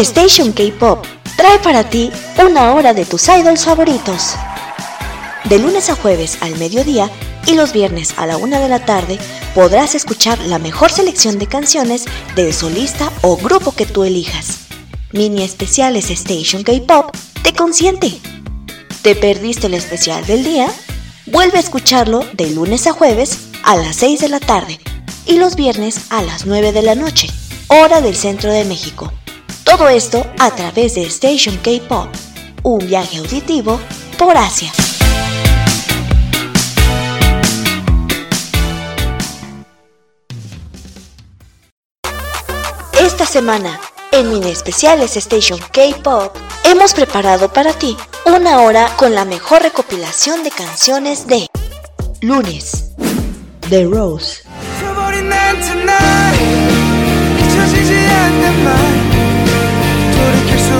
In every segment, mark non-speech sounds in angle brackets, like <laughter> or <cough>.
Station K-Pop trae para ti una hora de tus idols favoritos. De lunes a jueves al mediodía y los viernes a la una de la tarde podrás escuchar la mejor selección de canciones del solista o grupo que tú elijas. Mini especiales Station K-Pop te consiente. ¿Te perdiste el especial del día? Vuelve a escucharlo de lunes a jueves a las 6 de la tarde y los viernes a las 9 de la noche, hora del centro de México. Todo esto a través de Station K-Pop, un viaje auditivo por Asia. Esta semana, en Mini Especiales Station K-Pop, hemos preparado para ti una hora con la mejor recopilación de canciones de Lunes, The Rose.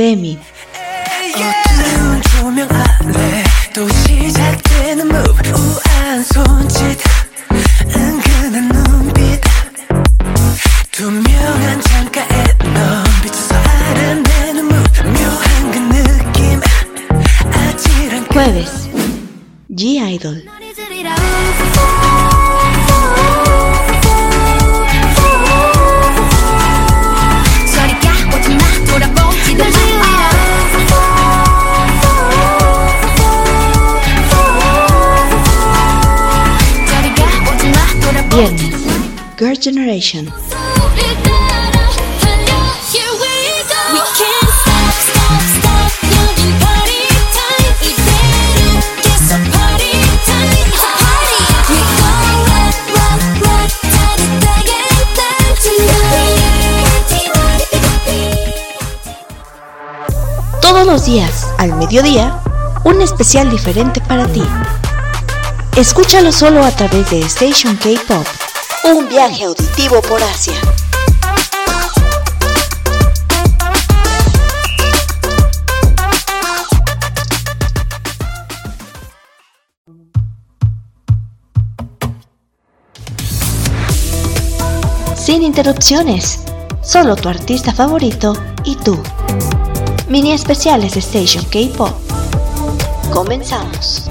Temi. 어두운 조명 아래 또 시작되는 move. 우아한 손짓 은근한 눈빛. 투명한 창가에 넌 비춰서 아른대는 move. 묘한 그 느낌 아찔한 그 Jueves, G-Idol. 게날 tonight Todos los días, al mediodía, un especial diferente para ti. Escúchalo solo a través de Station K-Pop. Un viaje auditivo por Asia. Sin interrupciones, solo tu artista favorito y tú. Mini especiales de Station K-Pop. Comenzamos.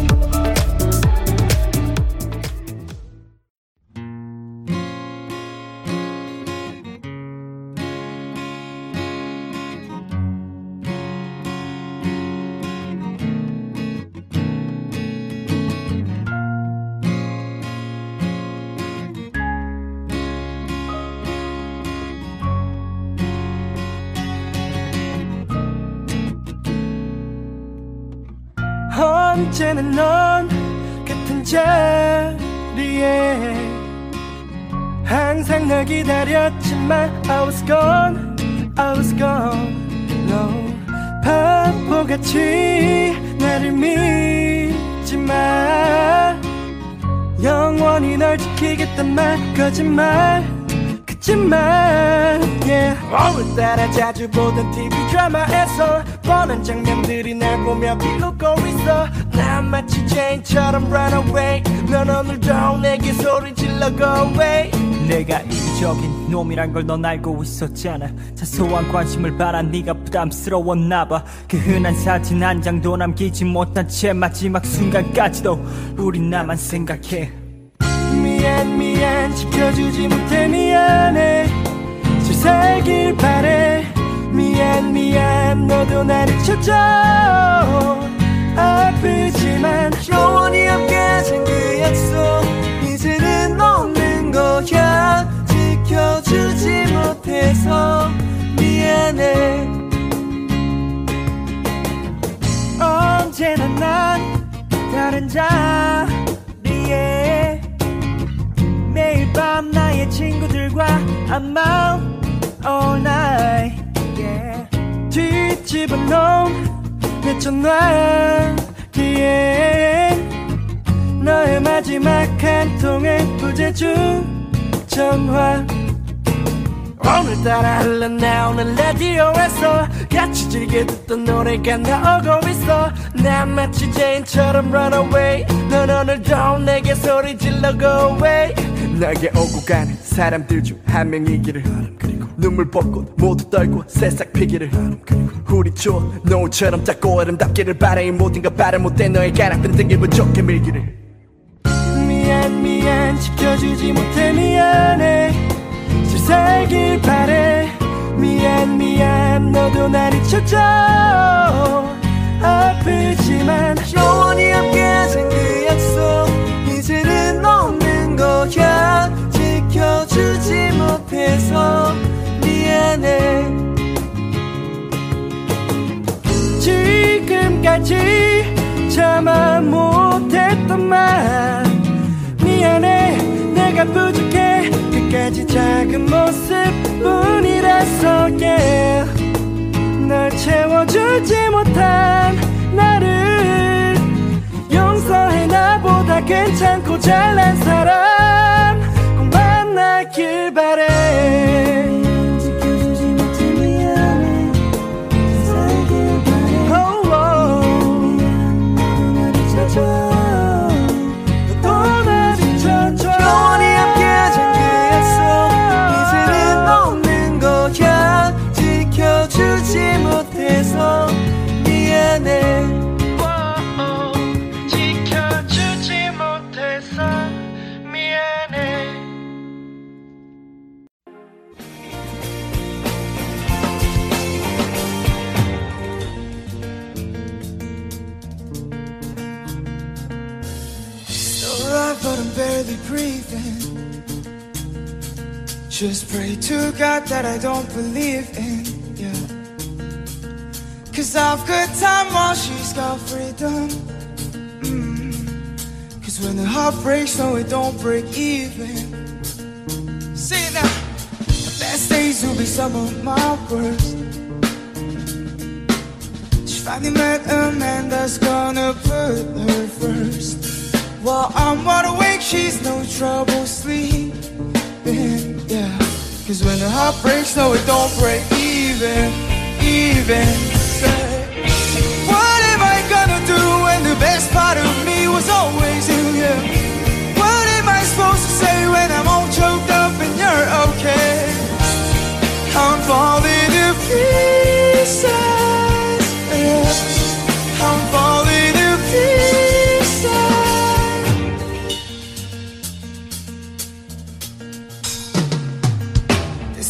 널 기다렸지만 I was gone, I was gone. No 바보같이 나를 믿지 마. 영원히 널 지키겠단 말 거짓말 그치만 yeah. 오늘따라 자주 보던 TV 드라마에서 뻔한 장면들이 날 보며 비웃고 있어. 난 마치 제인처럼 run away. 넌 오늘도 내게 소리 질러 go away 내가 이기적인 놈이란 걸 넌 알고 있었잖아? 사소한 관심을 바란 네가 부담스러웠나봐. 그 흔한 사진 한 장도 남기지 못한 채 마지막 순간까지도 우린 나만 생각해. 미안 미안 지켜주지 못해 미안해. 잘 살길 바래. 미안 미안 너도 나를 찾아. 아프지만 영원히 함께 산 그 약속 이제는 없 는 거야. 지켜주지 못해서 미안해. 언제나 난 다른 자리에. 매일 밤 나의 친구들과 I'm out all night yeah. 넌 미쳐나기엔 너의 마지막 한 통의 부재중 전화. 오늘따라 흘러나오는 라디오에서 같이 즐겨 듣던 노래가 나오고 있어. 난 마치 제인처럼 runaway 넌 오늘도 내게 소리 질러 go away. 나게 오고 가는 사람들 중 한 명이기를 눈물 벚꽃 모두 떨고 새싹 피기를 우리 조 노처럼 작고 아름답기를 바래 이 모든 것 바를 못해 너의 가락픈 등에 부족해 밀기를 미안 미안 지켜주지 못해 미안해. 잘 살길 바래. 미안 미안 너도 날 잊혀줘. 아프지만 영원히 함께하자 그 약속. 이제는 없는 거야. 지켜주지 못해서 미안해. 지금까지 참아 못했던 말 미안해 내가 부족해. 끝까지 작은 모습뿐이라서 yeah. 널 채워주지 못한 나를 용서해. 나보다 괜찮고 잘난 사람. 꼭 만나길 바래 Just pray to God that I don't believe in, yeah. Cause I've got time while she's got freedom. Mm. Cause when the heart breaks, no, it don't break even. See it now. The best days will be some of my worst. She finally met a man that's gonna put her first. While I'm wide awake, she's no trouble sleeping. Yeah, cause when the heart breaks, no, it don't break even, even. Say, what am I gonna do when the best part of me was always you? Yeah, what am I supposed to say when I'm all choked up and you're okay? I'm falling to pieces. Yeah, I'm falling to pieces.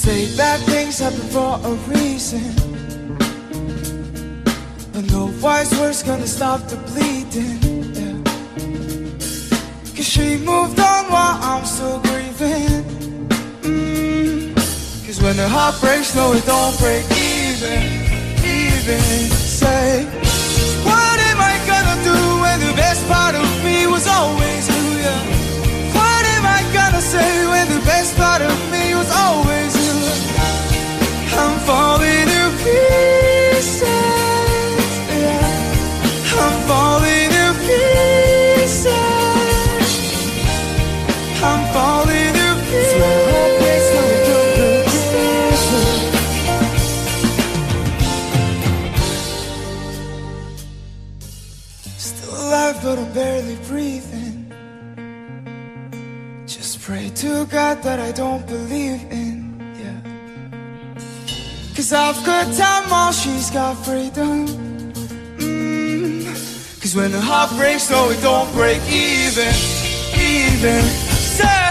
Say bad things happen for a reason. But no wise words gonna stop the bleeding. Yeah. Cause she moved on while I'm still grieving. Mm. Cause when the heart breaks, no, it don't break even. Even. Say, what am I gonna do when the best part of me was always you? Yeah. What am I gonna say when the best part of me was always falling to pieces. I'm falling to pieces. I'm falling to pieces. Still alive, but I'm barely breathing. Just pray to God that I don't believe. Cause I've time while she's got freedom. Mm. Cause when the heart breaks, no, it don't break even. Even. Say,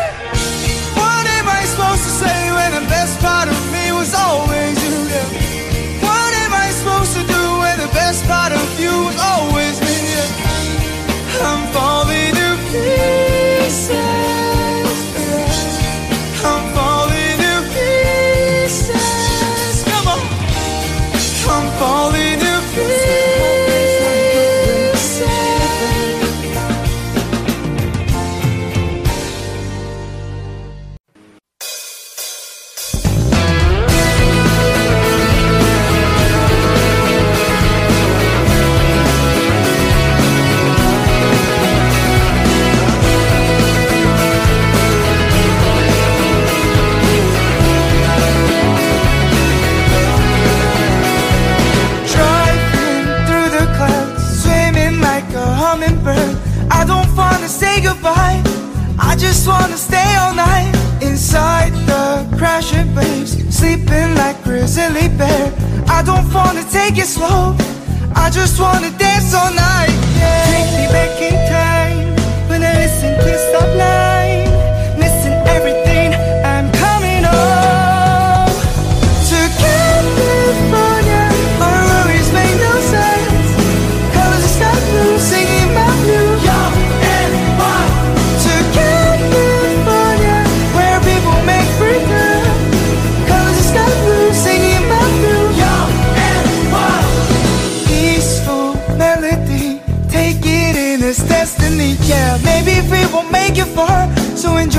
what am I supposed to say when the best part of me was always you? Yeah. What am I supposed to do when the best part of you was always me? Yeah. I'm falling to pieces. sleeping like grizzly bear. I don't wanna take it slow. I just wanna dance all night. Yeah. Take me back in time when I listen, can't stop now. far, so enjoy.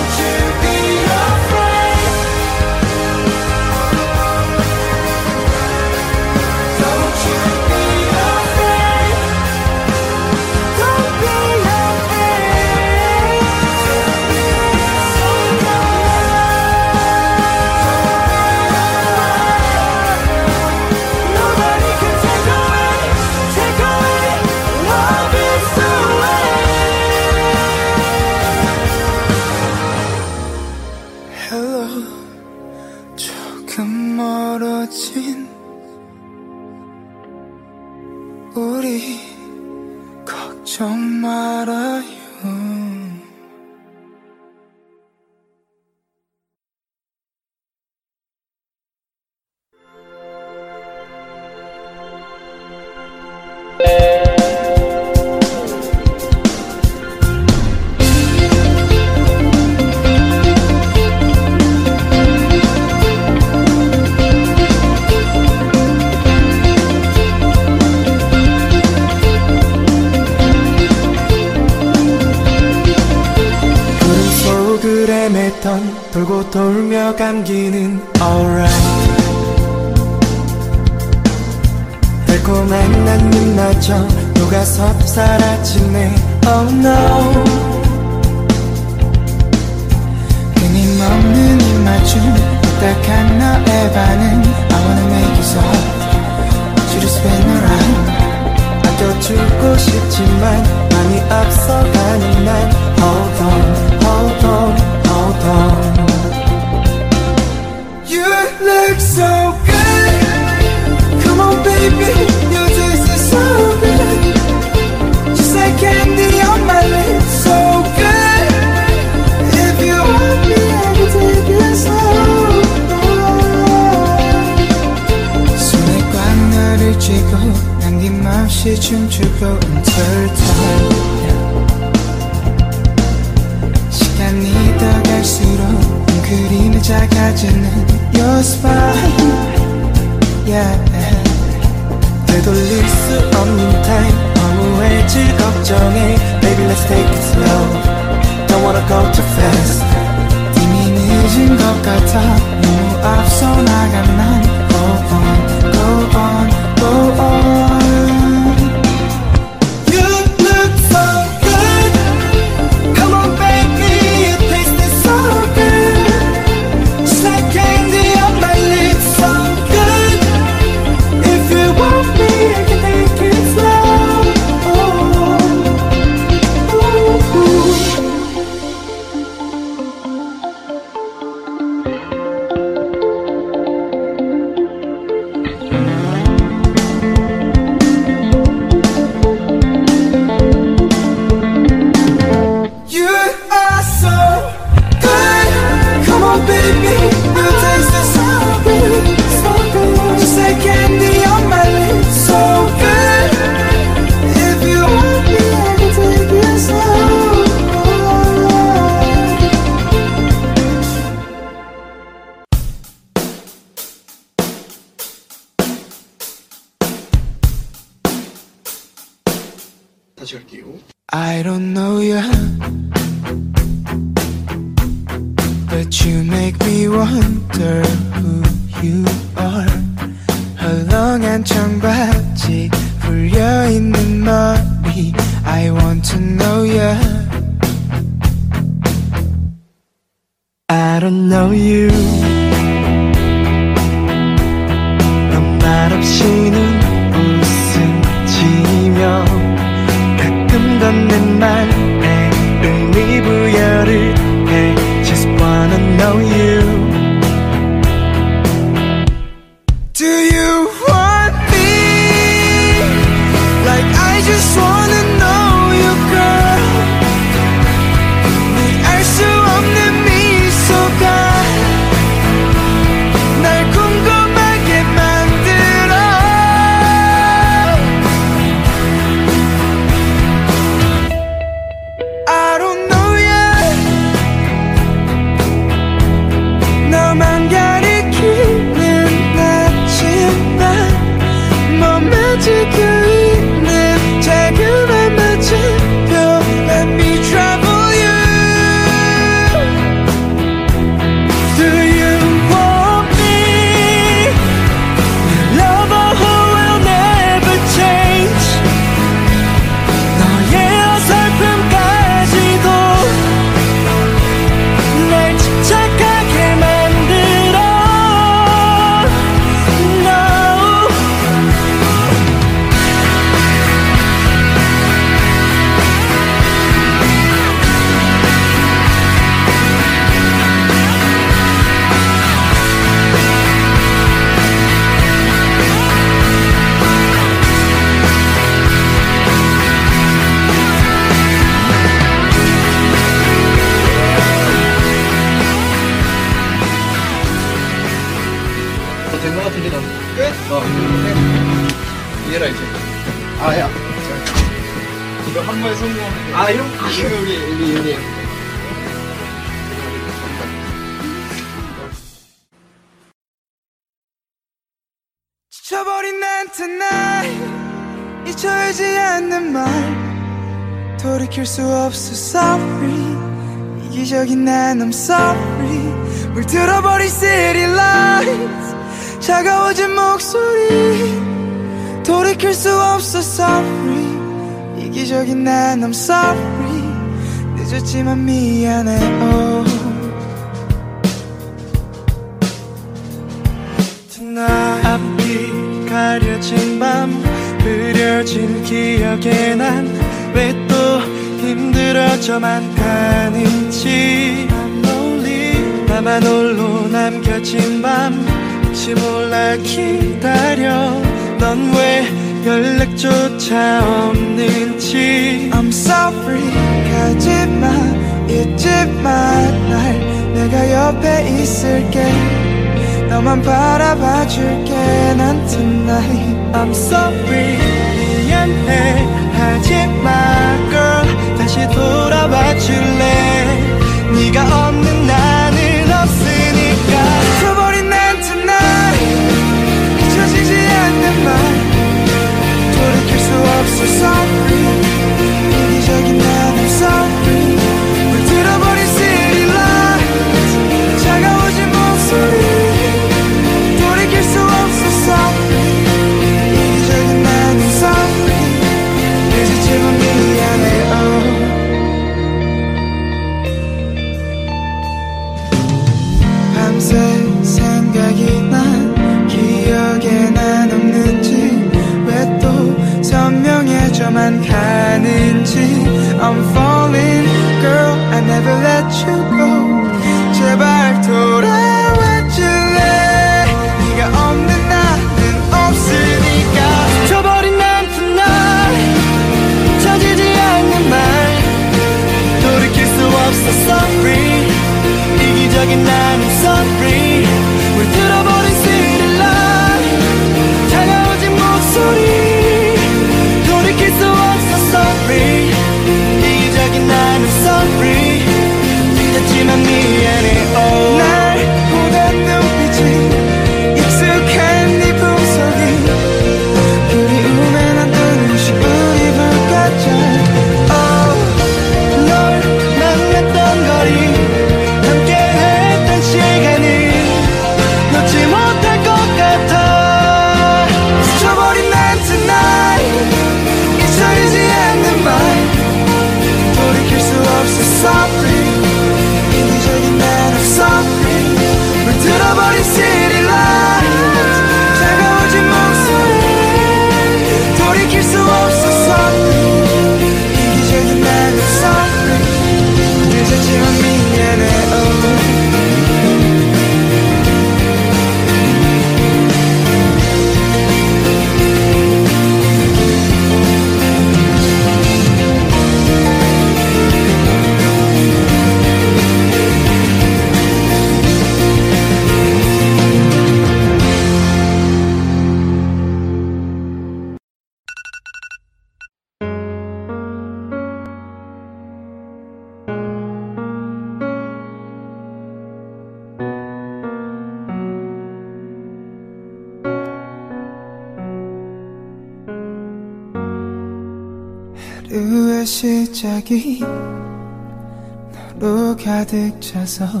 차서.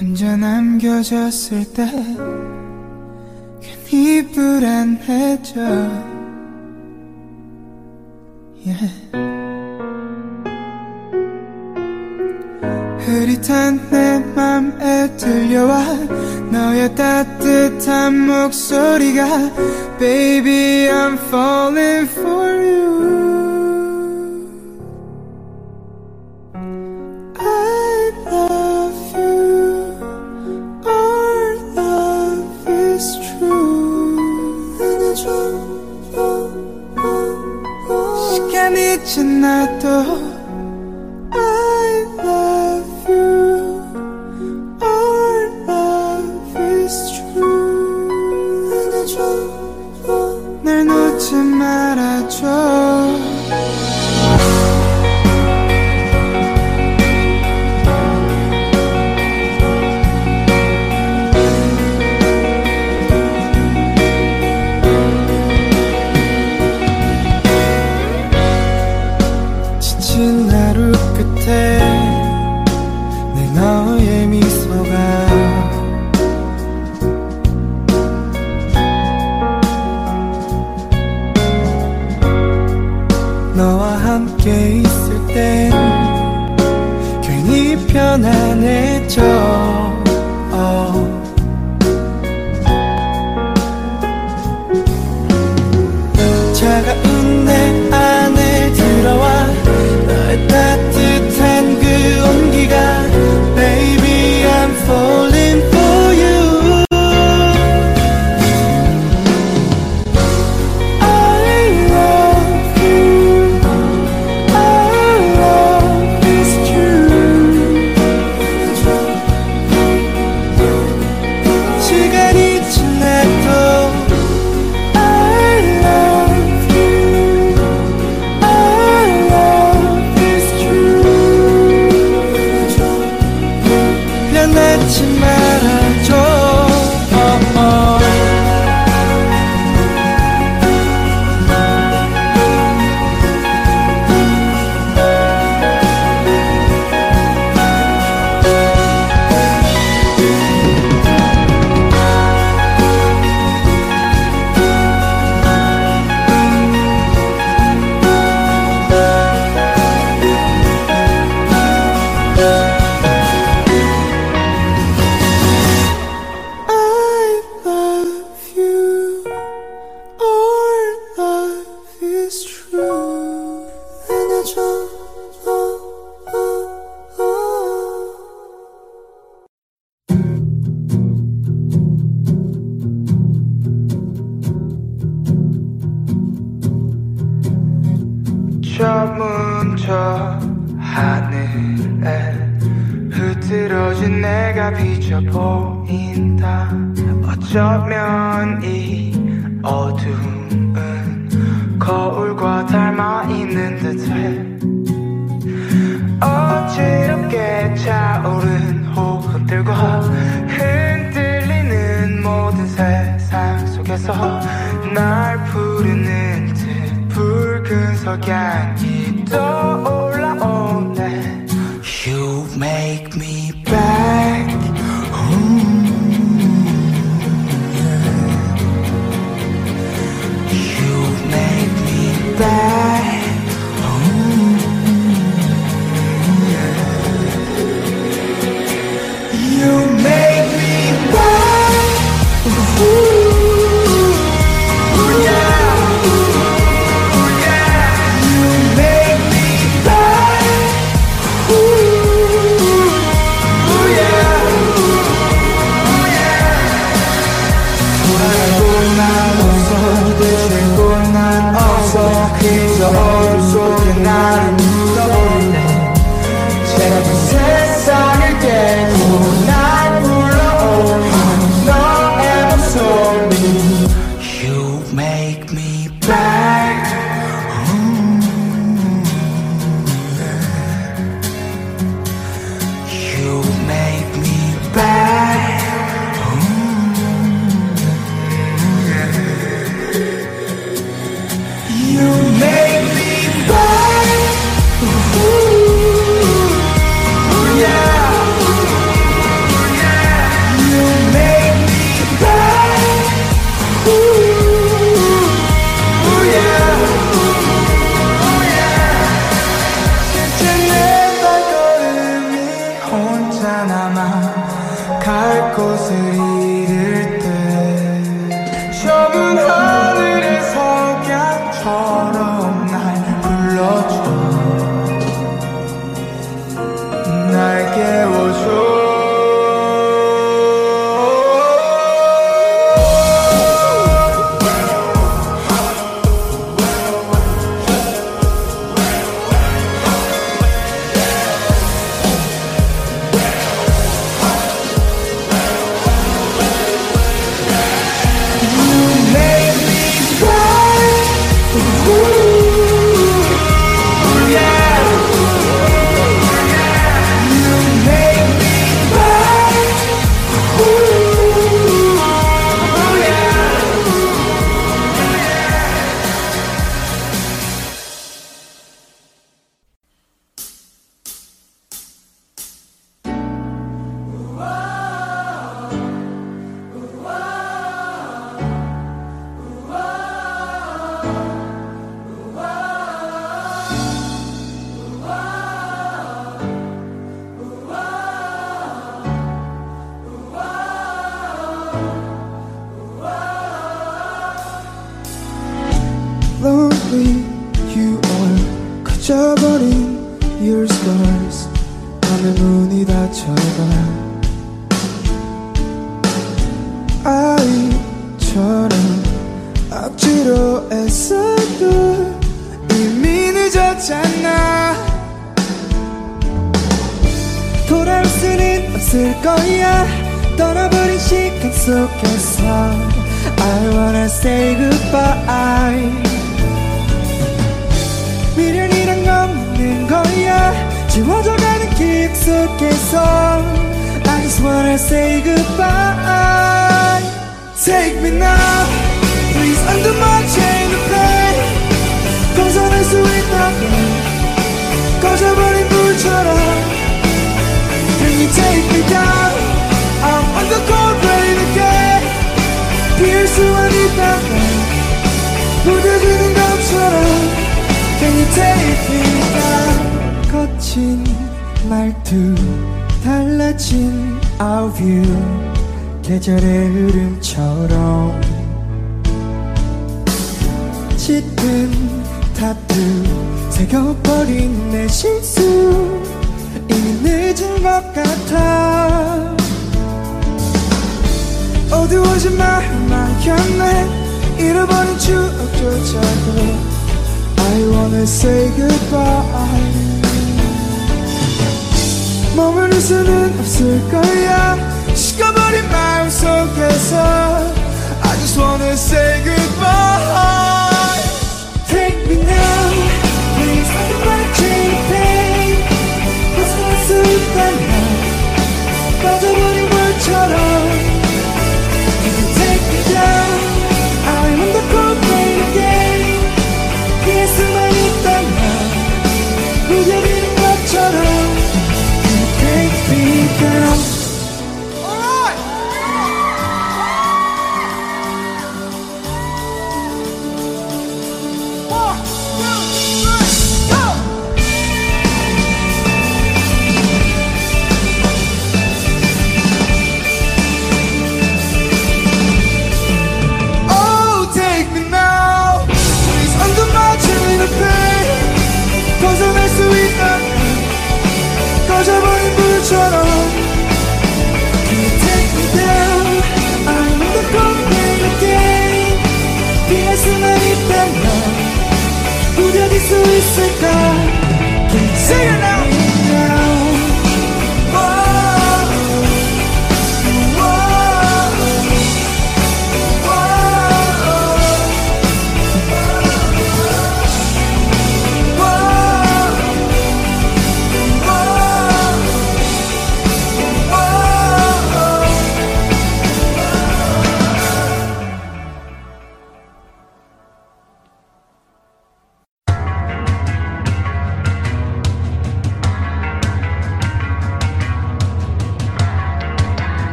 혼자 남겨졌을 때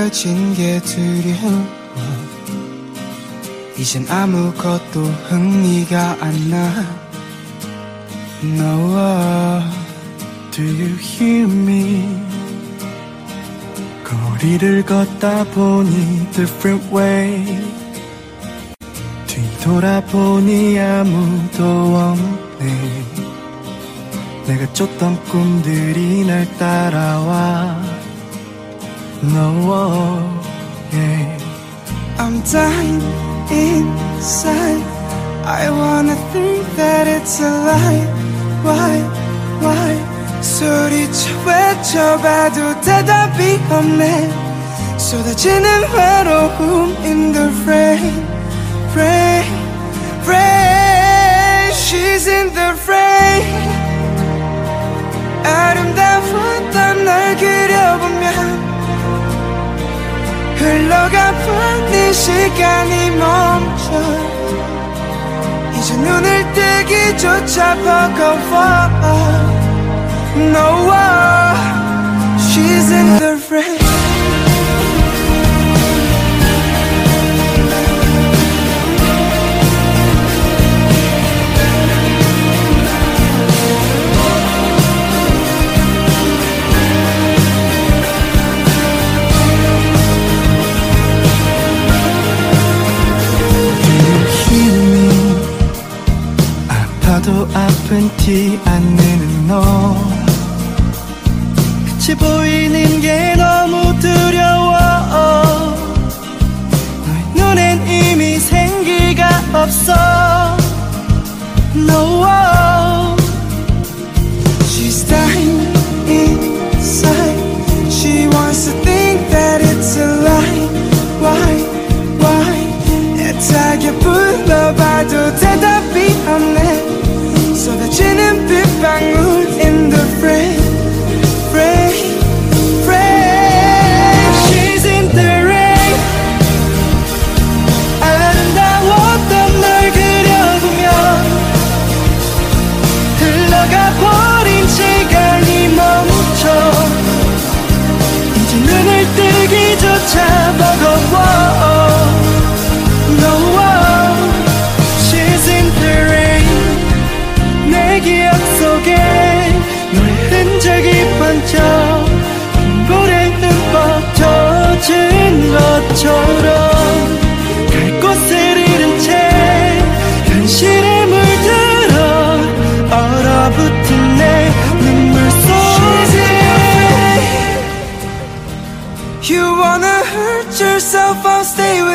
가려진 게 두려워. 이젠 아무것도 흥미가 안 나. No Do you hear me? 거리를 걷다 보니 different way. 뒤돌아보니 아무도 없네. 내가 쫓던 꿈들이 날 따라와 No yeah. I'm dying inside I wanna think that it's a lie Why, why 소리쳐 외쳐봐도 대답이 없네 쏟아지는 외로움 in the rain rain, rain. She's in the rain. 아름다웠던 날 그려보면 흘러가본 이 시간이 멈춰. 이제 눈을 뜨기조차 버거워. No, she's in 아픈 티 안 내는 너 끝이 보이는 게 너무 두려워 너의 눈엔 이미 생기가 없어 No She's dying inside She wants to think that it's a lie Why, why 애타게 불러봐도 대답이 없네 bang in the frame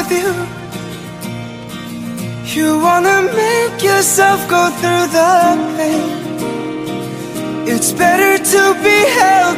with you. You wanna make yourself go through the pain. It's better to be held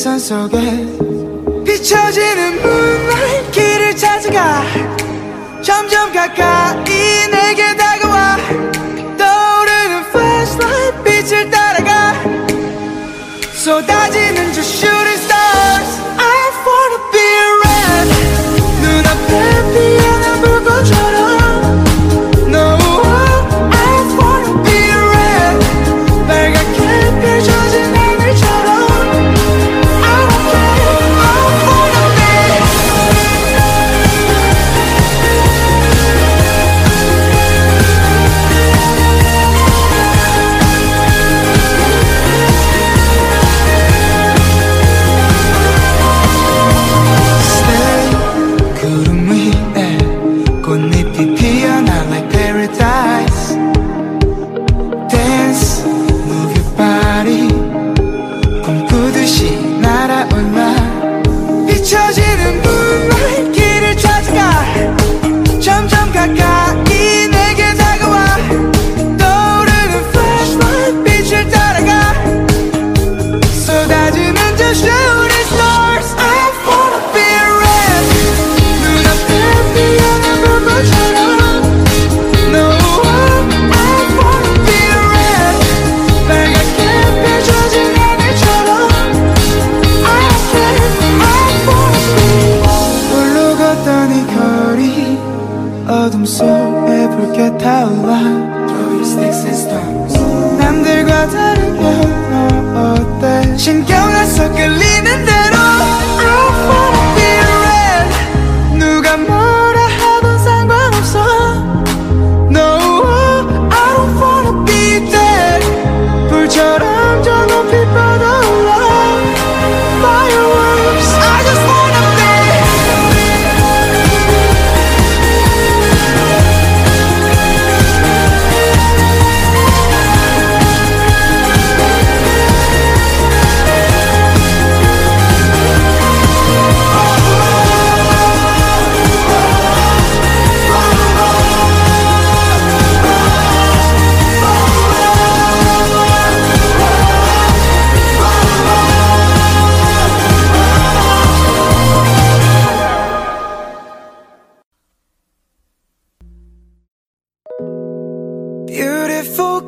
시선 속에 비춰지는 moonlight 길을 찾아가 점점 가까이 내게 다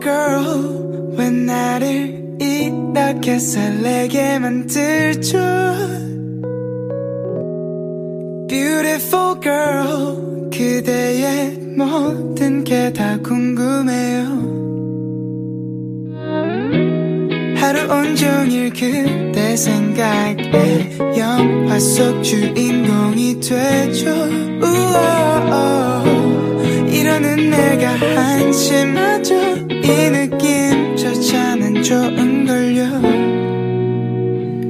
girl 왜 나를 이렇게 설레게 만들죠 Beautiful girl 그대의 모든 게 다 궁금해요. 하루 온종일 그대 생각에 영화 속 주인공이 되죠. 우와 이러는 내가 한심하죠 이 느낌조차는 좋은걸요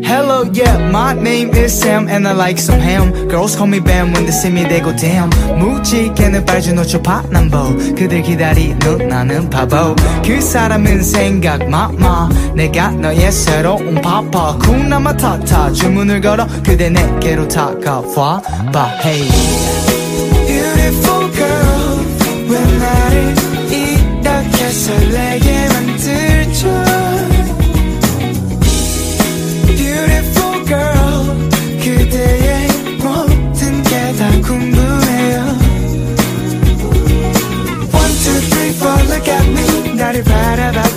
Hello, yeah, my name is Sam and I like some ham. Girls call me Bam when they see me, they go damn. 묵직해는 빨주 노 초 파남보. 그들 기다리는 나는 바보. 그 사람은 생각 마마. 내가 너의 새로운 파파. 쿵나마 타타 주문을 걸어 그대 내게로 다가와 봐. Hey. Beautiful girl 왜 나를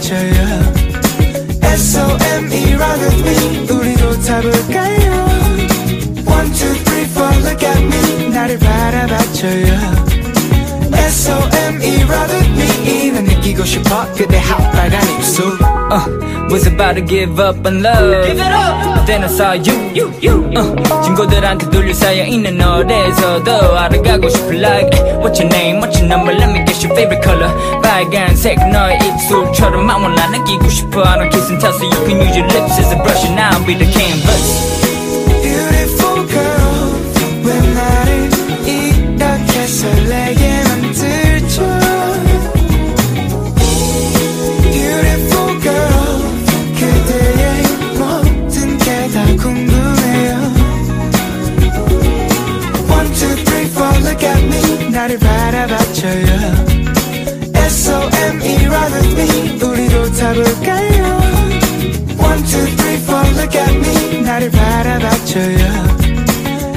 바라봐줘요 S-O-M-E, ride with me 우리도 타볼까요 One, two, three, four, look at me 나를 바라봐줘요 S-O-M-E, ride with me 난 느끼고 싶어 그대 핫빨간 입술 Uh, was about to give up on love. Give it up. 때는 싸유 어, 친구들한테 둘러싸여 있는 노래에서도 알아가고 싶을 like What's your name, what's your number, let me get your favorite color 빨간색 너의 입술처럼 마음을 나 느끼고 싶어 I don't kiss and tell so you can use your lips as a brush and I'll be the canvas me 우리도 타볼까요 One, two, three, four, look at me 나를 바라봐줘요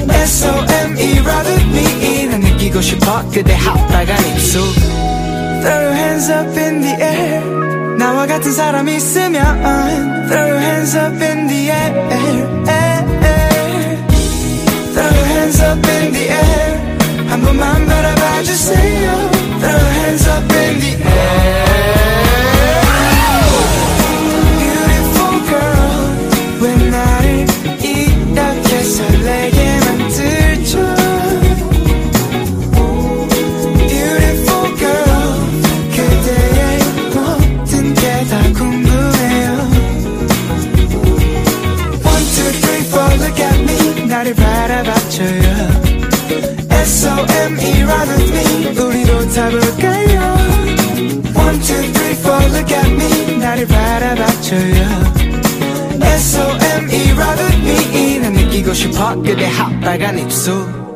S-O-M-E, ride with me 난 느끼고 싶어 그대 핫빨간 입술 Throw your hands up in the air 나와 같은 사람 있으면 Throw your hands up in the air Throw your hands up in the air 한 번만 바라봐 주세요 Throw your hands up in the air Ride with me 우리도 타볼까요 One, two, three, four, look at me 나를 바라봐줘요 S-O-M-E, ride with me 난 느끼고 싶어 그대 핫빨간 입술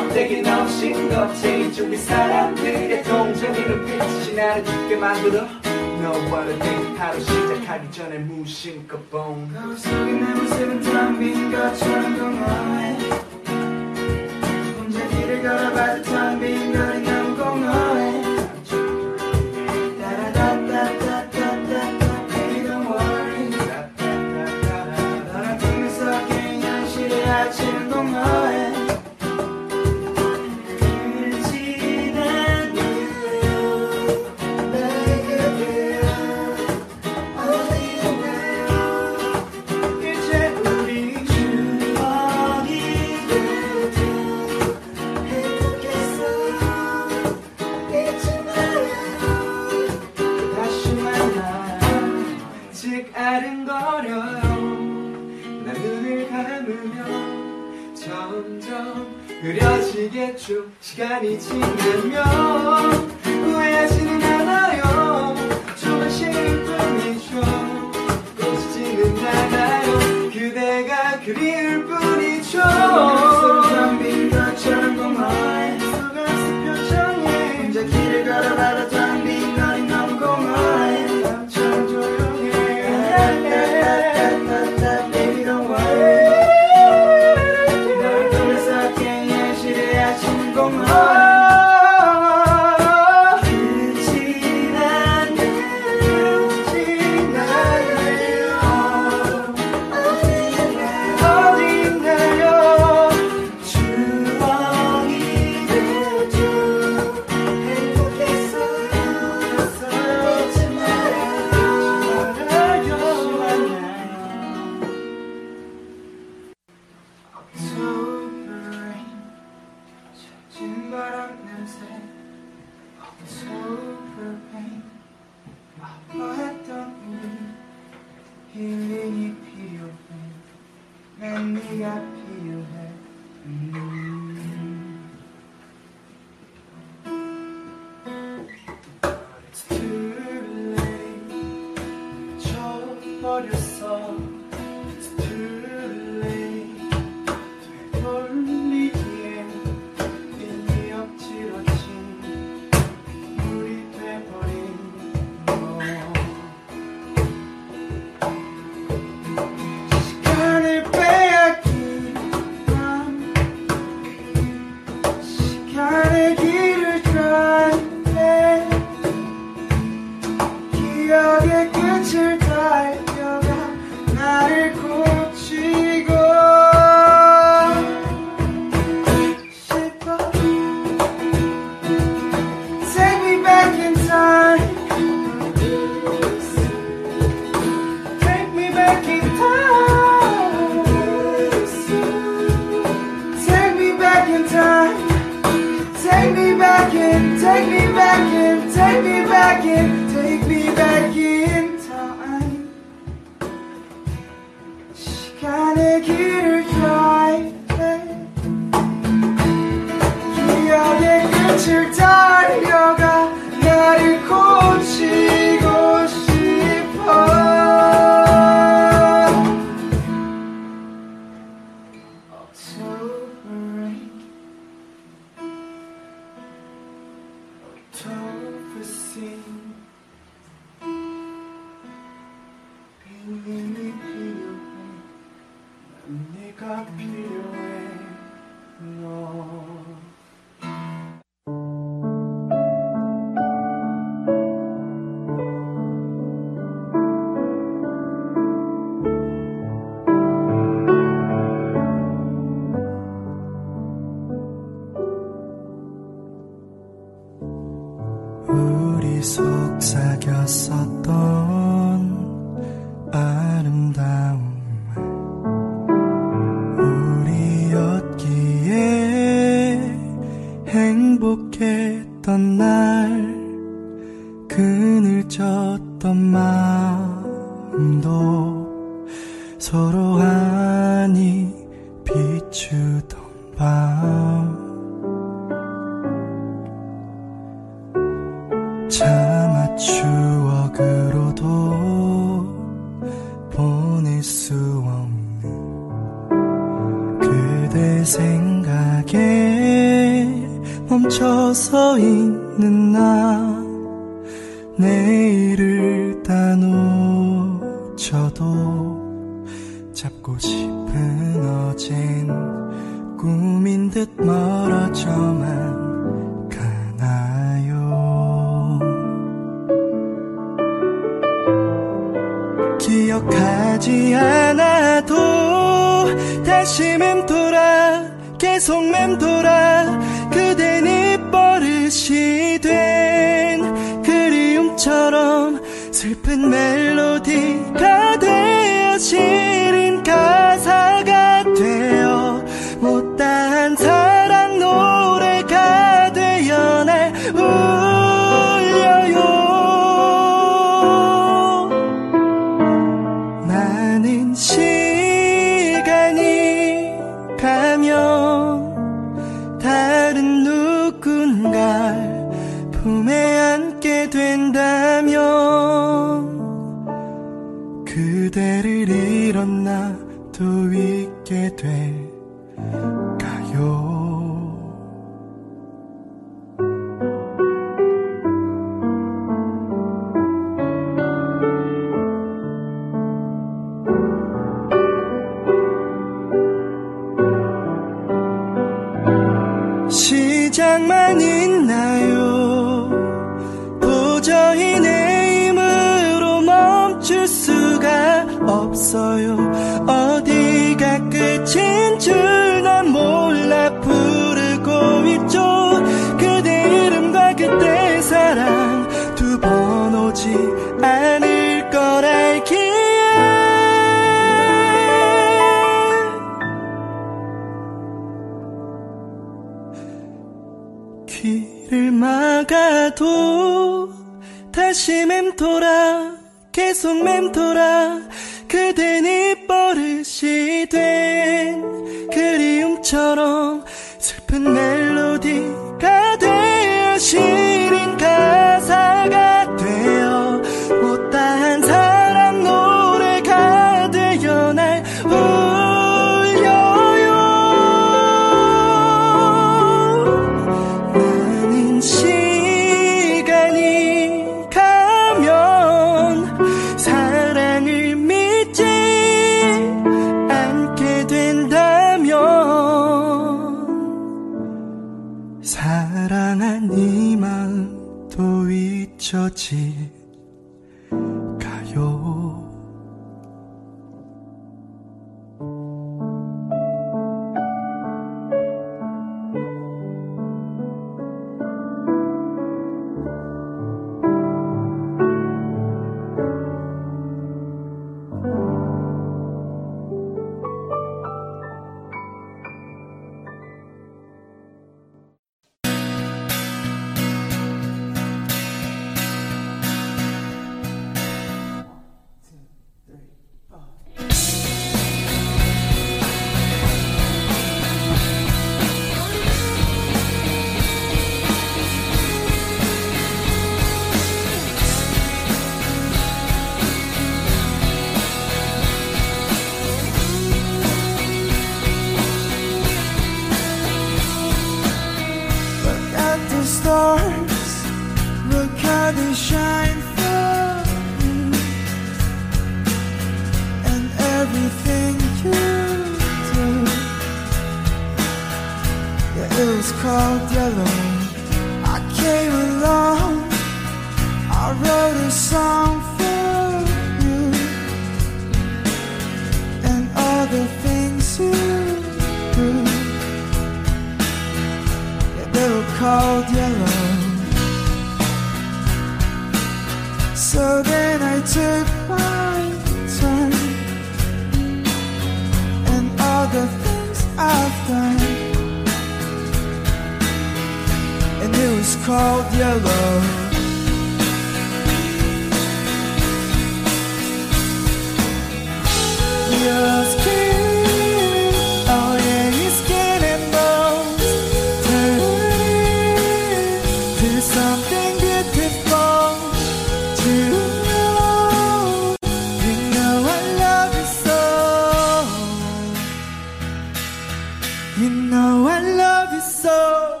You know I love you so.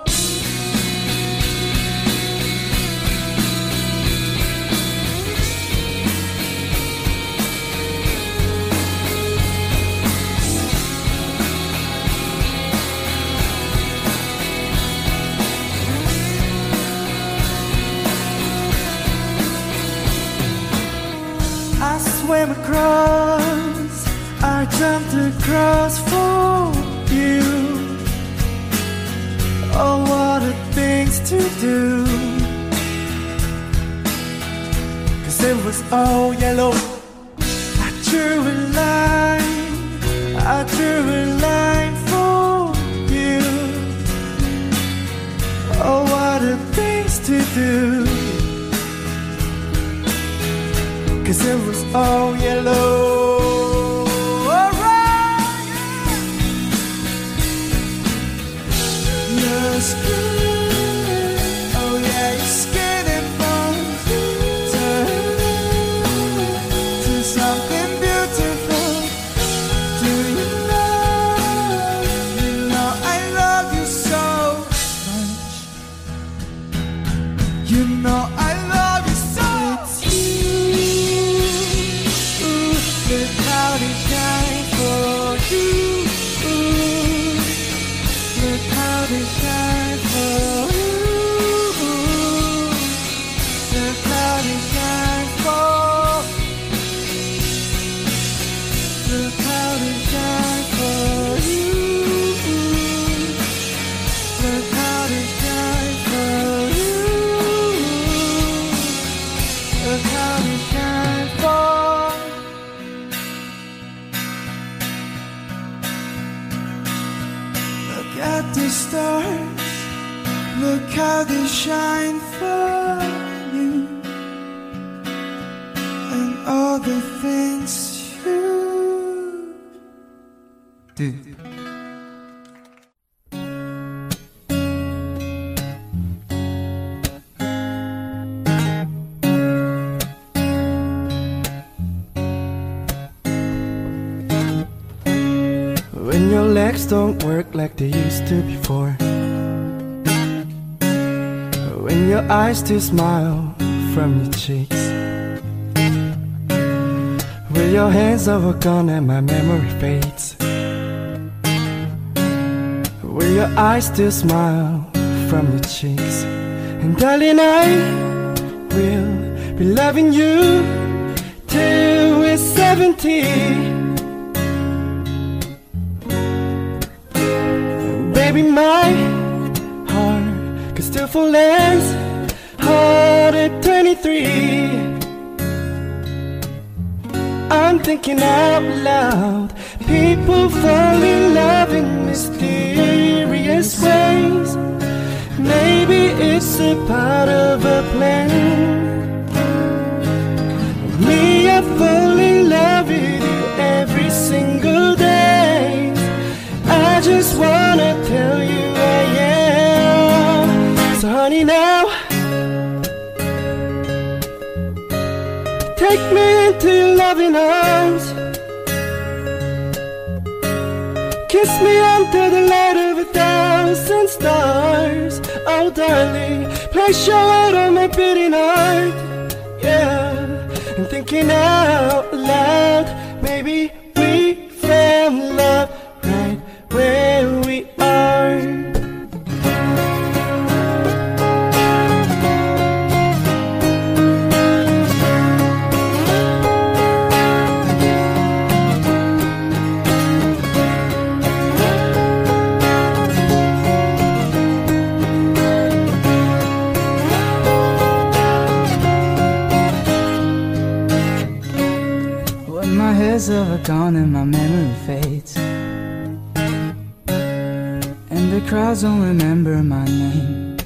Oh, yellow. Still smile from your cheeks. When your hands are gone and my memory fades. Will your eyes still smile from your cheeks? And darling, I will be loving you till we're 70. Baby, my heart could still fall as 23. I'm thinking out loud. People fall in love in mysterious ways. Maybe it's a part of a plan. Me, I fall in love with you every single day. I just wanna tell you I am. So, honey, now loving arms. Kiss me under the light of a thousand stars. Oh, darling, place your heart on my beating heart. Yeah, and thinking out loud, and my memory fades. And the crowds don't remember my name.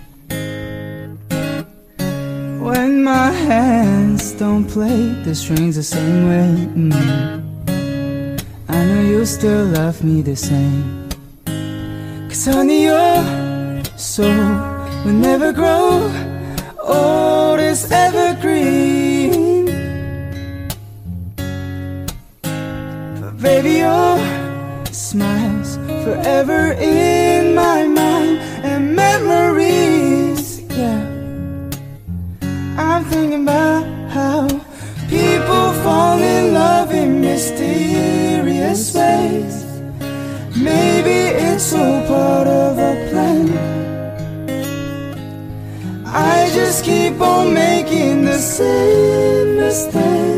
When my hands don't play the strings the same way. mm, I know you still love me the same. Cause honey, your soul will never grow old as evergreen. Baby, your smiles forever in my mind and memories. Yeah, I'm thinking about how people fall in love in mysterious ways. Maybe it's all part of a plan. I just keep on making the same mistakes,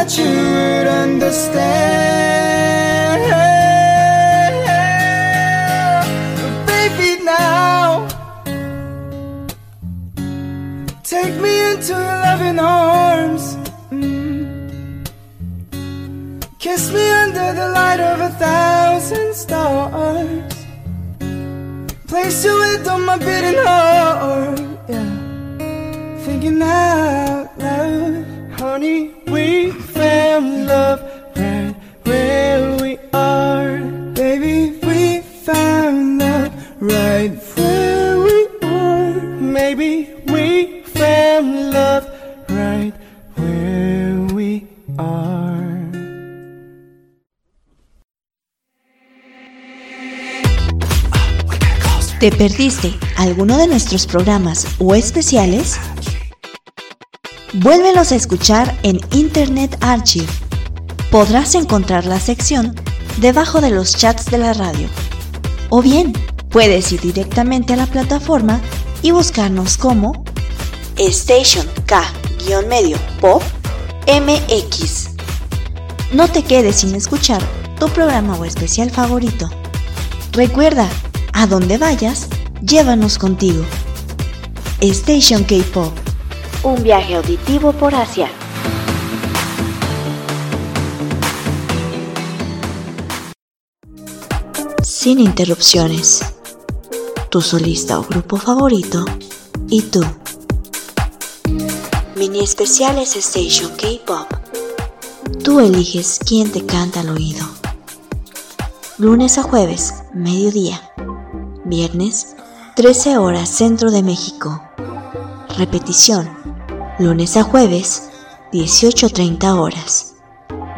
that you would understand. Baby, now take me into your loving arms. Mm. Kiss me under the light of a thousand stars. Place your you on my beating heart. Yeah. Thinking out loud. Honey, we found love right where we are. Baby, we found love right where we are. Maybe we found love right where we are. ¿Te perdiste alguno de nuestros programas o especiales? Vuélvelos a escuchar en Internet Archive. Podrás encontrar la sección debajo de los chats de la radio. O bien, puedes ir directamente a la plataforma y buscarnos como Station K-medio Pop MX. No te quedes sin escuchar tu programa o especial favorito. Recuerda, a donde vayas, llévanos contigo. Station K-Pop. Un viaje auditivo por Asia. Sin interrupciones. Tu solista o grupo favorito y tú. Mini especiales Station K-Pop. Tú eliges quién te canta al oído. Lunes a jueves, mediodía. Viernes, 13 horas Centro de México. Repetición. Lunes a jueves, 18.30 horas.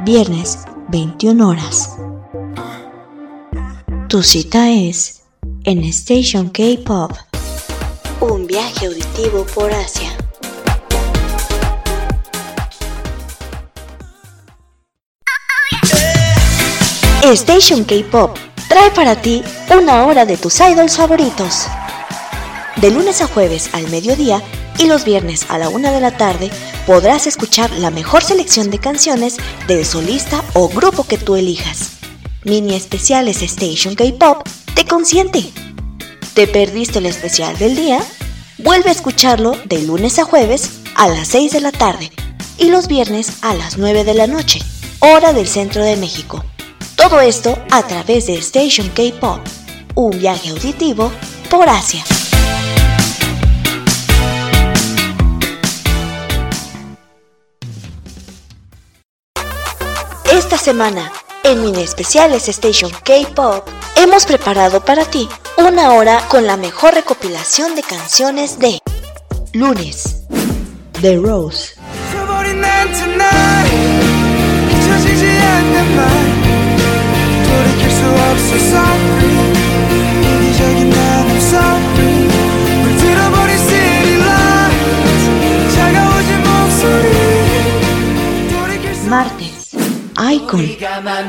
Viernes, 21 horas. Tu cita es en Station K-Pop. Un viaje auditivo por Asia. Station K-Pop trae para ti una hora de tus idols favoritos. De lunes a jueves al mediodía y los viernes a la una de la tarde podrás escuchar la mejor selección de canciones del solista o grupo que tú elijas. Mini especiales Station K-Pop te consiente. ¿Te perdiste el especial del día? Vuelve a escucharlo de lunes a jueves a las 6 de la tarde y los viernes a las 9 de la noche, hora del centro de México. Todo esto a través de Station K-Pop, un viaje auditivo por Asia. Semana, en Mini Especiales Station K-Pop, hemos preparado para ti una hora con la mejor recopilación de canciones de Lunes, The Rose, 잊 Martes, Icon, 우리가 만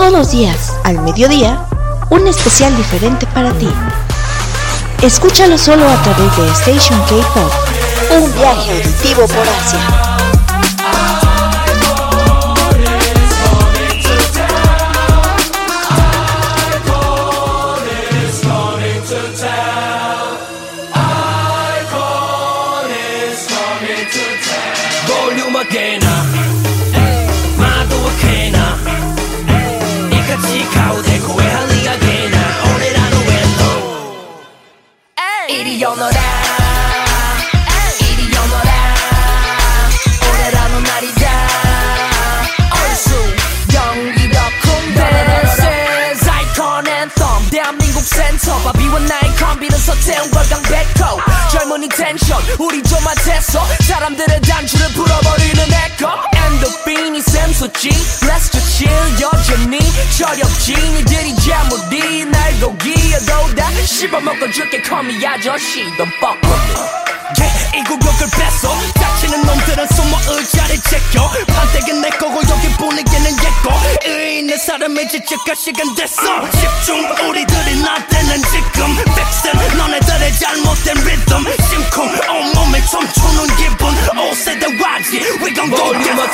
Todos los días, al mediodía, un especial diferente para ti. Escúchalo solo a través de Station K-Pop. Un viaje auditivo por Asia. 씹어먹어 줄게. Call me 아저씨. Don't fuck with me. 이 구역을 뺐어. 다치는 놈들은 숨어 의자를 제껴. 판때기는 내 거고 여기 분위기는 얘거 의인의 사람의 지적할 시간 됐어. 집중 우리들이 나대는 지금. 픽슨 너네들의 잘못된 리듬 심쿵 온몸에 춤추는 기분. 5세대 와지 We gon' go again 마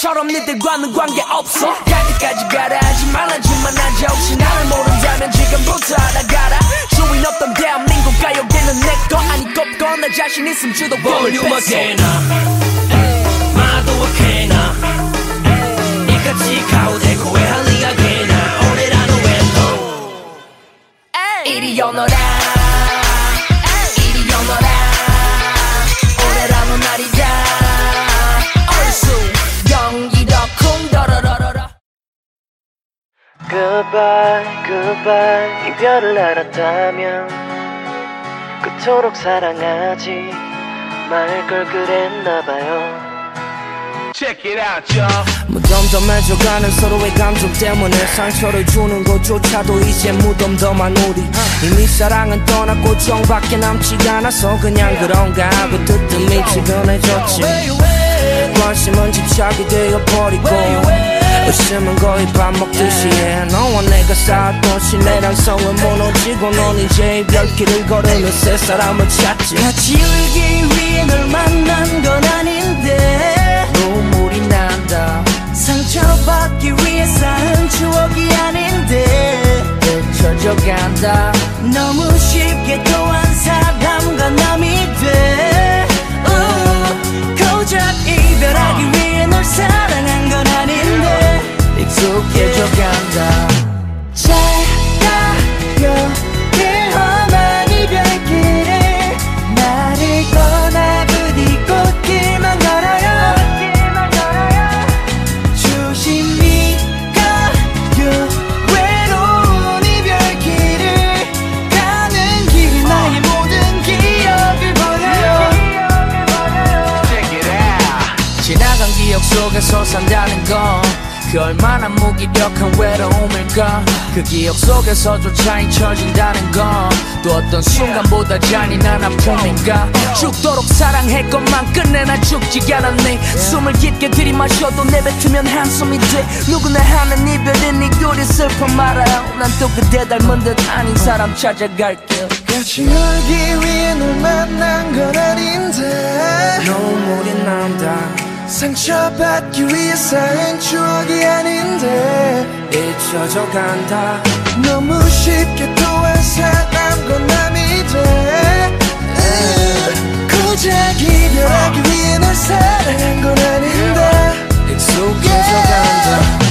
부부처럼 니들과는 관계없어. 갈 때까지 가라. 하지 말라지만 하지 혹시 나를 모른다면 지금부터 알아가라. 주인 없던 대한민국 가요계는 내거 아니 꼽고 나 자신 있음 주도 볼륨 again나 알았다면 그토록 사랑하지 말 걸 그랬나봐요. Check it out, y'all. 무덤덤해져가는 서로의 감정 때문에 상처를 주는 것조차도 이제 무덤덤한 우리. 이미 사랑은 떠났고 정밖에 남지가 않아서 그냥 그런가 하고 뜨뜻미치 변해졌지. 관심은 집착이 되어버리고 웃음은 거의 밥 먹듯이 해. 너와 내가 쌓았던 신뢰랑 성은 무너지고 넌 이제 이별길을 걸으며 새 사람을 찾지. 같이 울기 위해 널 만난 건 아닌데. 눈물이 난다. 상처받기 위해 쌓은 추억이 아닌데. 잊혀져 간다. 너무 쉽게 또한 사람과 남이 돼. 우, 고작 이별하기 위해 널 사랑한 건 아닌데 익숙해져 간다. 잘 가요 그 험한 이별길을 나를 떠나 부디 꽃길만 걸어요. 조심히 가요 외로운 이별길을 가는 길 나의 모든 기억을 버려요. 지나간 기억 속에서 산다는 건 그 얼마나 무기력한 외로움일까? 그 기억 속에서조차 잊혀진다는 건 또 어떤 순간보다 잔인한 아픔인가? 죽도록 사랑할 것만 끝내나 죽지 않았네. 숨을 깊게 들이마셔도 내뱉으면 한숨이 돼. 누구나 하는 이별은 이 꼴이 슬퍼 말아요. 난 또 그대 닮은 듯 아닌 사람 찾아갈게. 같이 놀기 위해 널 만난 건 아닌데. 눈물이 남다. 상처받기 위해 쌓은 추억이 아닌데 잊혀져 간다. 너무 쉽게 또한 사람과 남이 돼 음, 고작 이별하기 위해 널 사랑한 건 아닌데 음. 익숙해져 간다.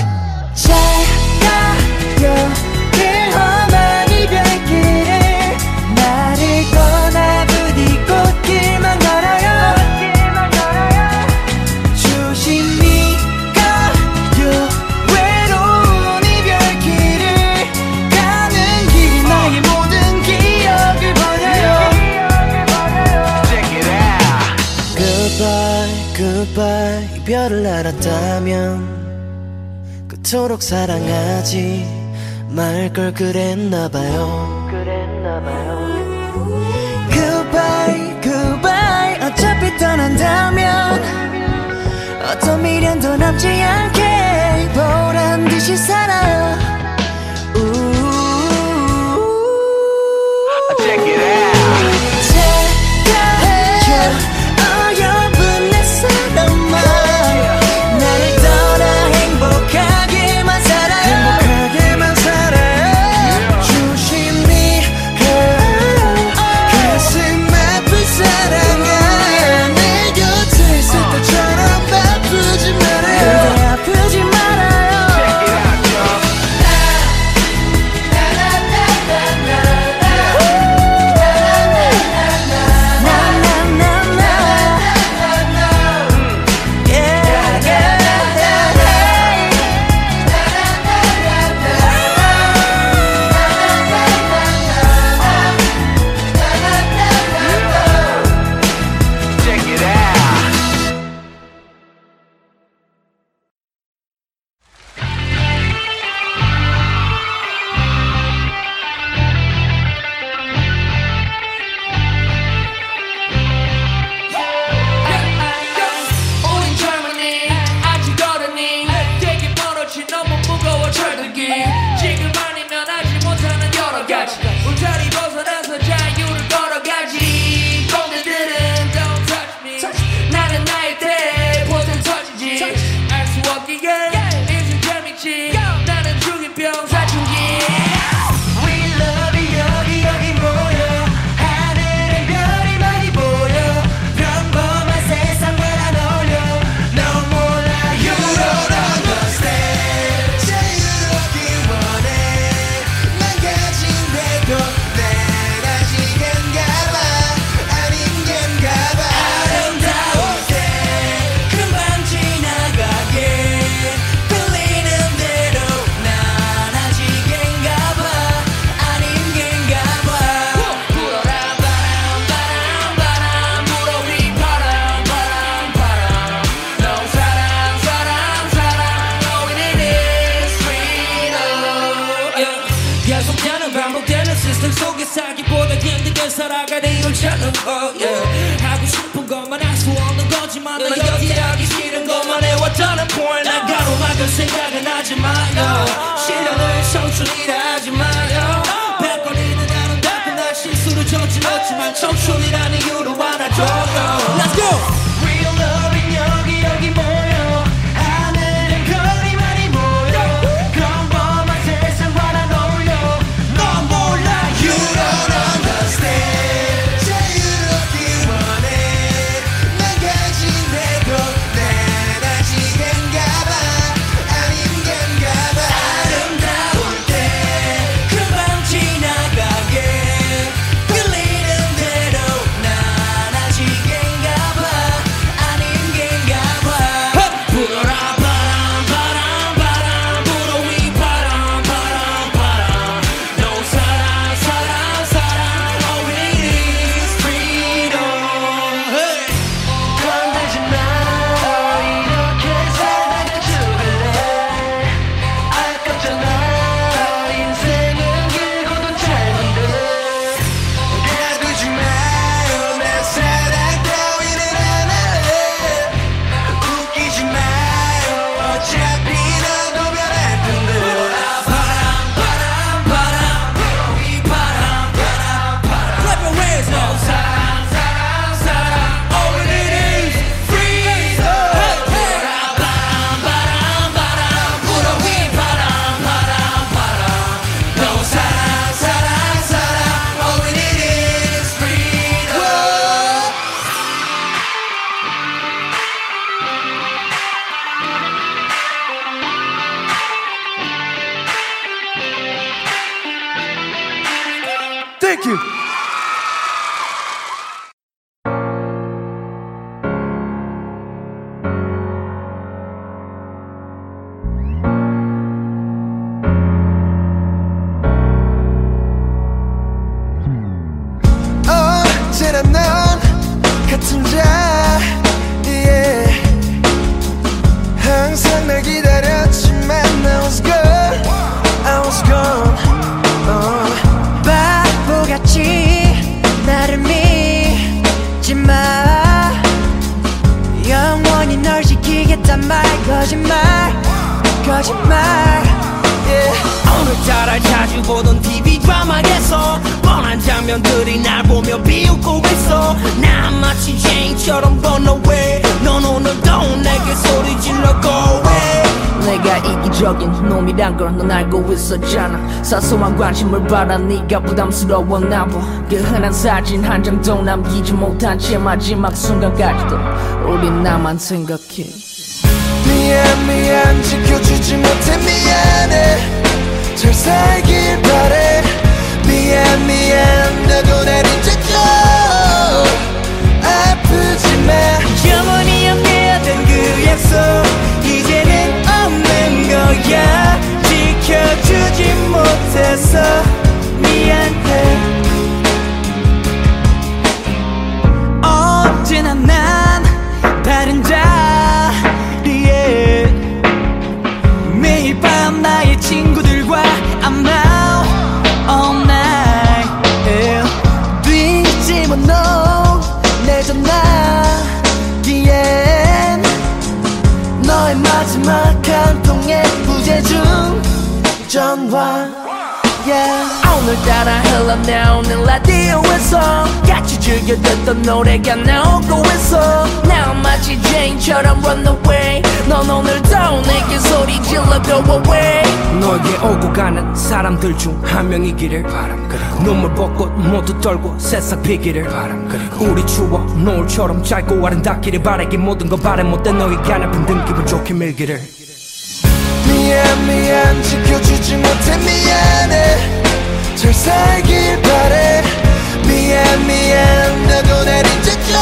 알았다면 그토록 사랑하지 말 걸 그랬나봐요. 그랬나봐요. Goodbye goodbye. 어차피 떠난다면 어떤 미련도 남지 않게 보란듯이 살아요 받아 네가 부담스러웠나 봐그 흔한 사진 한 장도 남기지 못한 채 마지막 순간까지도 우린 나만 생각해. 미안 미안 지켜주지 못해 미안해. 잘 살길 바래. 미안 미안 나도 날 잊었죠 아프지 마. 영원히 연계된 그 약속 이제는 없는 거야 지켜주지 못해서 미안해. 언제나 난 전화. Yeah. 오늘따라 흘러나오는 라디오에서 같이 즐겨 듣던 노래가 나오고 있어. 나 마치 제인처럼 run away. 넌 오늘도 내게 소리 질러 go away. 너에게 오고 가는 사람들 중 한 명이기를 바람 그리고 눈물 벚꽃 모두 떨고 새싹 피기를 바람 그리고 우리 추억 노을처럼 짧고 아름답기를 바라기 모든 거 바래 못된 너에게 하나뿐 든 기분 좋게 밀기를 미안 지켜주지 못해 미안해. 잘 살길 바래. 미안 미안. 나도 날 잊었죠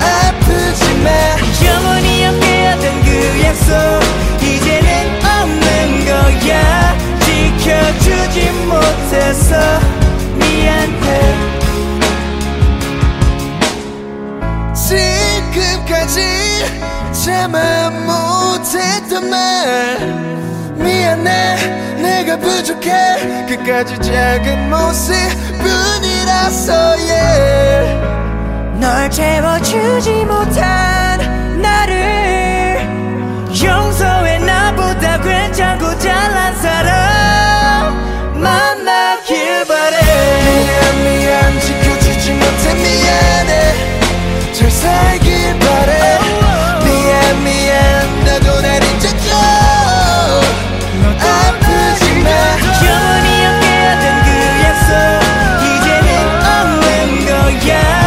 아프지 마. 영원히 연계된 그 약속 이제는 없는 거야. 지켜주지 못해서 미안해. 지금까지 참아 못했던 말 미안해 내가 부족해. 그까지 작은 모습뿐이라서 yeah. 널 채워주지 못한 나를 용서해. 나보다 괜찮고 잘난 사람 만나길 바래. 미안 미안 지켜주지 못해. 미안해. 잘 살길 yeah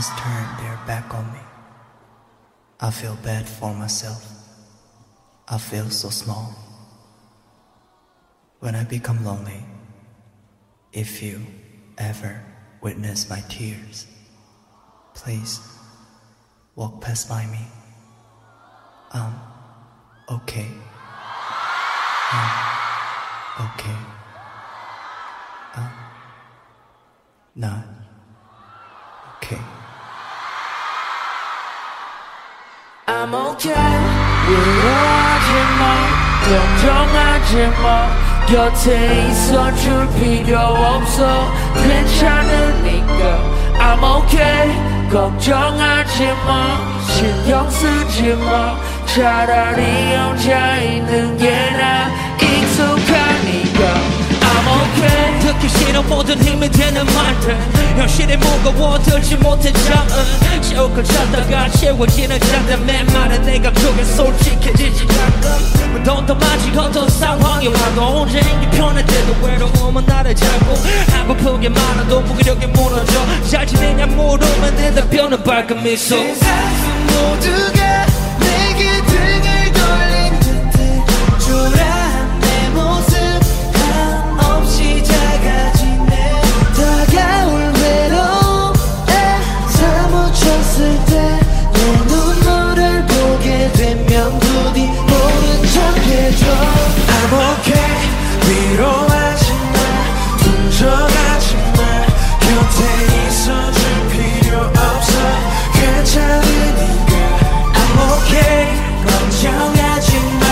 has turned their back on me. I feel bad for myself. I feel so small. When I become lonely, if you ever witness my tears, please walk past by me. I'm okay. I'm okay. I'm not okay. I'm okay 위로하지 마 걱정하지 마. 곁에 있어줄 필요 없어. 괜찮으니까 I'm okay. 걱정하지 마 신경 쓰지 마. 차라리 혼자 있는 게나 okay 듣기 싫어 모든 힘이 되는 말들. 현실이 무거워 들지 못해 잠은 세우고 찾다가 채워지는 장단맨 말에 내가 그게 솔직해지지 가끔 마치 어떤 상황이 와도 혼자 있기 편할 때도 외로움은 나를 잡고 하고픈 게 많아도 무기력이 무너져. 잘 지내냐 물으면 대답변은 밝은 미소 세상 모두가 위로하지 마 분석하지 마 곁에 있어줄 필요 없어. 괜찮으니까 I'm okay. 걱정하지 마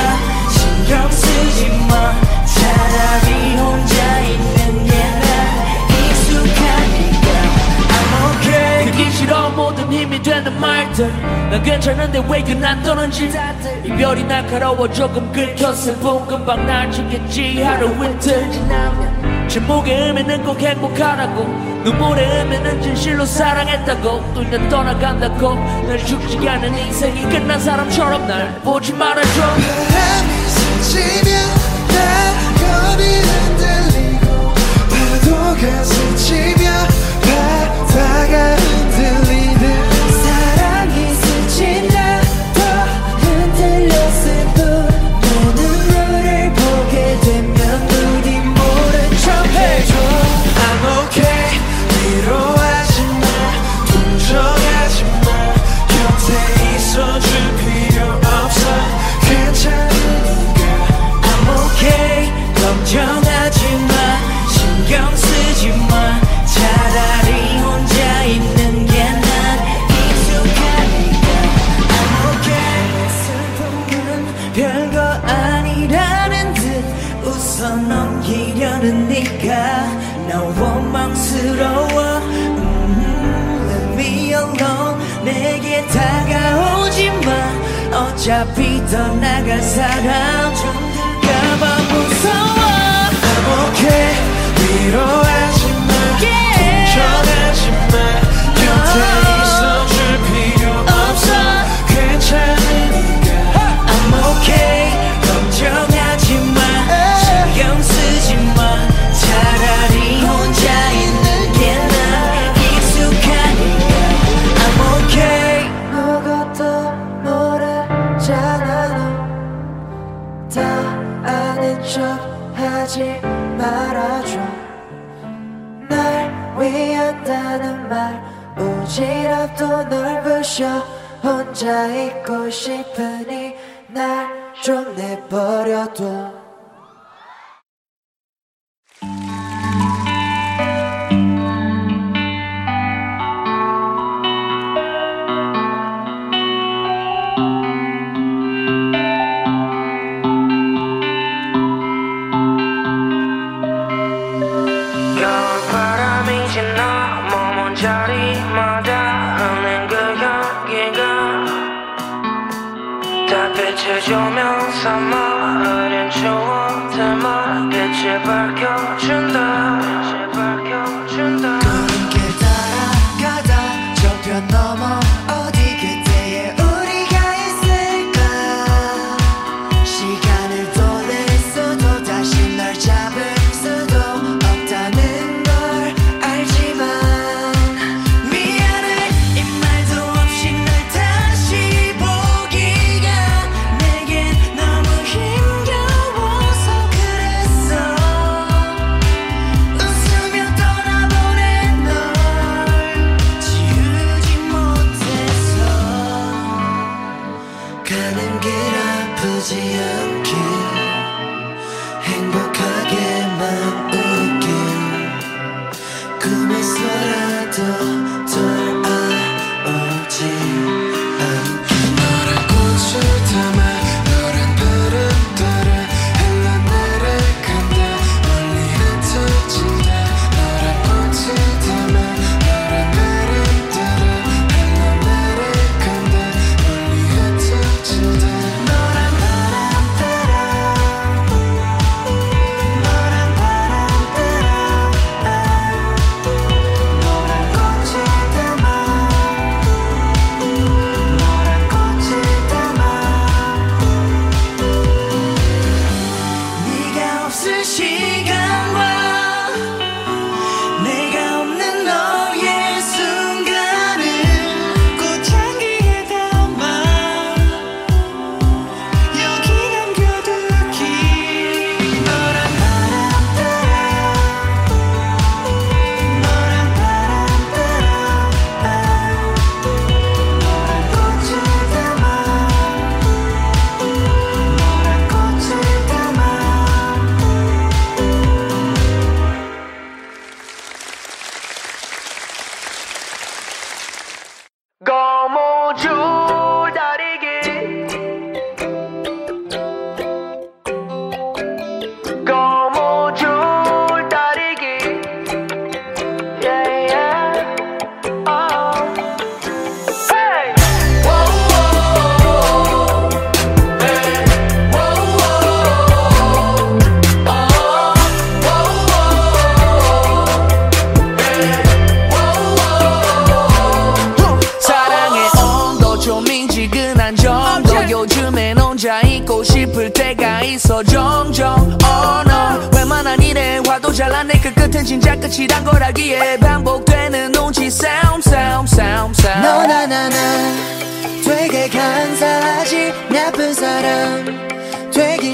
신경 쓰지 마. 차라리 혼자 있는 게난 익숙하니까. I'm okay. 싫어 모든 힘이 되는 말들 난 괜찮은데 왜 유난 떠는지. 이별이 날카로워 조금 긁혔을 뿐 금방 나아지겠지. 하루 이틀 지나면 침묵의 의미는 꼭 행복하라고. 눈물의 의미는 진실로 사랑했다고. 또 이제 떠나간다고. 날 죽지 않은 인생이 끝난 사람처럼 날 보지 말아줘. 바람이 스치면 나 겁이 흔들리고 파도가 스치며 바다가 흔들리듯 어차피 떠나갈 사람 지랖도 넓으셔. 혼자 있고 싶으니 날 좀 내버려둬 never come true.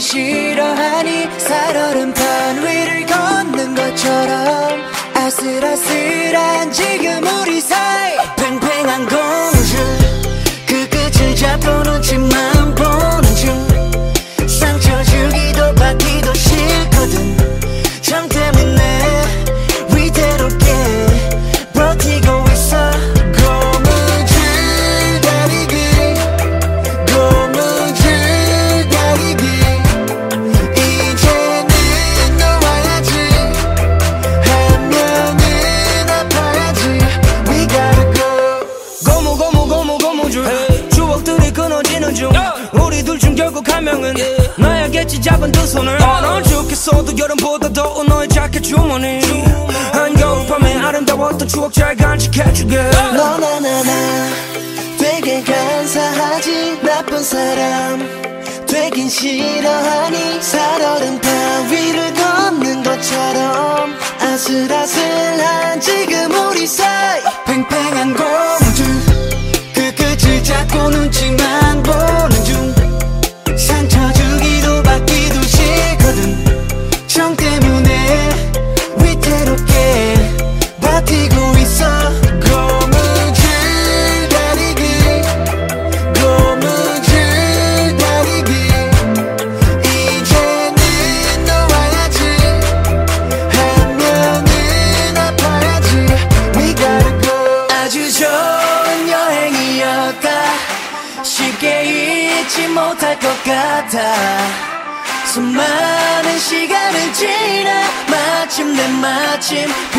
싫어하니 살얼음판 위를 걷는 것처럼 아슬아슬한 지금 우리 삶 추억 잘 간직해주게. 너나나나 되게 간사하지. 나쁜 사람 되긴 싫어하니. 살얼음 바위를 걷는 것처럼 아슬아슬 watching.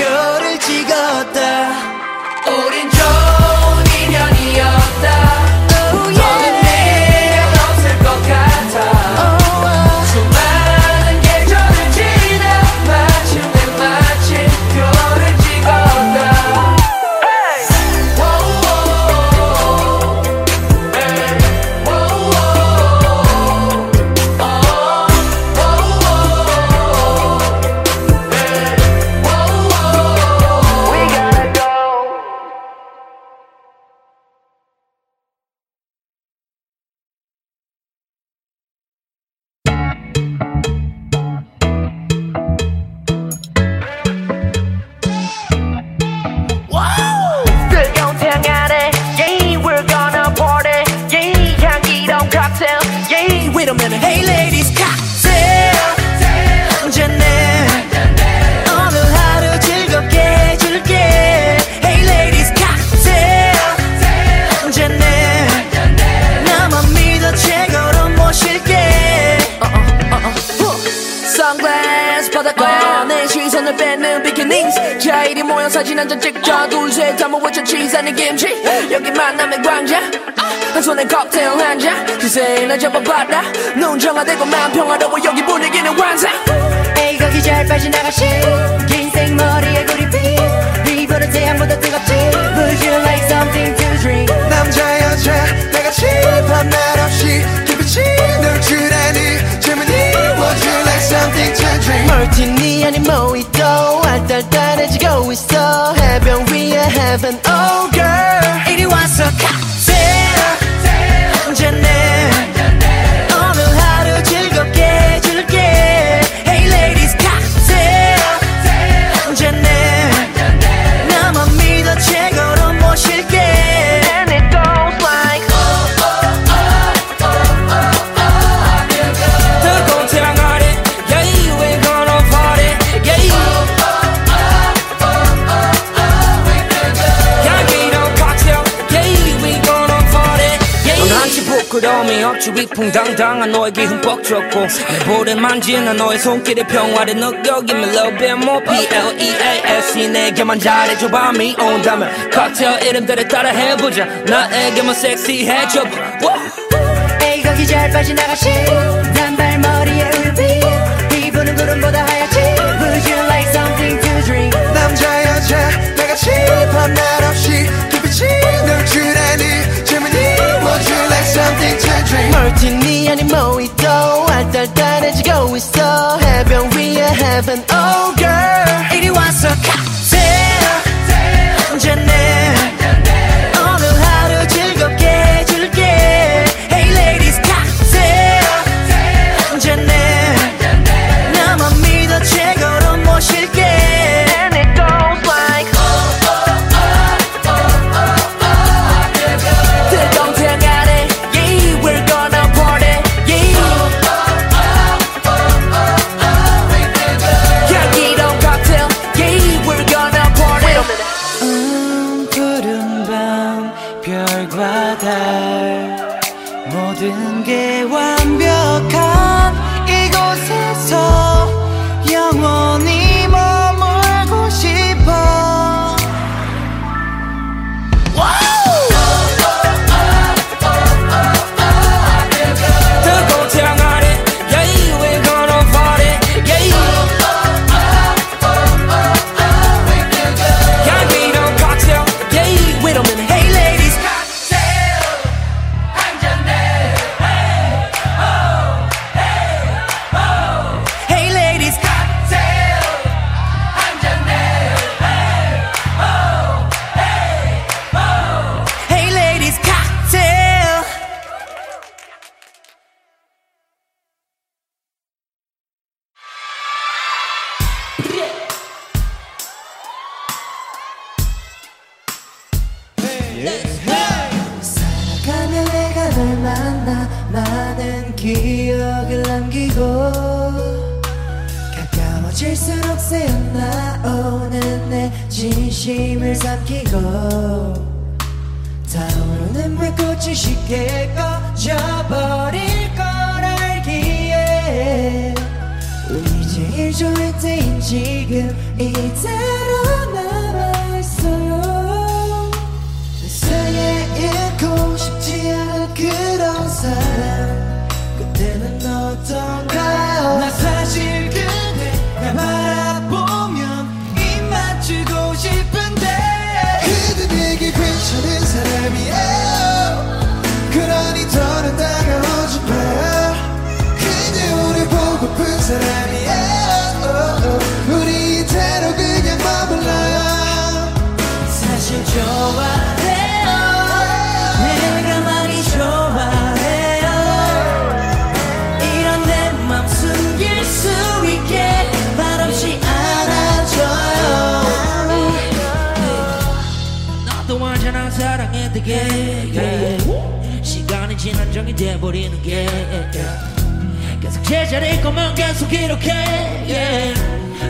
평화를 느껴기면 little bit more P-L-E-A-S-E 내게만 잘해줘봐 me 온다면 칵테일 이름들을 따라 해보자. 나에게만 섹시해줘봐. 에이 거기 잘 빠져나가시 단발머리에 우유빛 피부는 구름보다 하얗지. Would you like something to drink? 남자 여자 나같이 밤낮 없이 기빛이 널주라니. 질문이 Would you like something to drink? 멀티니 아니 모이도 알딸딸해지고 있어. We are heaven oh girl. 이리 와서 가 감정이 돼버리는 게 계속 제자리 거면 계속 이렇게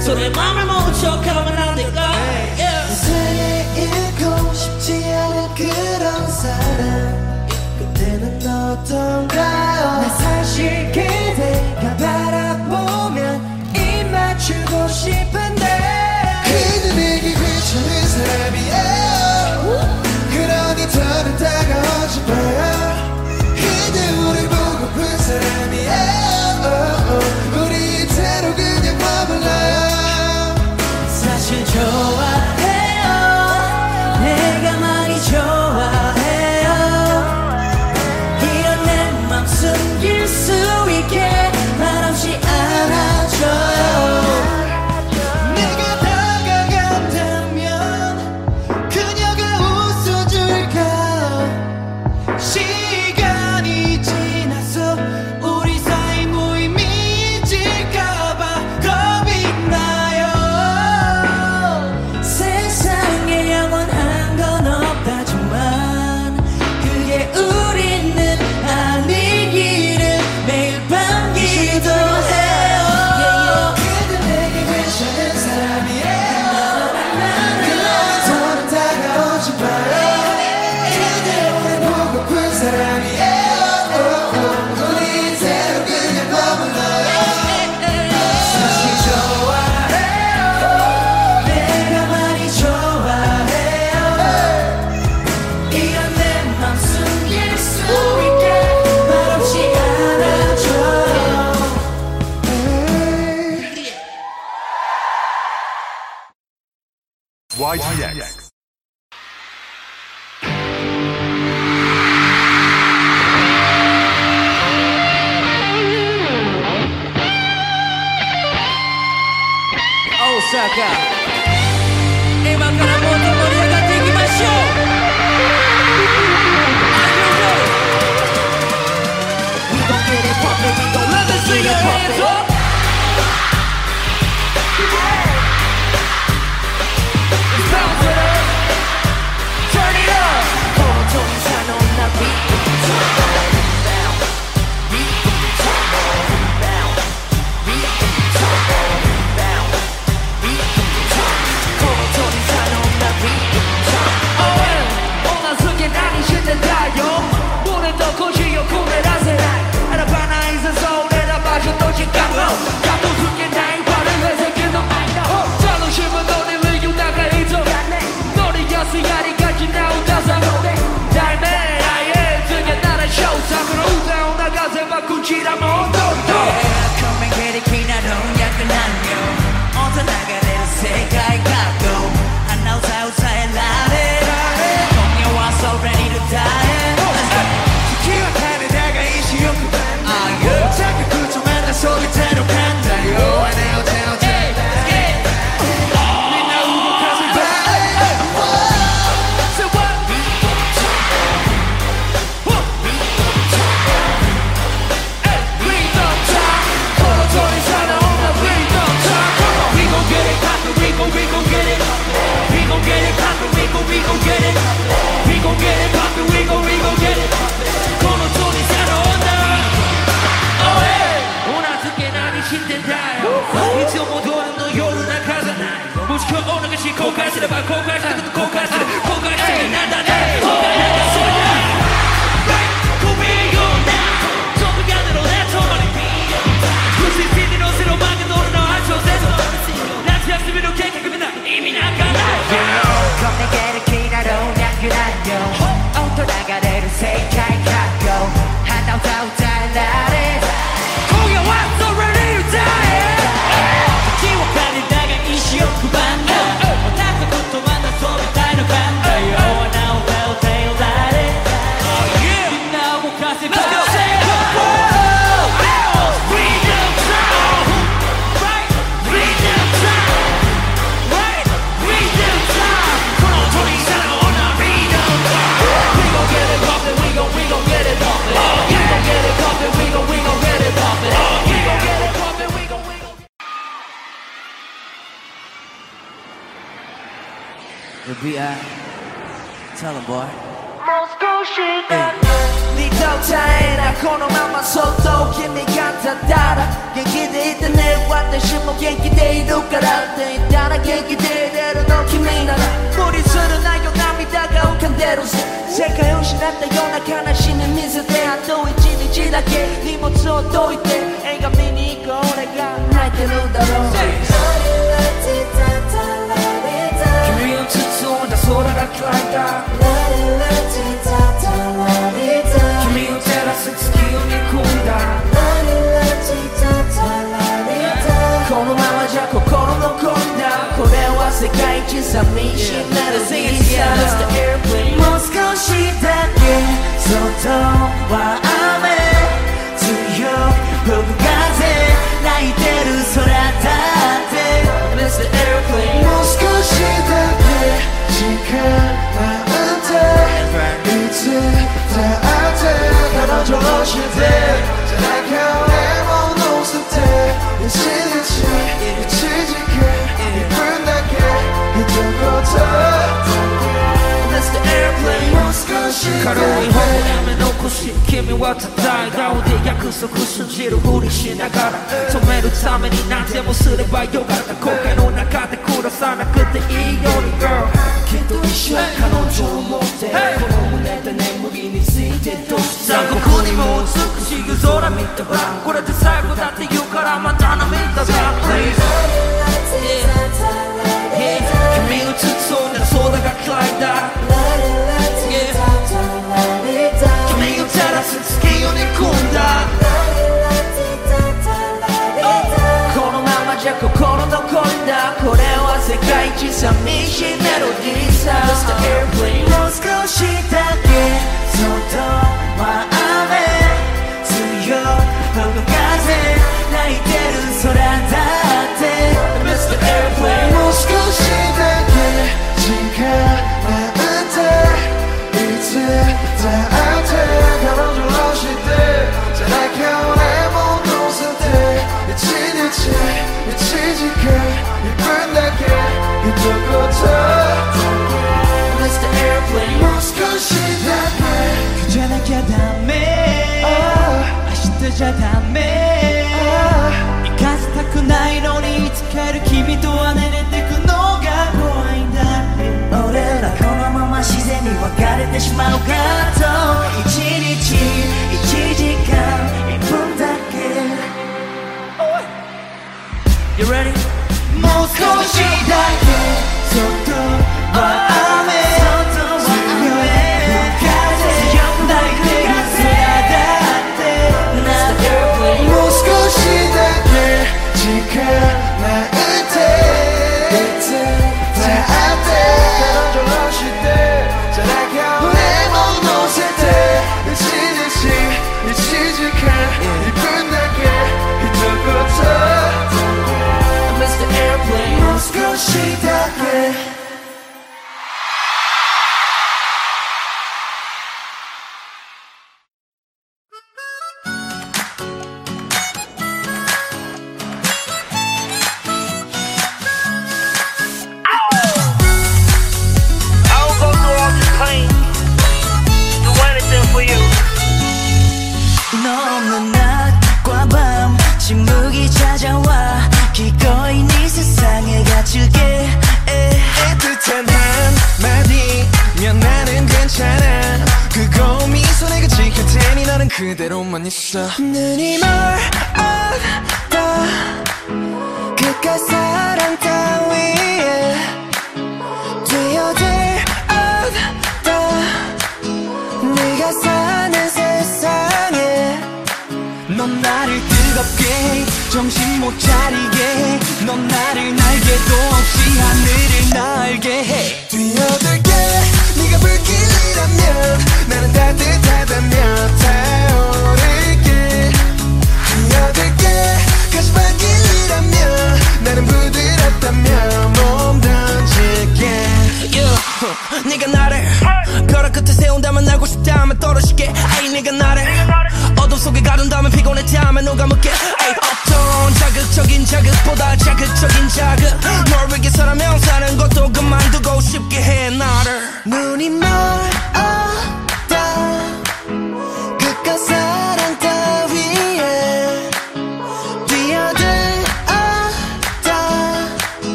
서로의 마음을 모른 척하면 안 될까 세상에 잃고 싶지 않은 그런 사람 그때는 어떤가요 나 사실 그대가 바라보면 입맞추고 싶은데.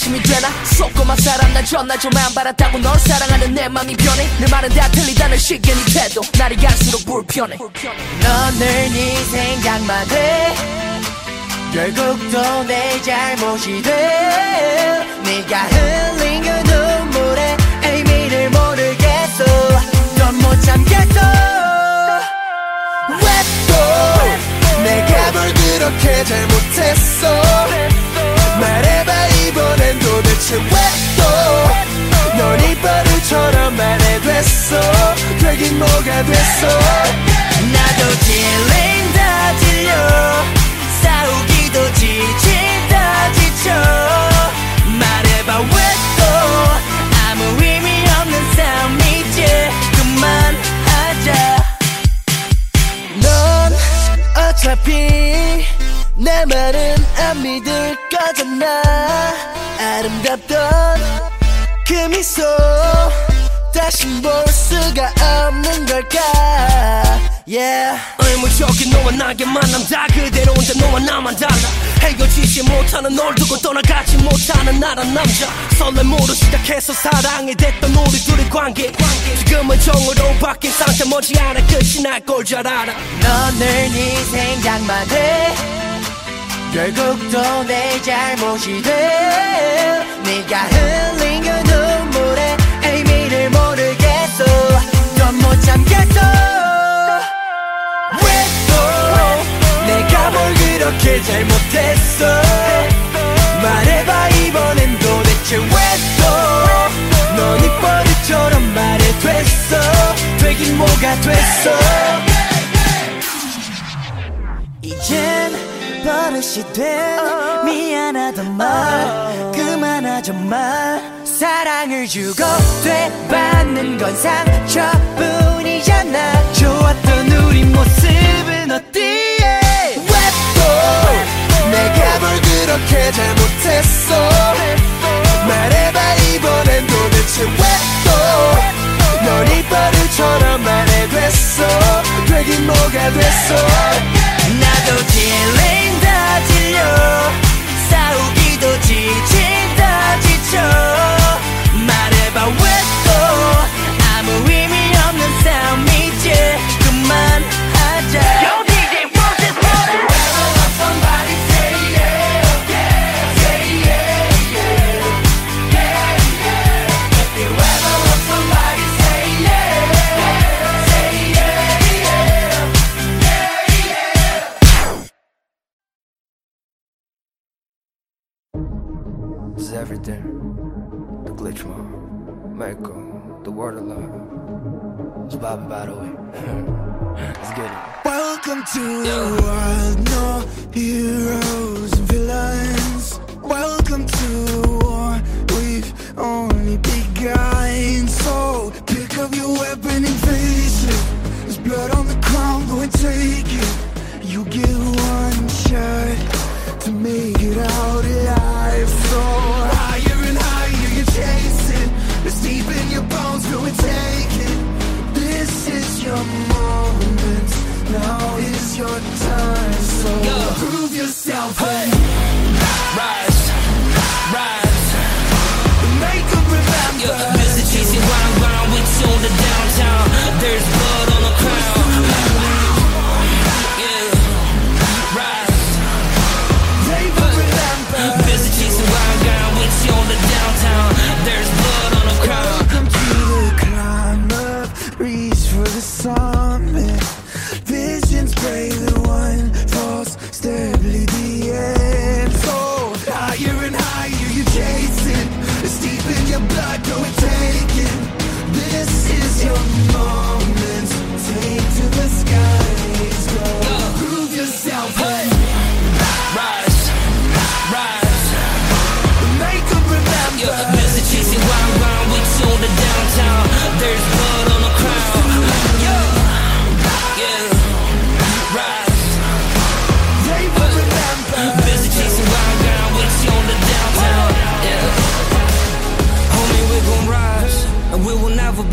안심이 되나? 속고만 사람 난 좀안 받았다고 널 사랑하는 내 맘이 변해. 내 말은 다 틀리다는 네 태도 날이 갈수록 불편해. 넌늘 네 생각만 해. 결국 또내 잘못이 돼. 네가 흘린 그 눈물에 의미를 모르겠어. 넌 못 참겠어. 또 내가 뭘 그렇게 잘못했어 말해봐 이번엔 도대체 왜또넌이 버릇처럼 말해 됐어. 되긴 뭐가 됐어. 나도 질린다 질려. 싸우기도 지친다 지쳐. 말해봐 왜 또? 아무 의미 없는 싸움이지 그만하자. 넌 어차피 내 말은 안 믿을 거잖아. 아름답던 그 미소 다신 볼 수가 없는 걸까? Yeah. 의무적인 너와 나의 만남 다. 그대로 혼자 너와 나만 달라. 헤어지지 못하는 널 두고 떠나가지 못하는 나란 남자. 설렘으로 시작해서 사랑이 됐던 우리 둘의 관계. 지금은 정으로 바뀐 상태. 머지않아 끝이 날 걸 잘 알아. 넌늘 네 생각만 해 결국 또 내 잘못이 돼. 네가 흘린 그 눈물에 의미를 모르겠어. 넌 못 참겠어. 왜 또 내가 뭘 그렇게 잘못했어? 말해봐 이번엔 도대체 왜 또 넌이 버릇처럼 말해 됐어. 되긴 뭐가 됐어. 이젠 버릇이 된 미안하단 말 그만하자 말. 사랑을 주고 되받는 건 상처뿐이잖아. 좋았던 우리 모습은 어디에? 또? 내가 뭘 그렇게 잘못했어? 말해봐 이번엔 도대체 도대체 왜또넌 이빨을처럼 말해 됐어. 되긴 뭐가 됐어 나도 딜링 다 질려. 싸우기도 지친다 지쳐. 말해봐 왜 또? 아무 의미 없는 싸움이지 그만 is everything. The glitch mom, Michael, the word alive. It's Bobby by the way. <laughs> Let's get it. Welcome to the world, no heroes and villains. Welcome to war, we've only begun. So pick up your weapon and face it. There's blood on the ground, go and take it. You get one shot to make it out alive. So higher and higher you chase it. It's deep in your bones, go and take it. This is your moment. Now is your time. So prove yourself and Rise, rise. make them remember. Yeah, busy chasing round with you in the downtown. There's song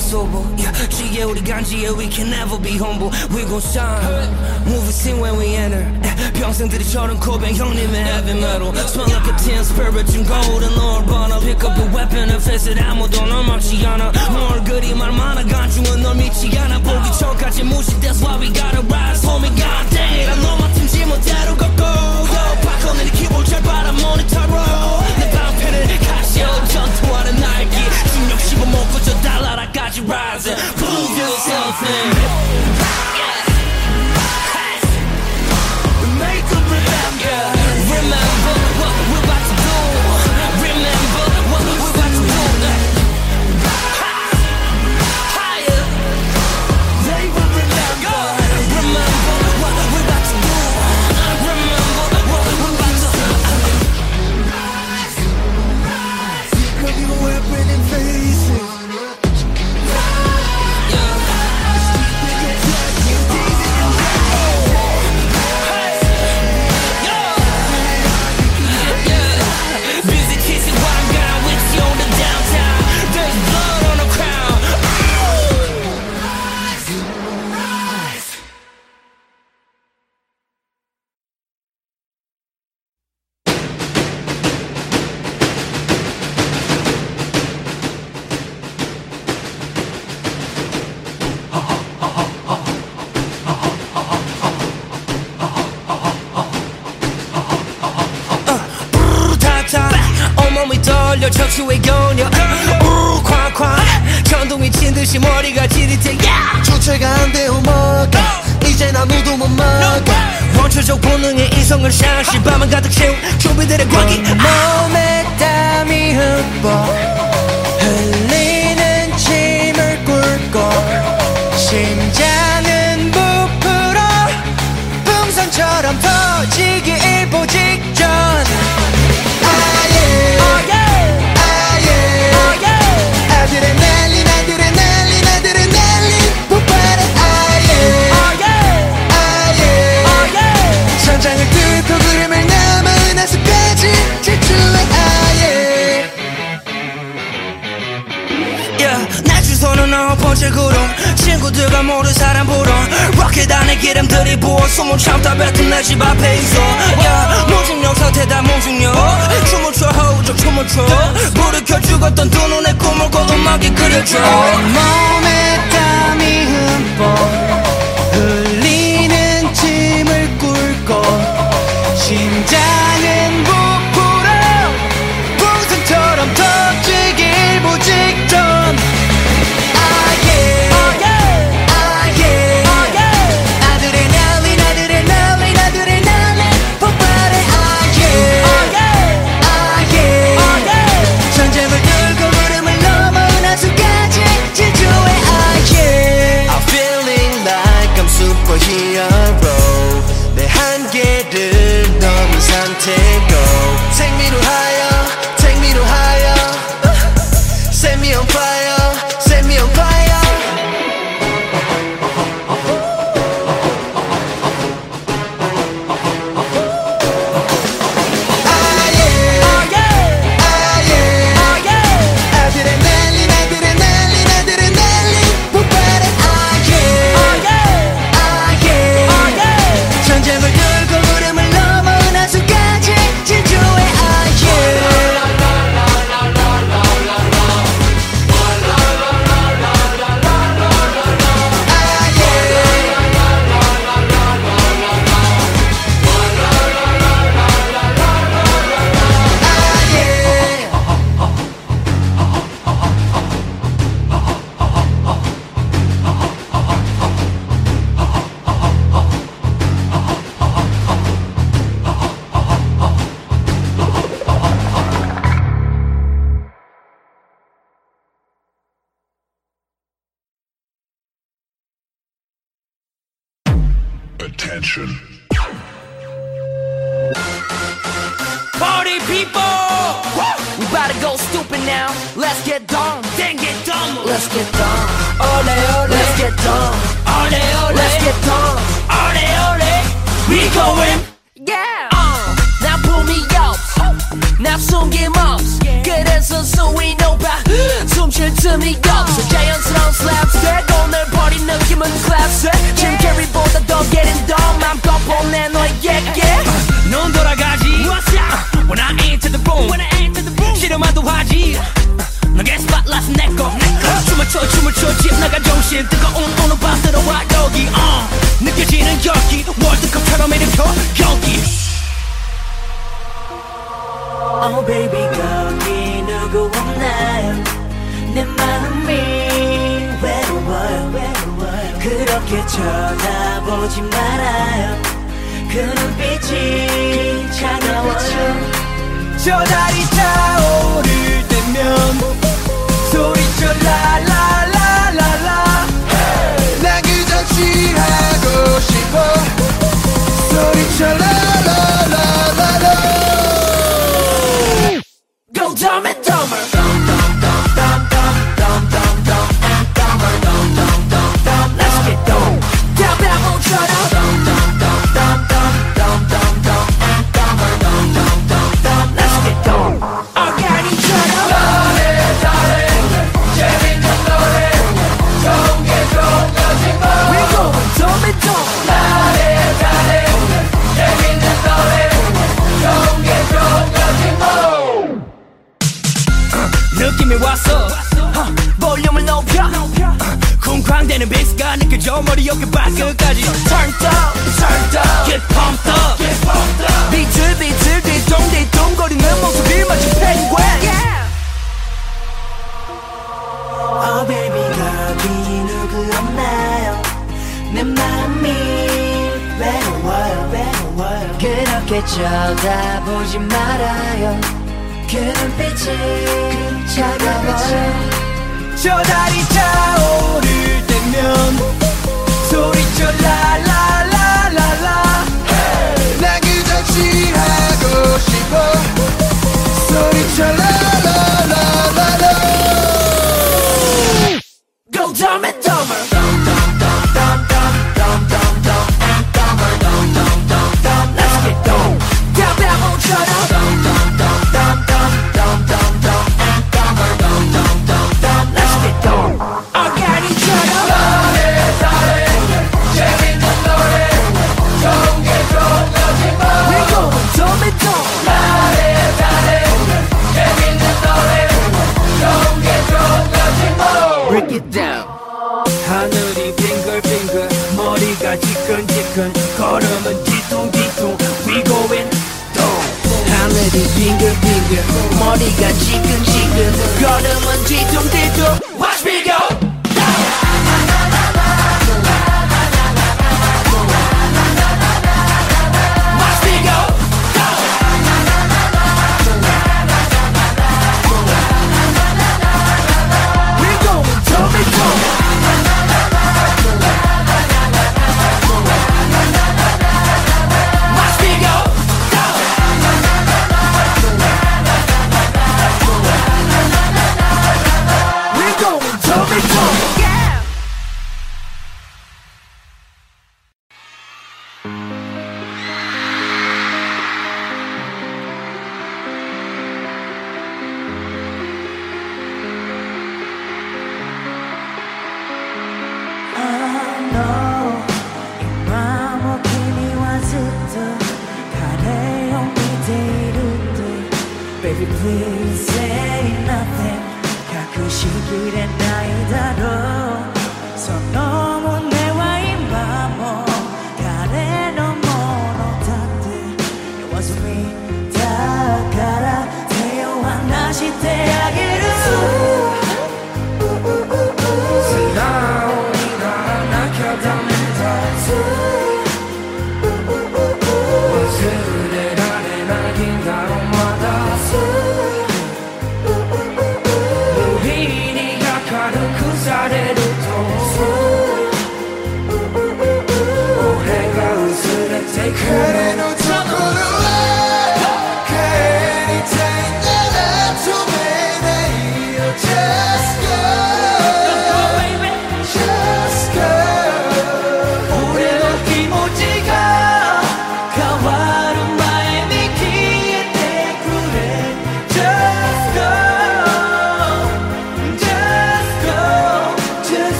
sober. Yeah, 지게 우리 간지에 we can never be humble. We gon' shine. Movie scene when we enter. Eh, 평생들이 저런 고백 형님의 heavy metal. Smell like a tin spirit 좀 golden or burner. Pick up your weapon and face it 아무도 널 막지 않아. 널 그리 말 많아 간중은 널 믿지 않아. 보기 전까지 무시 that's why we gotta rise. Homie, god dang it. 난 너만 틈지 못대로 go go. Yo, 바꿔내 네 키볼 잘 봐라 모니터로. 내 방패는 가시오 전투하는 날개. 중력 씹어먹고 저 달나라까지 rise. Prove yourself and Make them remember. Yeah, remember 이성을 샤시 밤은 가득 채운 좀비들의 광기 몸에 땀이 흠뻑 흘리는 침을 꿇고 심장은 부풀어 풍선처럼 터지기 일보 직전 나 모를 사람 불어. 로켓 안에 기름 들이부어. 숨을 참다 뱉은 내 집 앞에 있어. 야 무중력 사태다 무중력 춤을 춰 허우적 춤을 춰. 불을 켜 죽었던 두 눈에 꿈을 꿔 음악이 그려줘. 몸에 땀이 흠뻑 흘리는 짐을 꿇고 심장은 부풀어. 풍선처럼 터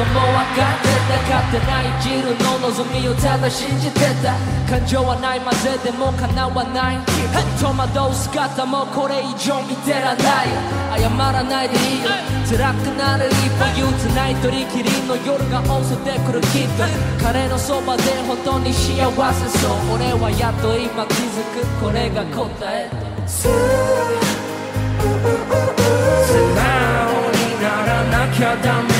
とも分かってた勝手ない自分の望みをただ信じてた。感情はないまぜでも叶わない。戸惑う姿もこれ以上見てらない。謝らないでいいよ。辛くなる一歩憂鬱ないとりきりの夜が襲ってくるきっと彼のそばで本当に幸せそう俺はやっと今気づくこれが答え素直にならなきゃダメ。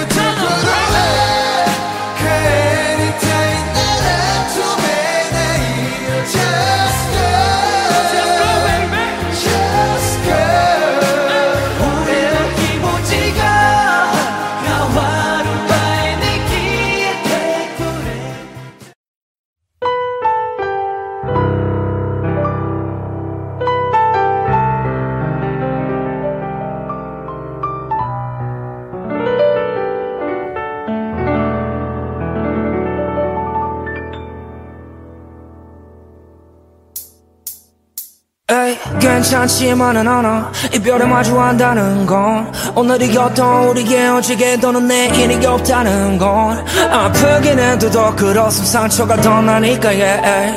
괜찮지만은 않아 이별에 마주한다는 건 오늘이었던 우리 헤어지게 더는 내일이 없다는 건. 아프긴 해도 더 그렇음 상처가 더 나니까 yeah.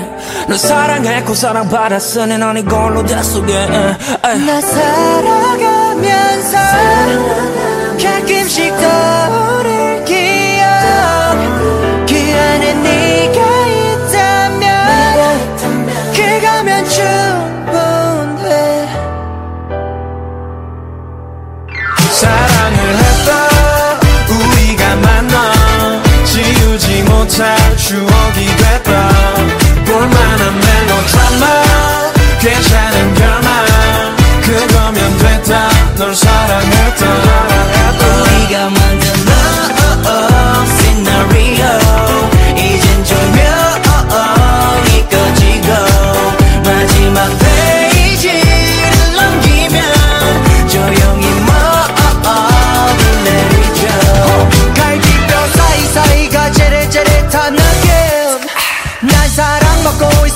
널 사랑했고 사랑받았으니 난 이걸로 됐어 yeah. 나 살아가면서 가끔씩 떠오를 못할 추억이 됐다. 볼만한 멜로드라마 괜찮은 결말 그거면 됐다. 널 사랑했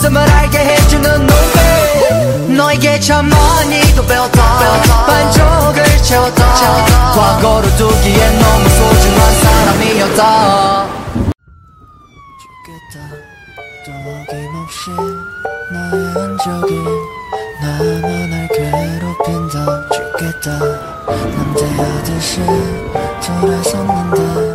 있음을 알게 해주는 노래. 너에게 참 많이도 배웠던 반쪽을 채웠던 과거를 두기엔 너무 소중한 사람이었다. 또 어김없이 나의 흔적이 나만을 괴롭힌다. 죽겠다. 남대하듯이 돌아섰는데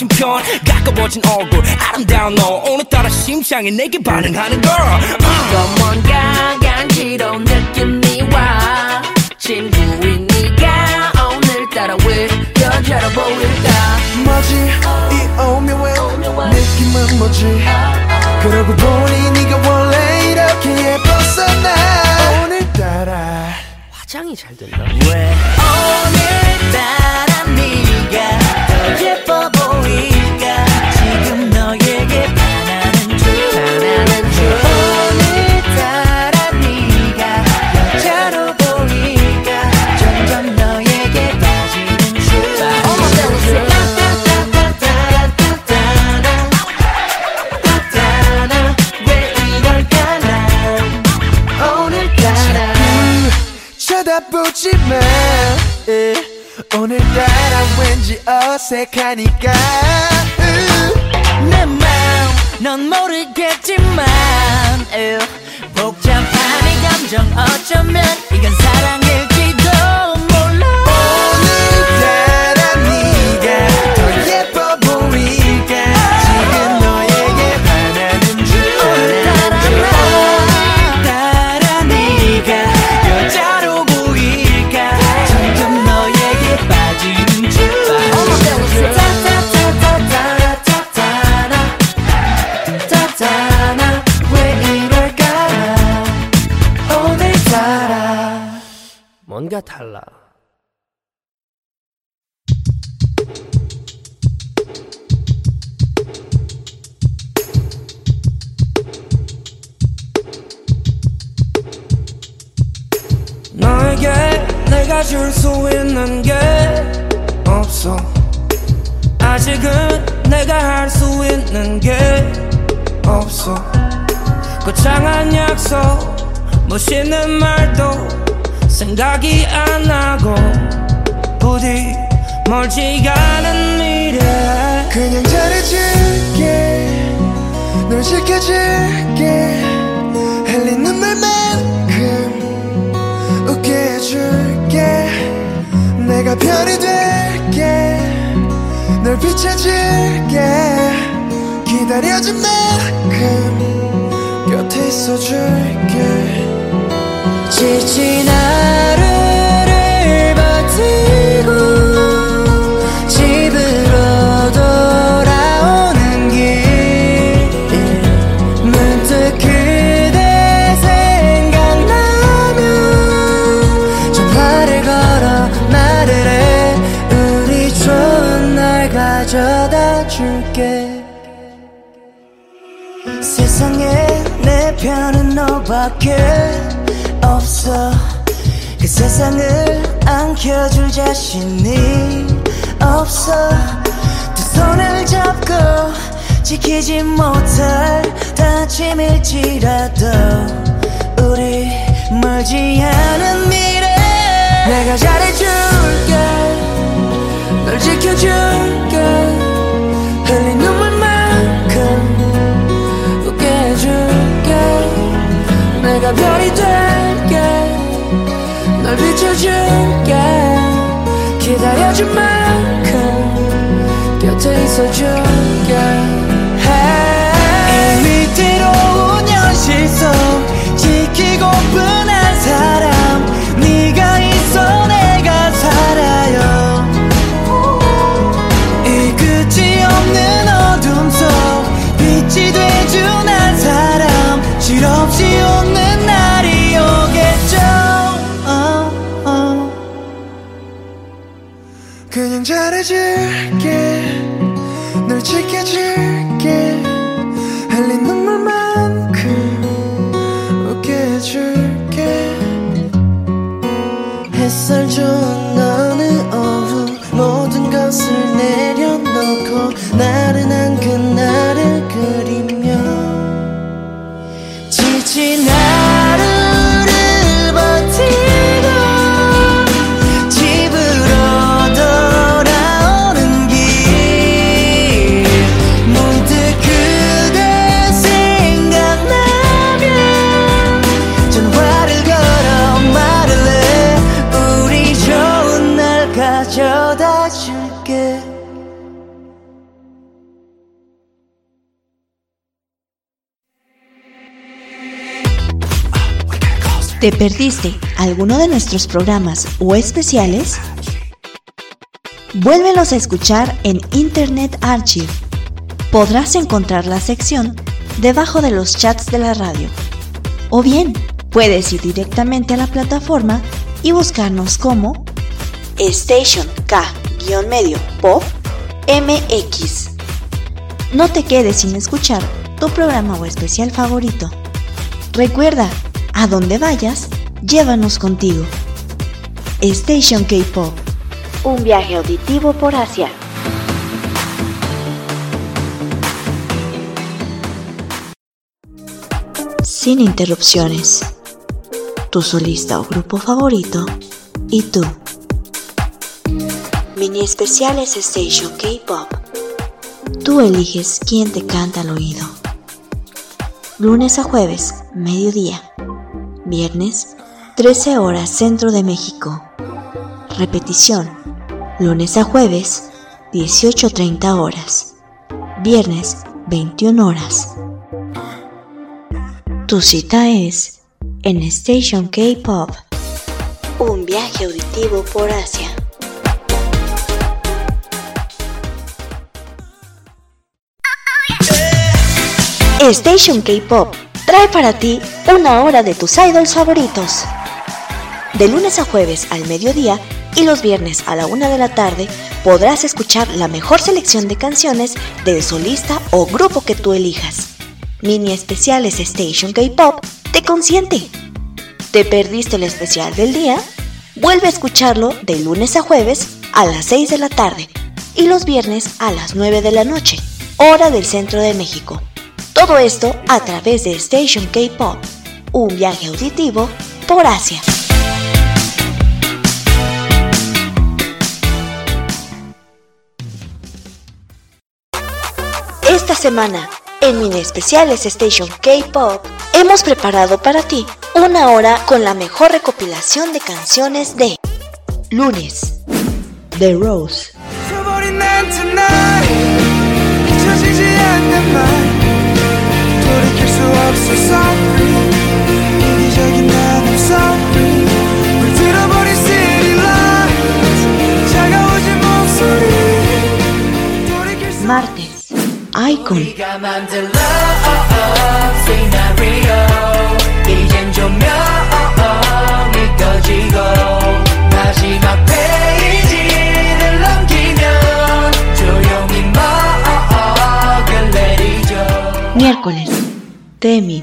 거친 편 가까워진 얼굴 아름다운 너. 오늘따라 심장이 내게 반응하는 걸 어색하니까. Nuestros programas o especiales? Vuélvelos a escuchar en Internet Archive. Podrás encontrar la sección debajo de los chats de la radio. O bien, puedes ir directamente a la plataforma y buscarnos como Station K-medio Pop MX. No te quedes sin escuchar tu programa o especial favorito. Recuerda, a donde vayas, llévanos contigo. Station K-Pop. Un viaje auditivo por Asia. Sin interrupciones. Tu solista o grupo favorito y tú. Mini especiales Station K-Pop. Tú eliges quién te canta al oído. Lunes a jueves, mediodía. Viernes, 13 horas Centro de México. Repetición. Lunes a jueves, 18.30 horas. Viernes, 21 horas. Tu cita es en Station K-Pop. Un viaje auditivo por Asia. Station K-Pop trae para ti una hora de tus idols favoritos. De lunes a jueves al mediodía y los viernes a la una de la tarde podrás escuchar la mejor selección de canciones del solista o grupo que tú elijas. Mini especiales Station K-Pop te consiente. ¿Te perdiste el especial del día? Vuelve a escucharlo de lunes a jueves a las 6 de la tarde y los viernes a las 9 de la noche, hora del centro de México. Todo esto a través de Station K-Pop, un viaje auditivo por Asia. Esta semana, en Mini Especiales Station K-Pop, hemos preparado para ti una hora con la mejor recopilación de canciones de Lunes, The Rose, 잊 먹을 내리죠. Miércoles, Demi,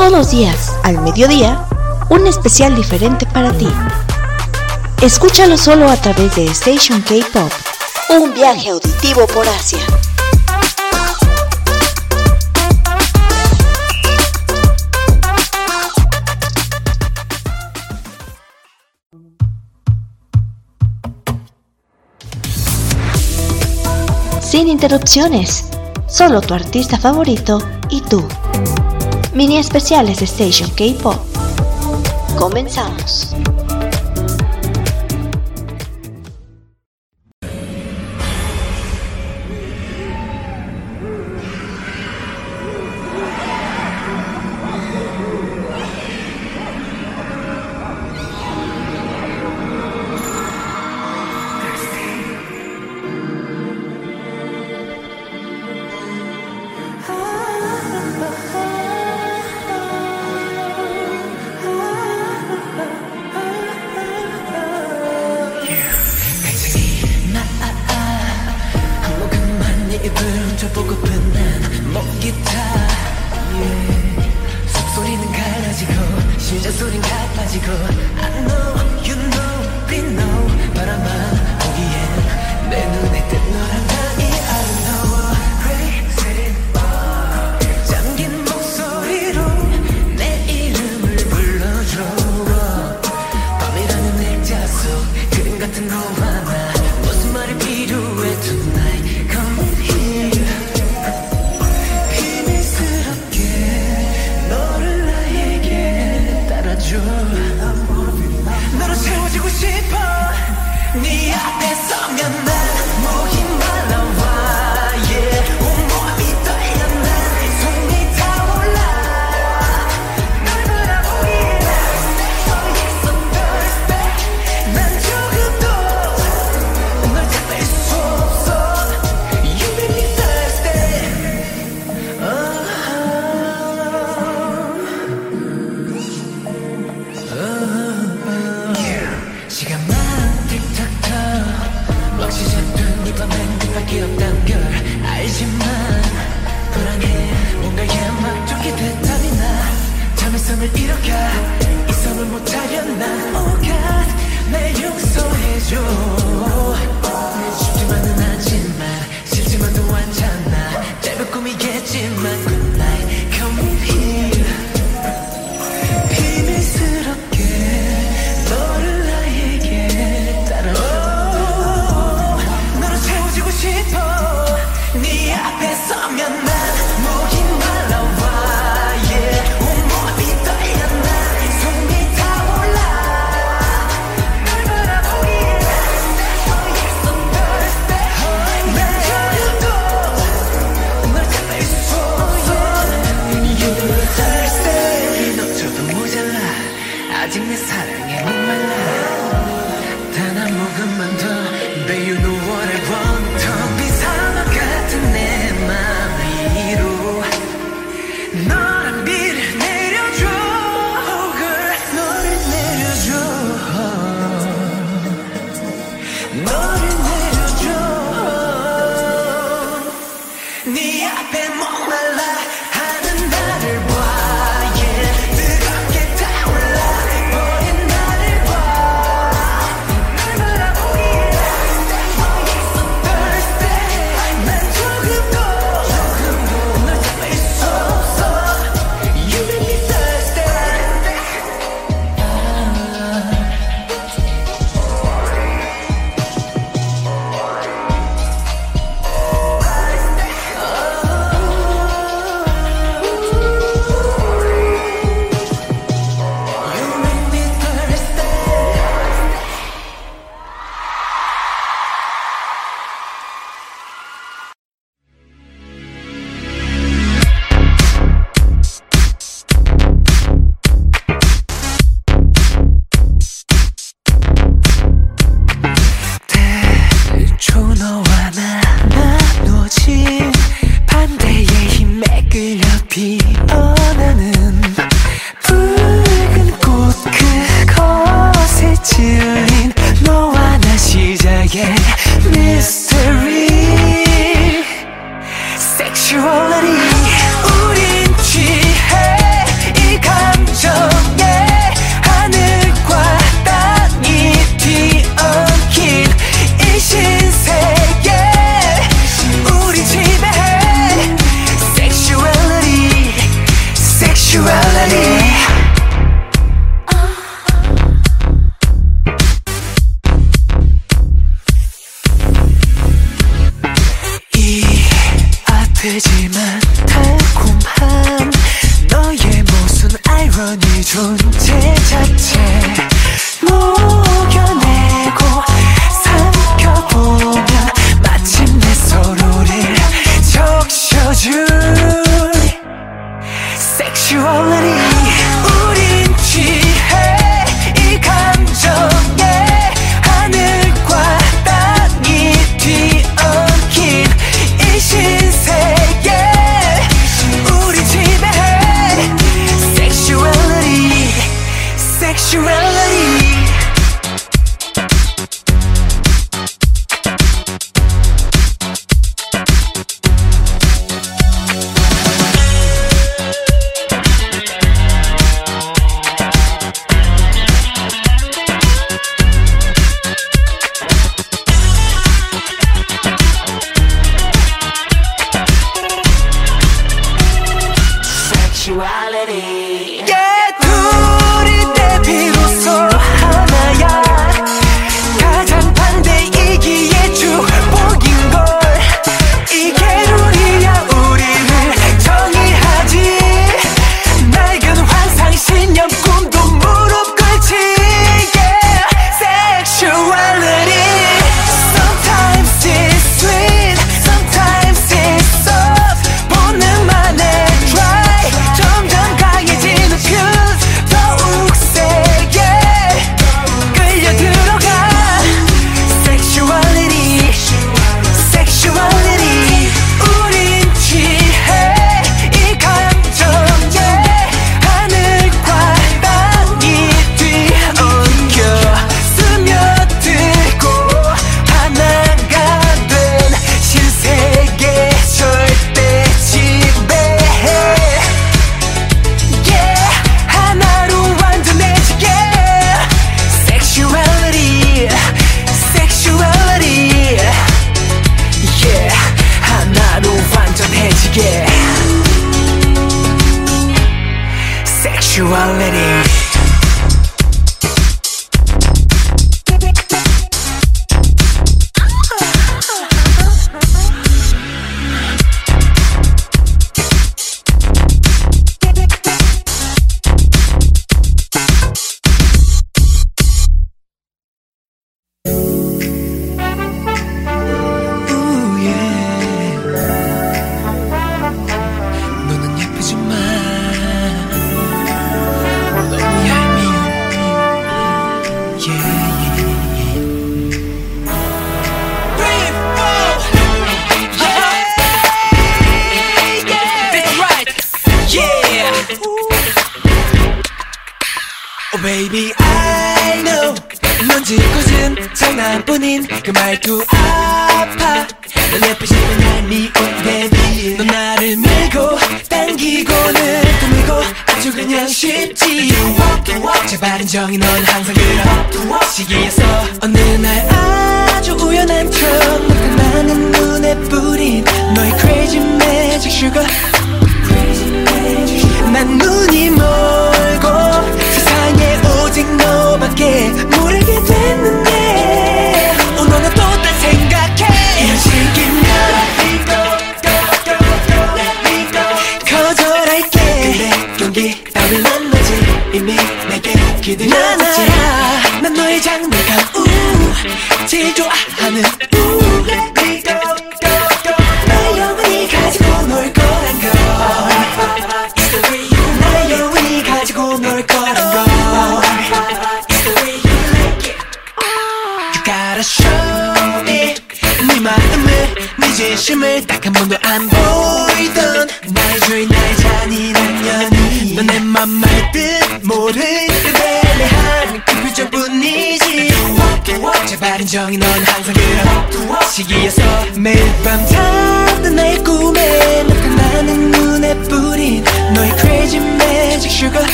todos los días, al mediodía, un especial diferente para ti. Escúchalo solo a través de Station K-Pop, un viaje auditivo por Asia. Sin interrupciones, solo tu artista favorito y tú. Mini especiales de Station K-Pop. Comenzamos.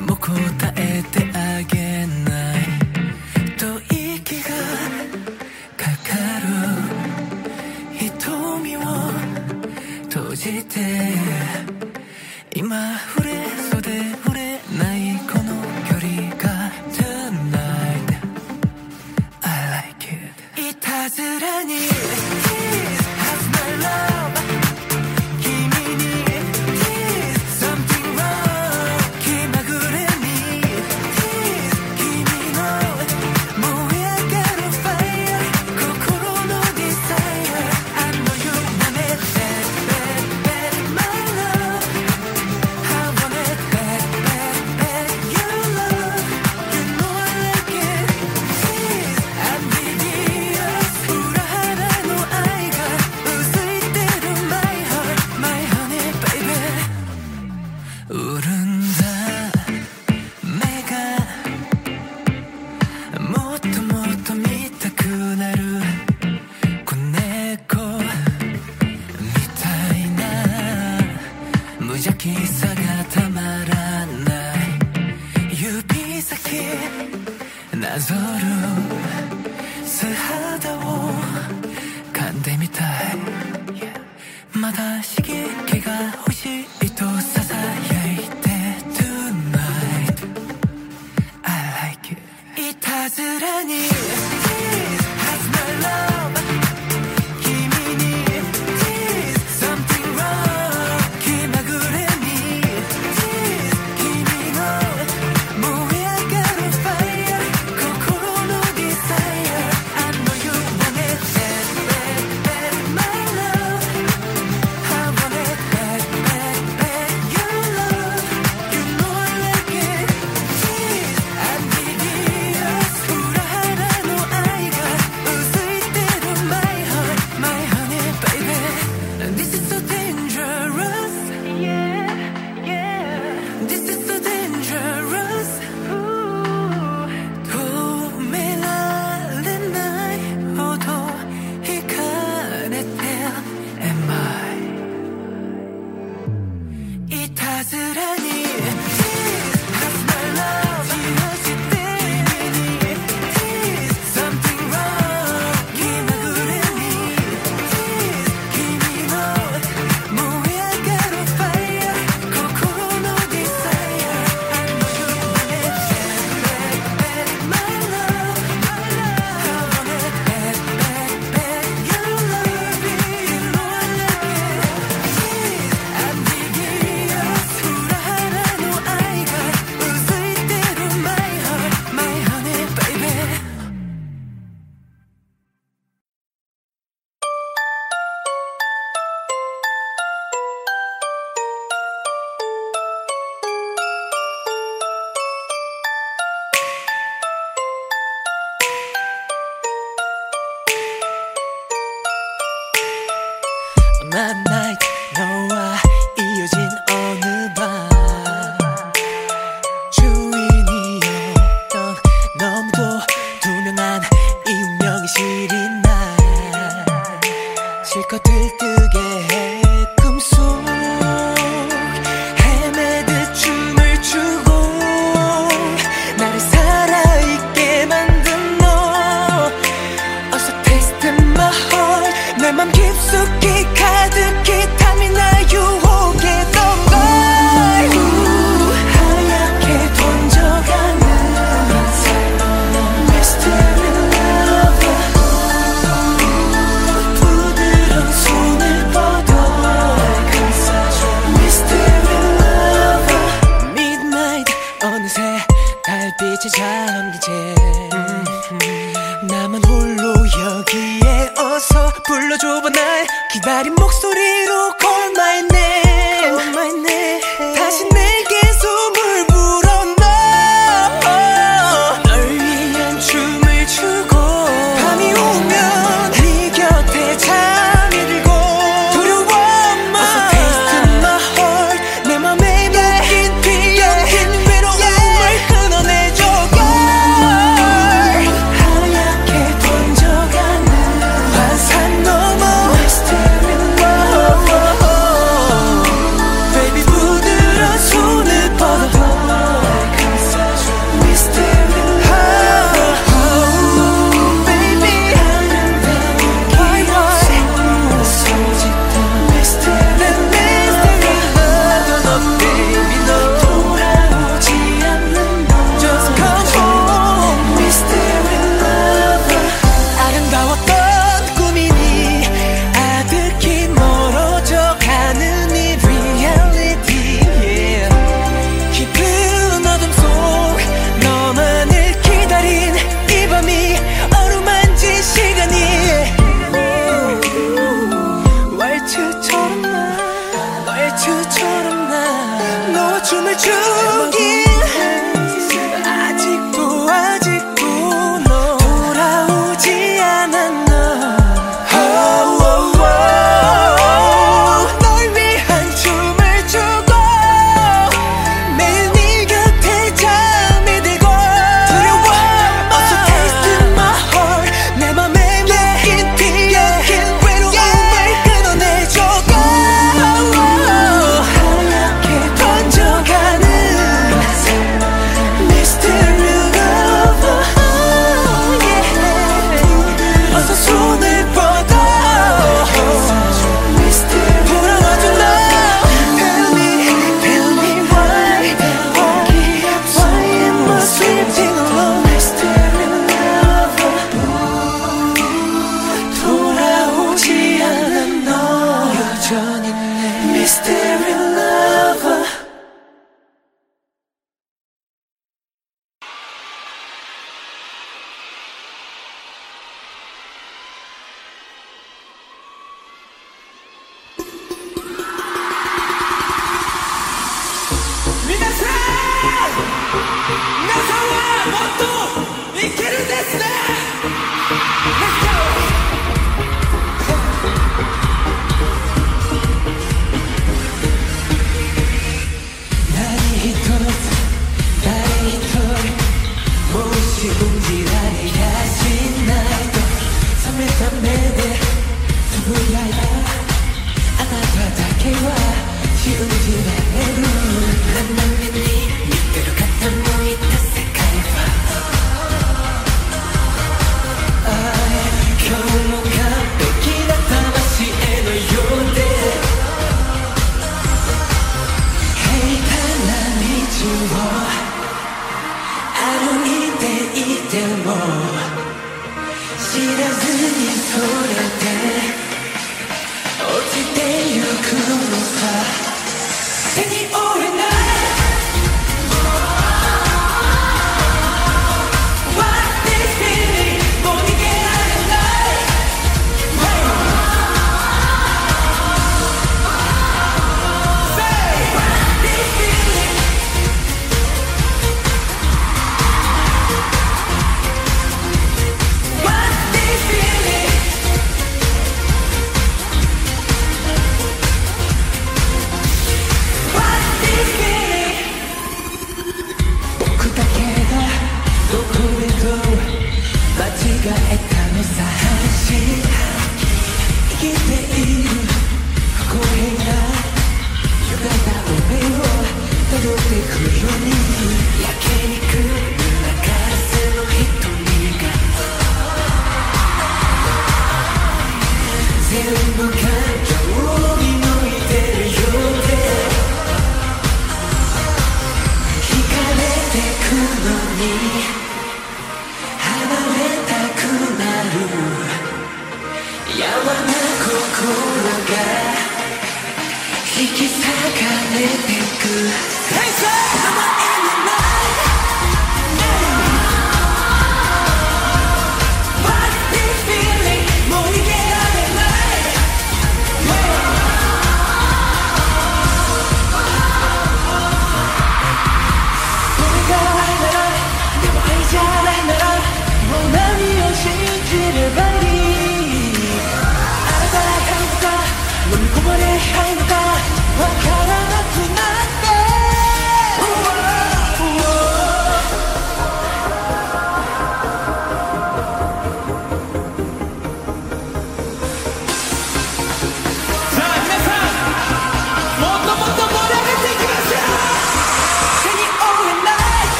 でも答え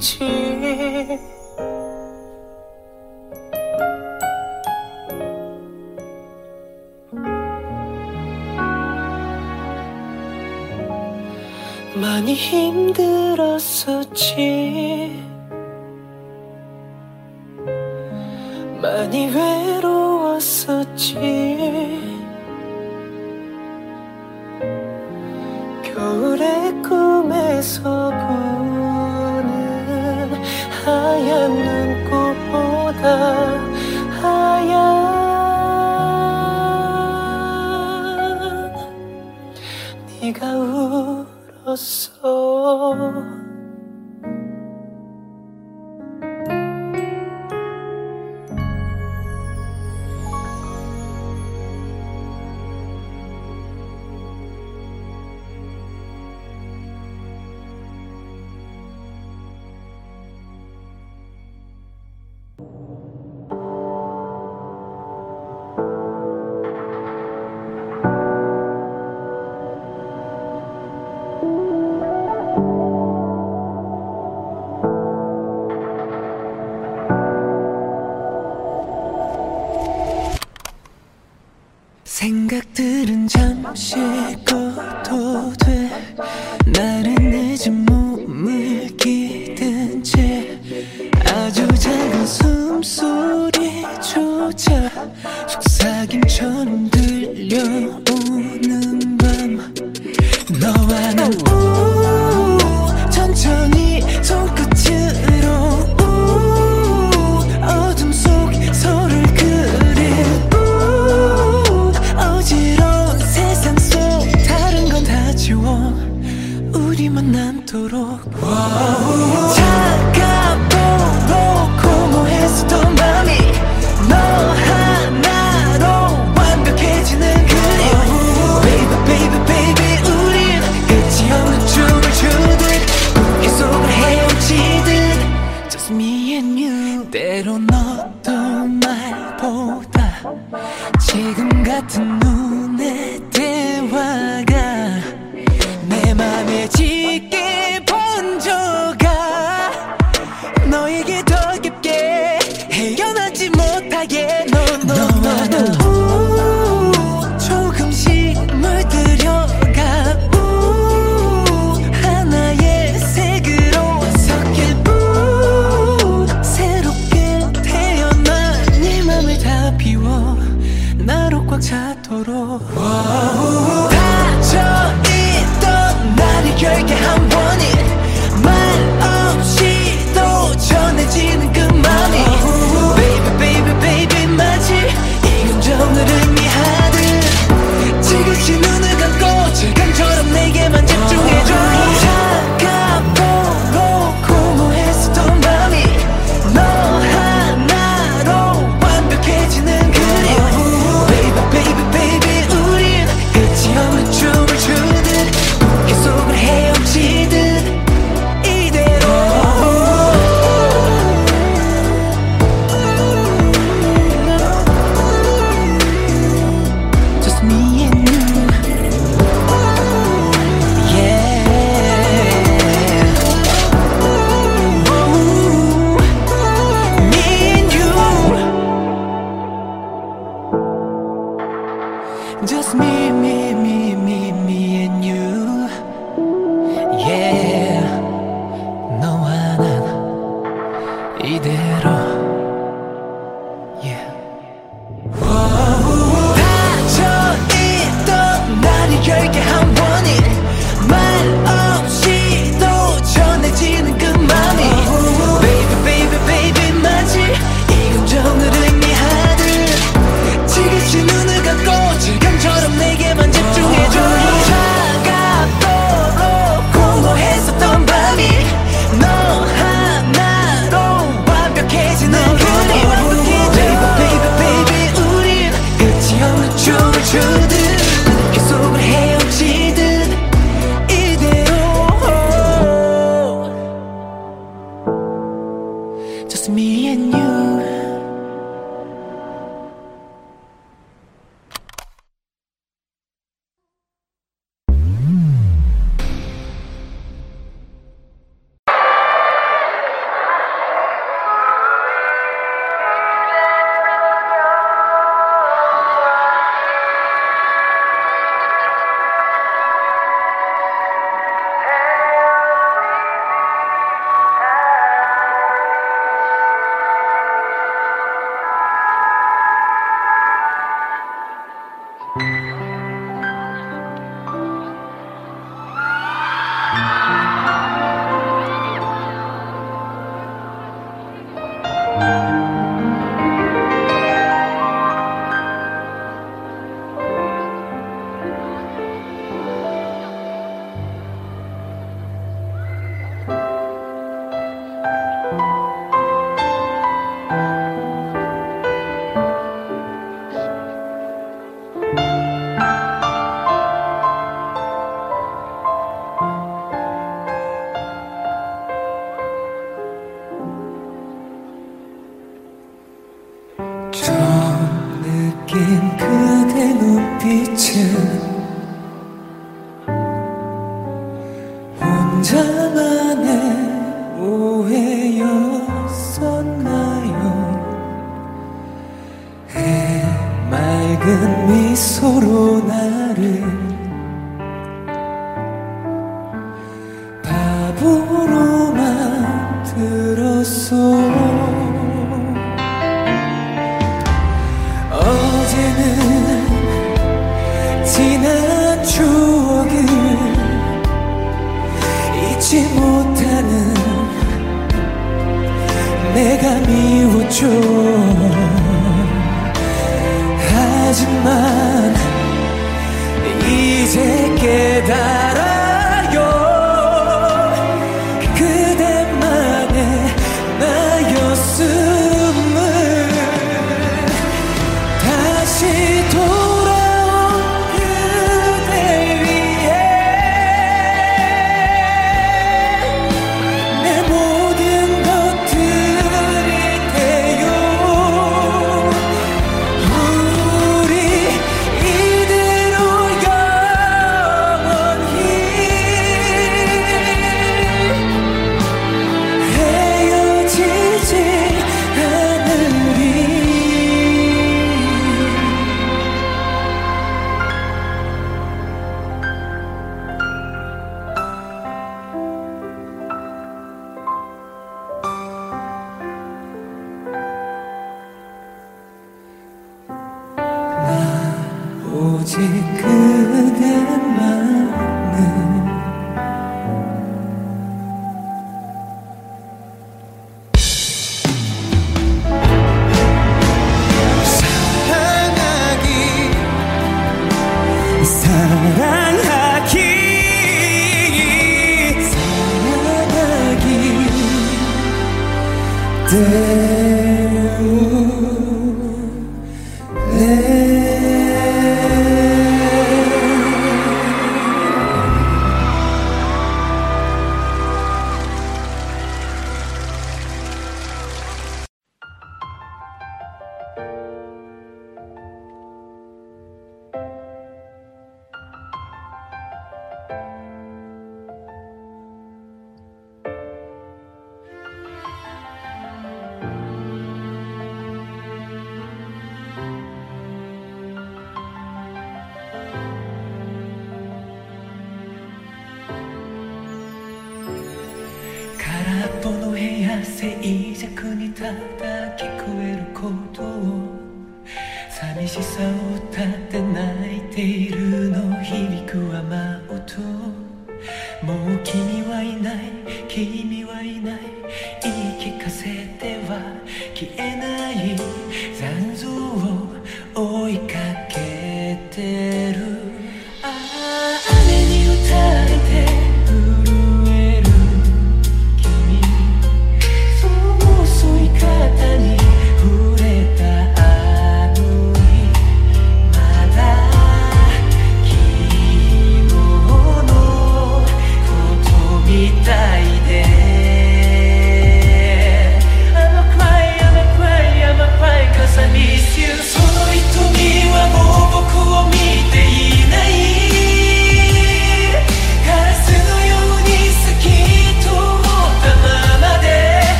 건지. 많이 힘들었었지. 많이 외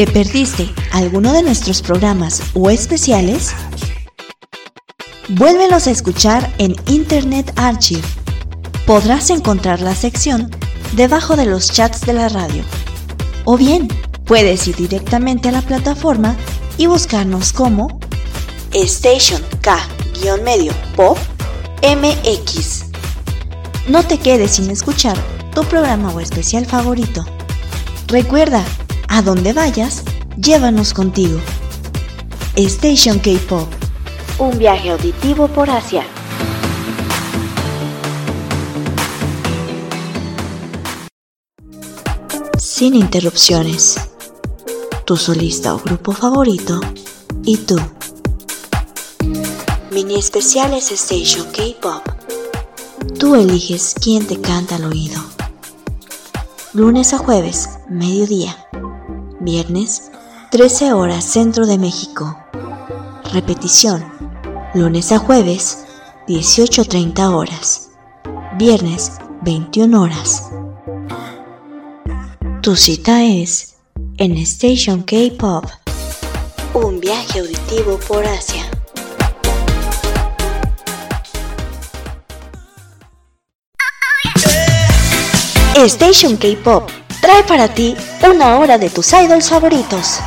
¿Te perdiste alguno de nuestros programas o especiales? Vuélvelos a escuchar en Internet Archive. Podrás encontrar la sección debajo de los chats de la radio. O bien, puedes ir directamente a la plataforma y buscarnos como Station K-medio Pop MX. No te quedes sin escuchar tu programa o especial favorito. Recuerda, a donde vayas, llévanos contigo. Station K-Pop. Un viaje auditivo por Asia. Sin interrupciones. Tu solista o grupo favorito y tú. Mini especiales Station K-Pop. Tú eliges quién te canta al oído. Lunes a jueves, mediodía. Viernes, 13 horas Centro de México. Repetición. Lunes a jueves, 18.30 horas. Viernes, 21 horas. Tu cita es en Station K-Pop. Un viaje auditivo por Asia. Station K-Pop trae para ti una hora de tus idols favoritos.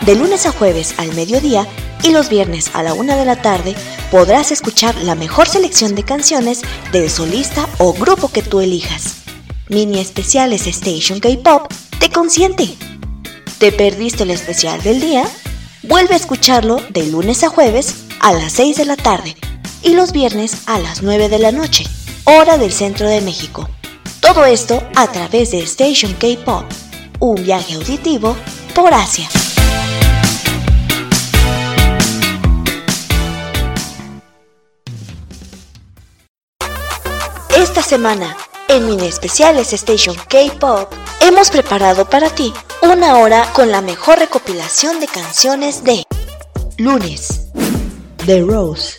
De lunes a jueves al mediodía y los viernes a la una de la tarde podrás escuchar la mejor selección de canciones del solista o grupo que tú elijas. Mini especiales Station K-Pop te consiente. ¿Te perdiste el especial del día? Vuelve a escucharlo de lunes a jueves a las 6 de la tarde y los viernes a las 9 de la noche, hora del centro de México. Todo esto a través de Station K-Pop, un viaje auditivo por Asia. Esta semana, en Mini Especiales Station K-Pop, hemos preparado para ti una hora con la mejor recopilación de canciones de Lunes, The Rose,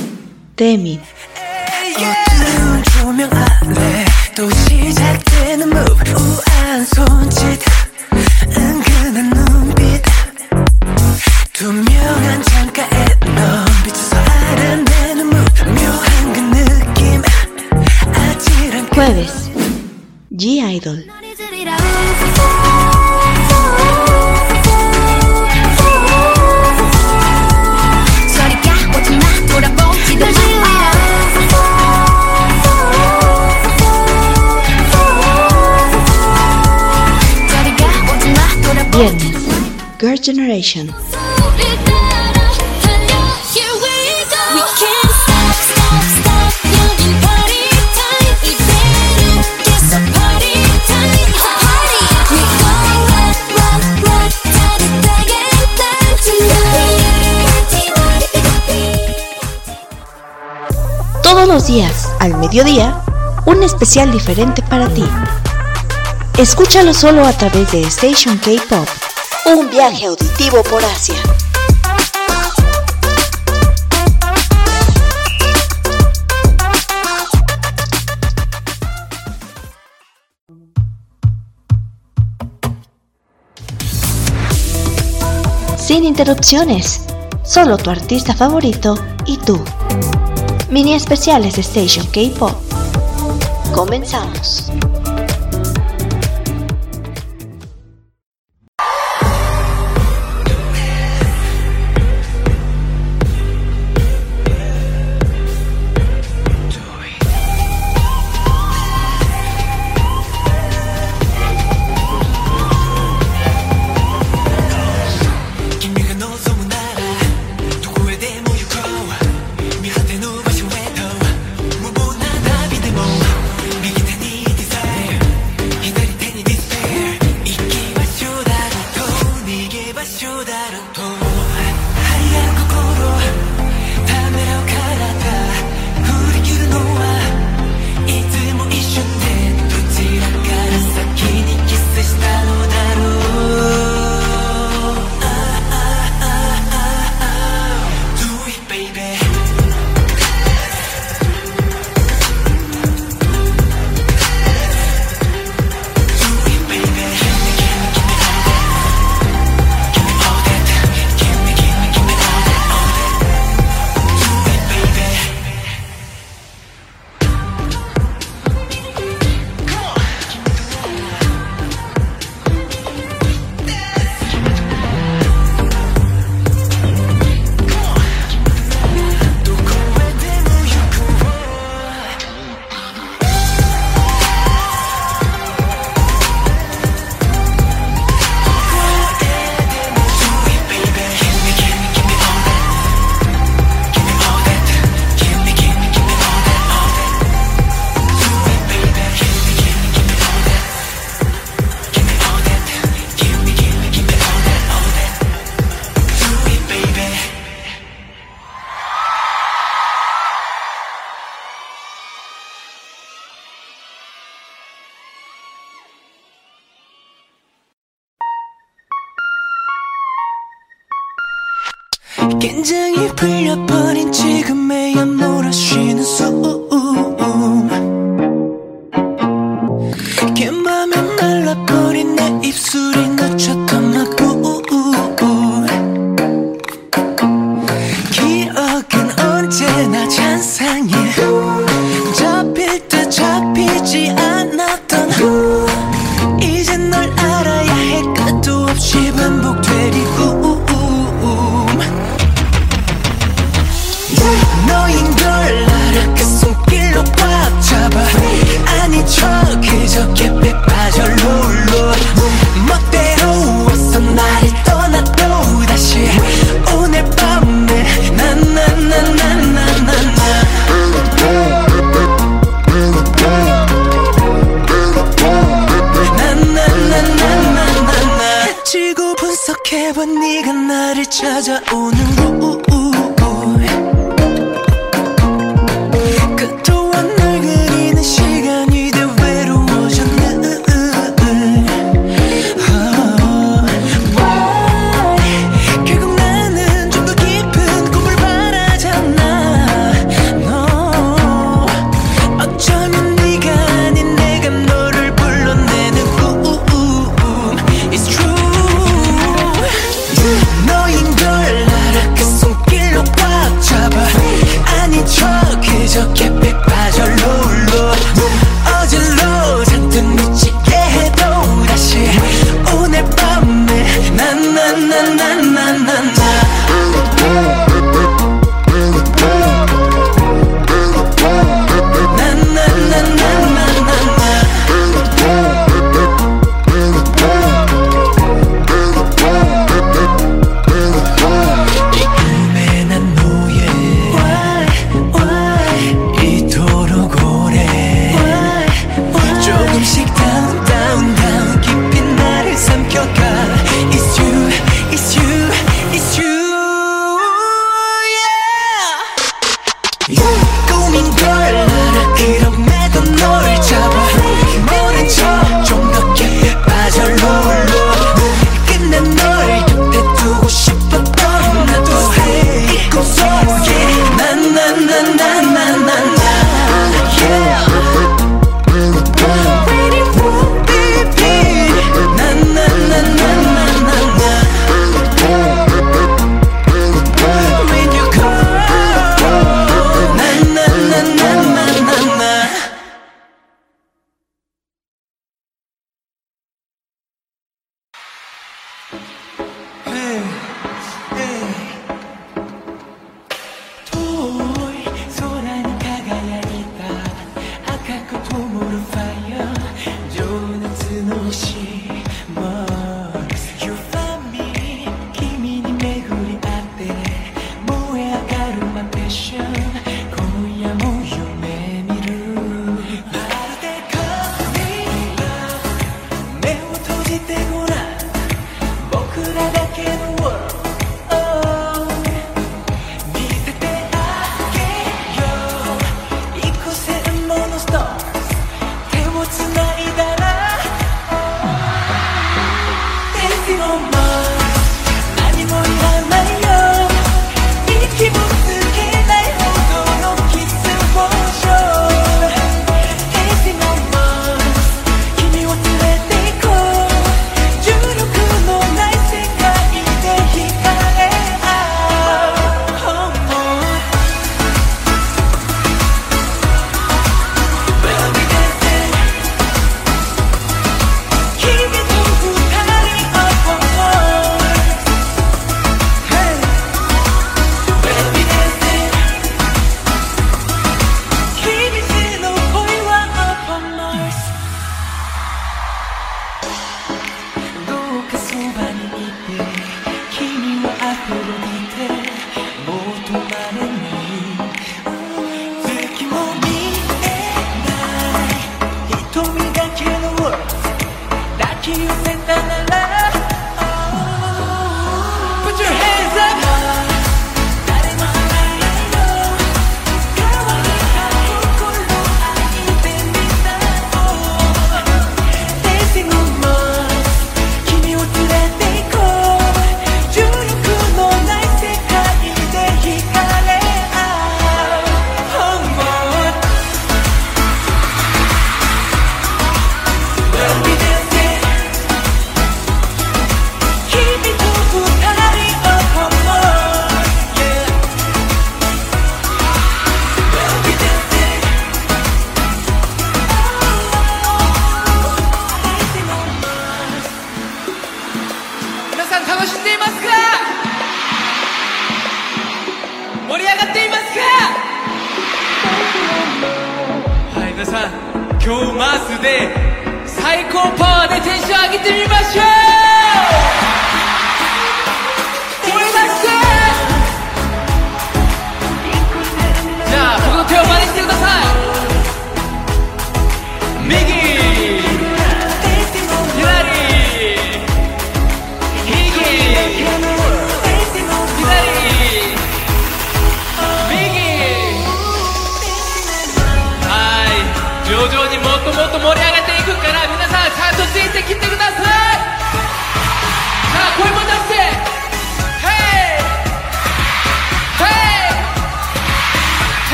때민 Jueves. G-Idol. Girl Generation. Todos los días, al mediodía, un especial diferente para ti. Escúchalo solo a través de Station K-Pop. Un viaje auditivo por Asia. Sin interrupciones, solo tu artista favorito y tú. Mini especiales de Station K-Pop. Comenzamos.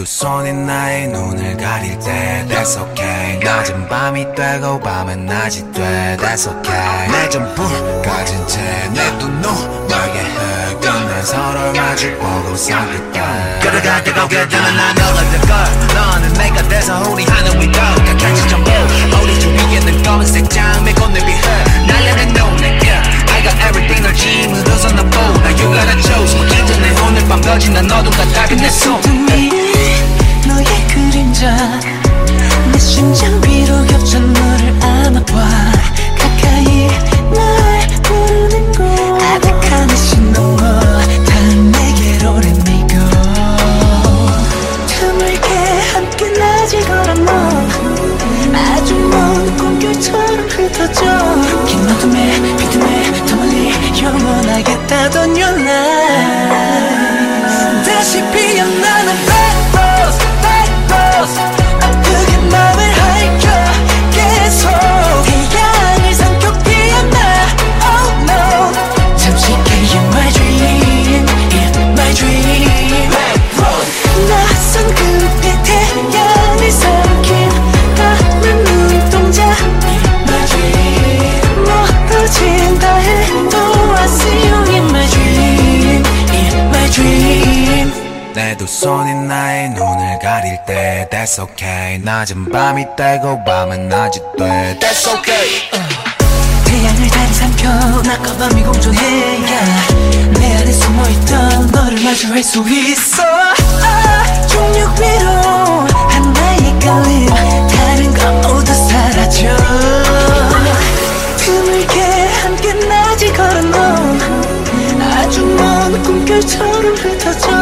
두 손이 나의 눈을 가릴 때 That's okay. 낮은 밤이 되고 밤은 낮이 돼. That's okay. 내 전부 가진 채내두 눈멀게 해 끝내 서로를 마주 보고 상긋해 그래가 뜨겁게 되면 난 너를 걸. 너는 내가 돼서 우리 하늘 위로 각각지 전부 우리 주위에는 검은색 장미꽃 내 비해. 날려낸 눈에 I got everything 널 짐으로서 난 보나 You gotta choose. 뭐 이전에 오늘 밤 거진 난 너도 같아. 내손 너의 그림자 내 심장 위로 겹쳐 너를 안아봐. 가까이 손이 나의 눈을 가릴 때 That's okay. 낮은 밤이 되고 밤은 낮이 돼. That's okay. 태양을 다리 삼켜 낮과 밤이 공존해 yeah. 내 안에 숨어있던 너를 마주할 수 있어. 아, 중력 위로 하나의 끌림 다른 건 모두 사라져. 드물게 함께 낮을 걸어 너 아주 먼 꿈결처럼 흩어져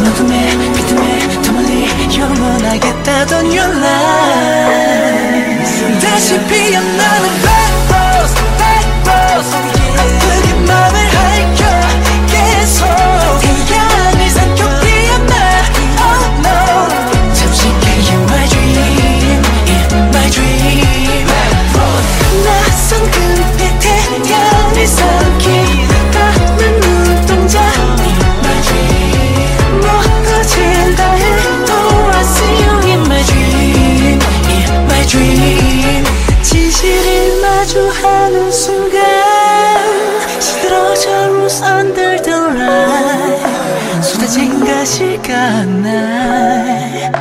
긴 어둠에 비듬에 더 멀리 영원하겠다던 your life 다시 피어나는 bad 가 날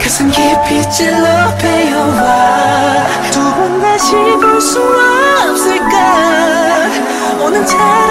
가슴 깊이 찔러 베어와 두 번 다시 볼 수 없을까? 오는 차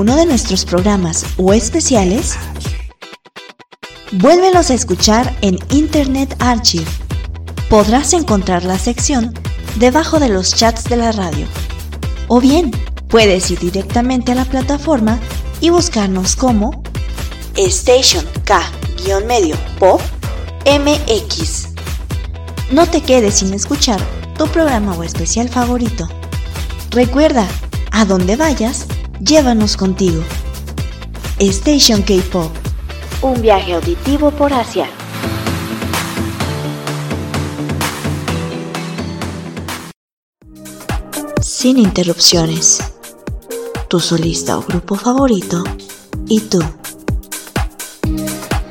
alguno de nuestros programas o especiales? Vuélvelos a escuchar en Internet Archive. Podrás encontrar la sección debajo de los chats de la radio. O bien, puedes ir directamente a la plataforma y buscarnos como Station K-medio Pop MX. No te quedes sin escuchar tu programa o especial favorito. Recuerda, a donde vayas, llévanos contigo. Station K-Pop. Un viaje auditivo por Asia. Sin interrupciones. Tu solista o grupo favorito y tú.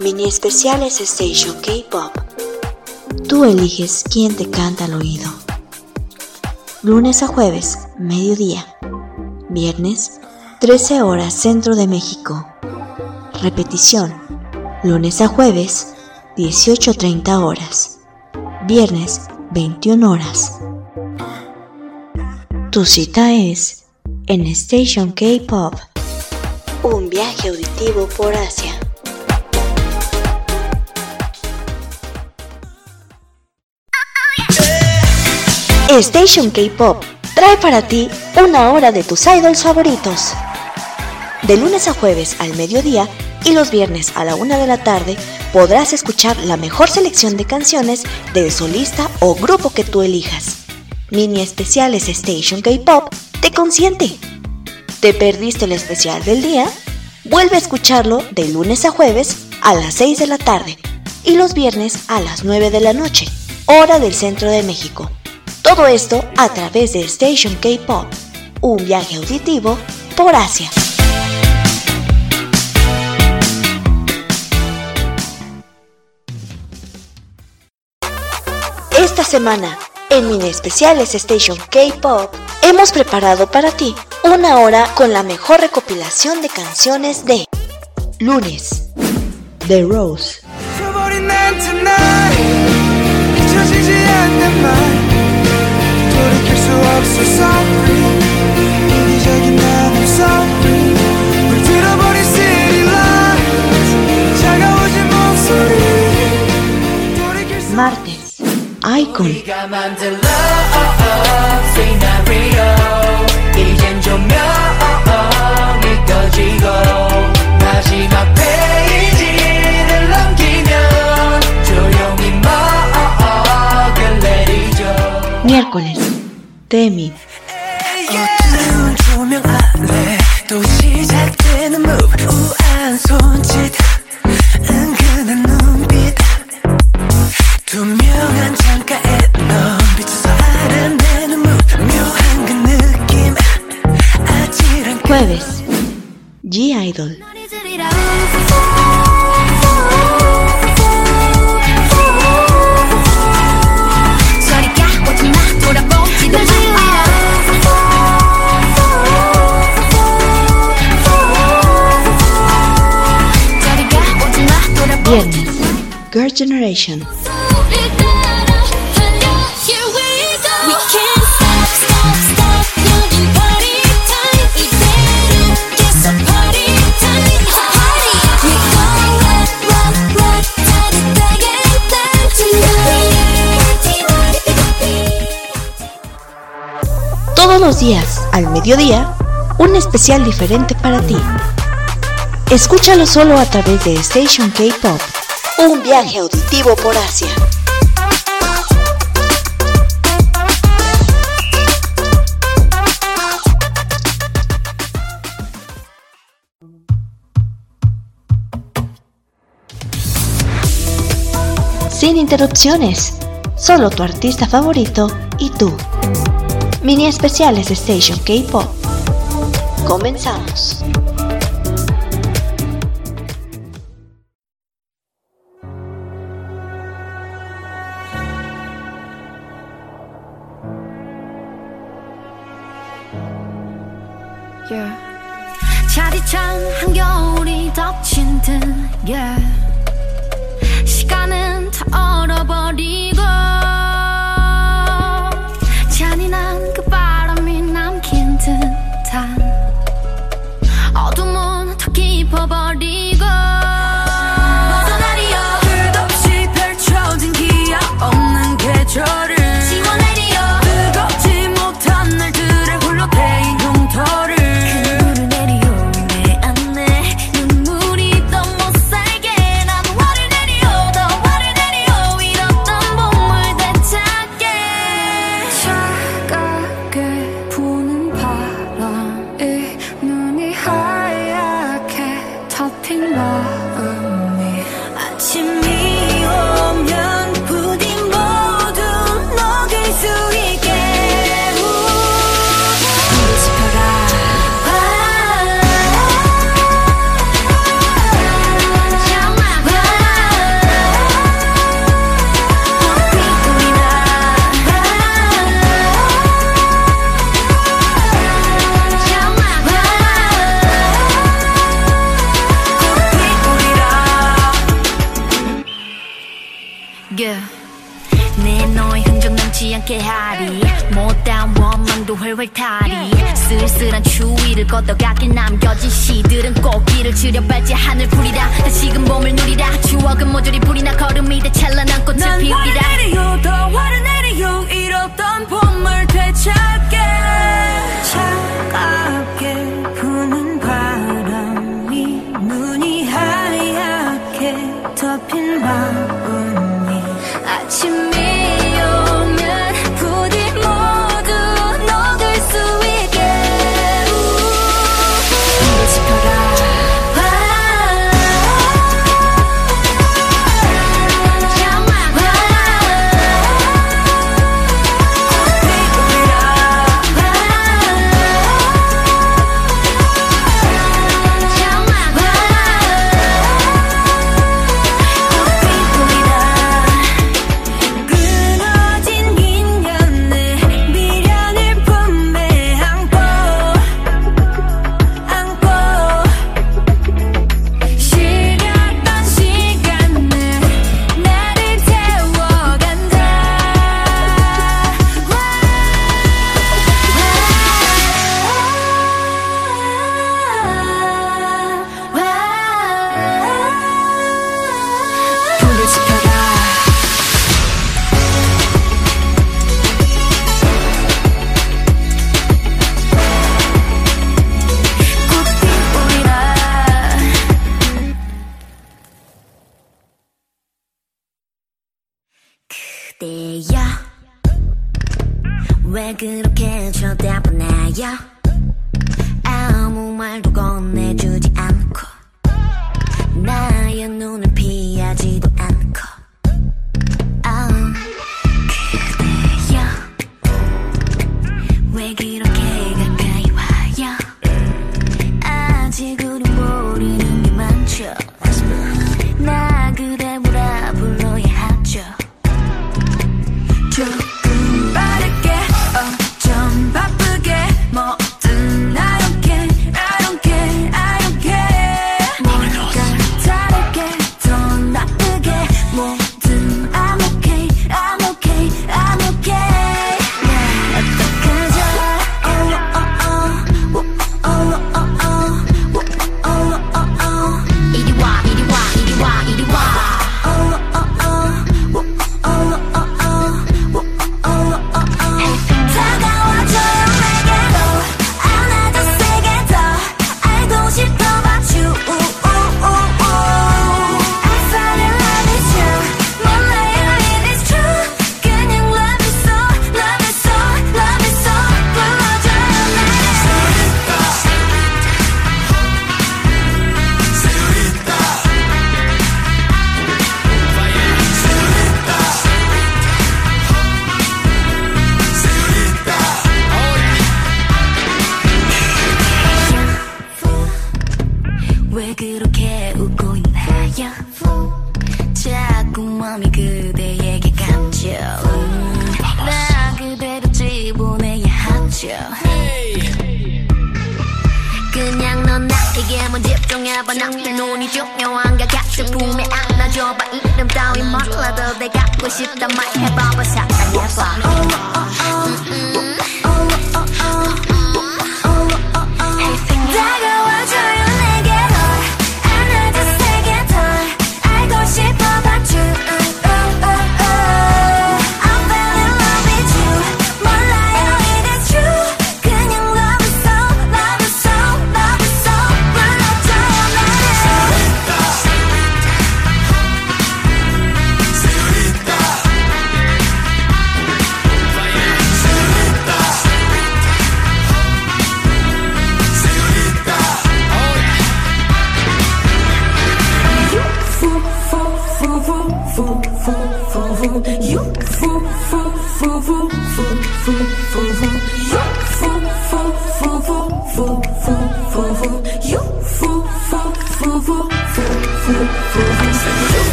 Mini especiales Station K-Pop. Tú eliges quién te canta al oído. Lunes a jueves, mediodía. Viernes, 13 horas Centro de México. Repetición. Lunes a jueves, 18.30 horas. Viernes, 21 horas. Tu cita es en Station K-Pop. Un viaje auditivo por Asia. Station K-Pop trae para ti una hora de tus idols favoritos. De lunes a jueves al mediodía y los viernes a la una de la tarde podrás escuchar la mejor selección de canciones del solista o grupo que tú elijas. Mini especiales Station K-Pop te consiente. ¿Te perdiste el especial del día? Vuelve a escucharlo de lunes a jueves a las 6 de la tarde y los viernes a las 9 de la noche, hora del centro de México. Todo esto a través de Station K-Pop, un viaje auditivo por Asia. Esta semana, en Mini Especiales Station K-Pop, hemos preparado para ti una hora con la mejor recopilación de canciones de Lunes, The Rose. Martes. 마지막 페이지를 넘기면 조용히 먹을 내리죠. Miércoles, Demi, 어두운 조명 아래 또 시작되는 move 우아한 손짓 은근한 눈빛 투명한 창가에 넌 비춰서 알아내는 move 묘한 그 느낌 아찔한 Jueves, G-Idol, 소리가 오지 마 돌아보지도 마 소리가 오지 마 돌아보지도 Viernes, Girl Generation, Todos los días, al mediodía, un especial diferente para ti. Escúchalo solo a través de Station K-Pop. Un viaje auditivo por Asia. Sin interrupciones, solo tu artista favorito y tú. Mini especiales de Station K-Pop. Comenzamos.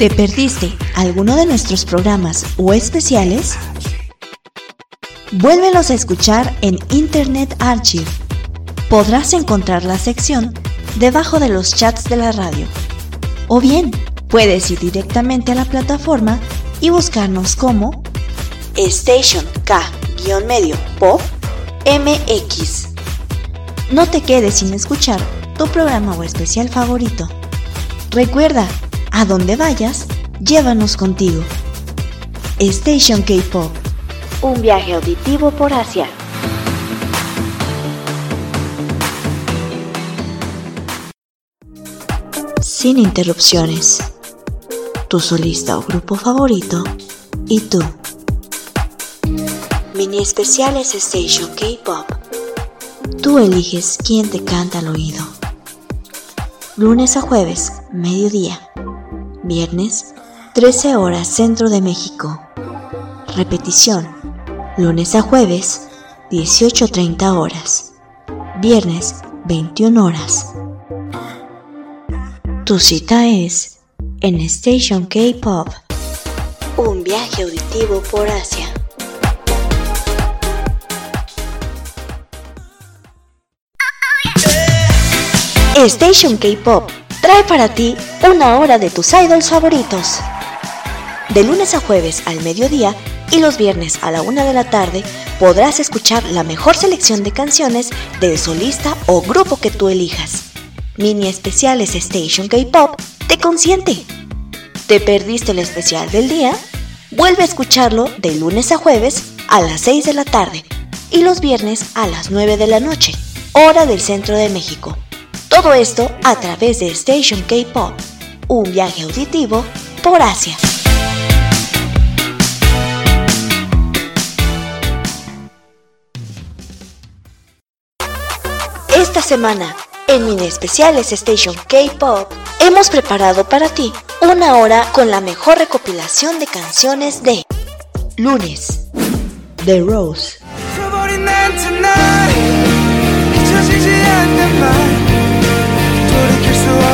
¿Te perdiste alguno de nuestros programas o especiales? Vuélvelos a escuchar en Internet Archive. Podrás encontrar la sección debajo de los chats de la radio. O bien, puedes ir directamente a la plataforma y buscarnos como Station K-medio Pop MX. No te quedes sin escuchar tu programa o especial favorito. Recuerda a donde vayas, llévanos contigo. Station K-Pop. Un viaje auditivo por Asia. Sin interrupciones. Tu solista o grupo favorito y tú. Mini especiales Station K-Pop. Tú eliges quién te canta al oído. Lunes a jueves, mediodía Viernes, 13 horas Centro de México. Repetición. Lunes a jueves, 18.30 horas. Viernes, 21 horas. Tu cita es en Station K-Pop. Un viaje auditivo por Asia. Station K-Pop trae para ti una hora de tus idols favoritos. De lunes a jueves al mediodía y los viernes a la una de la tarde podrás escuchar la mejor selección de canciones del solista o grupo que tú elijas. Mini especiales Station K-Pop te consiente. ¿Te perdiste el especial del día? Vuelve a escucharlo de lunes a jueves a las 6 de la tarde y los viernes a las 9 de la noche, hora del centro de México. Todo esto a través de Station K-Pop, un viaje auditivo por Asia. Esta semana, en Mini Especiales Station K-Pop, hemos preparado para ti una hora con la mejor recopilación de canciones de Lunes, The Rose,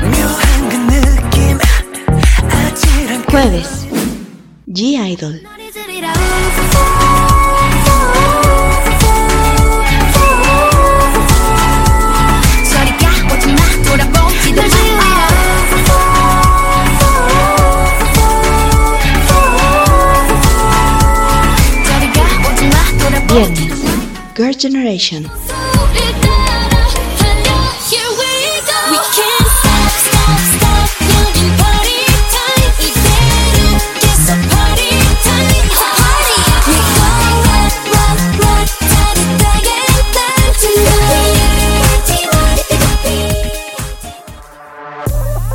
묘한 그 Jueves, G-Idol, 게날 tonight.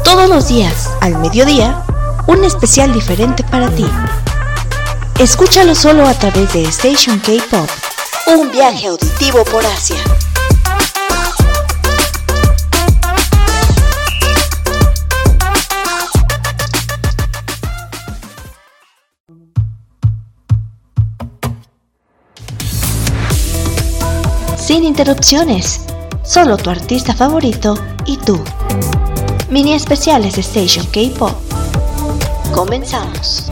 todos los días, al mediodía, un especial diferente para ti. Escúchalo solo a través de Station K-Pop, un viaje auditivo por Asia. Sin interrupciones, solo tu artista favorito y tú. Mini especiales de Station K-Pop. Comenzamos.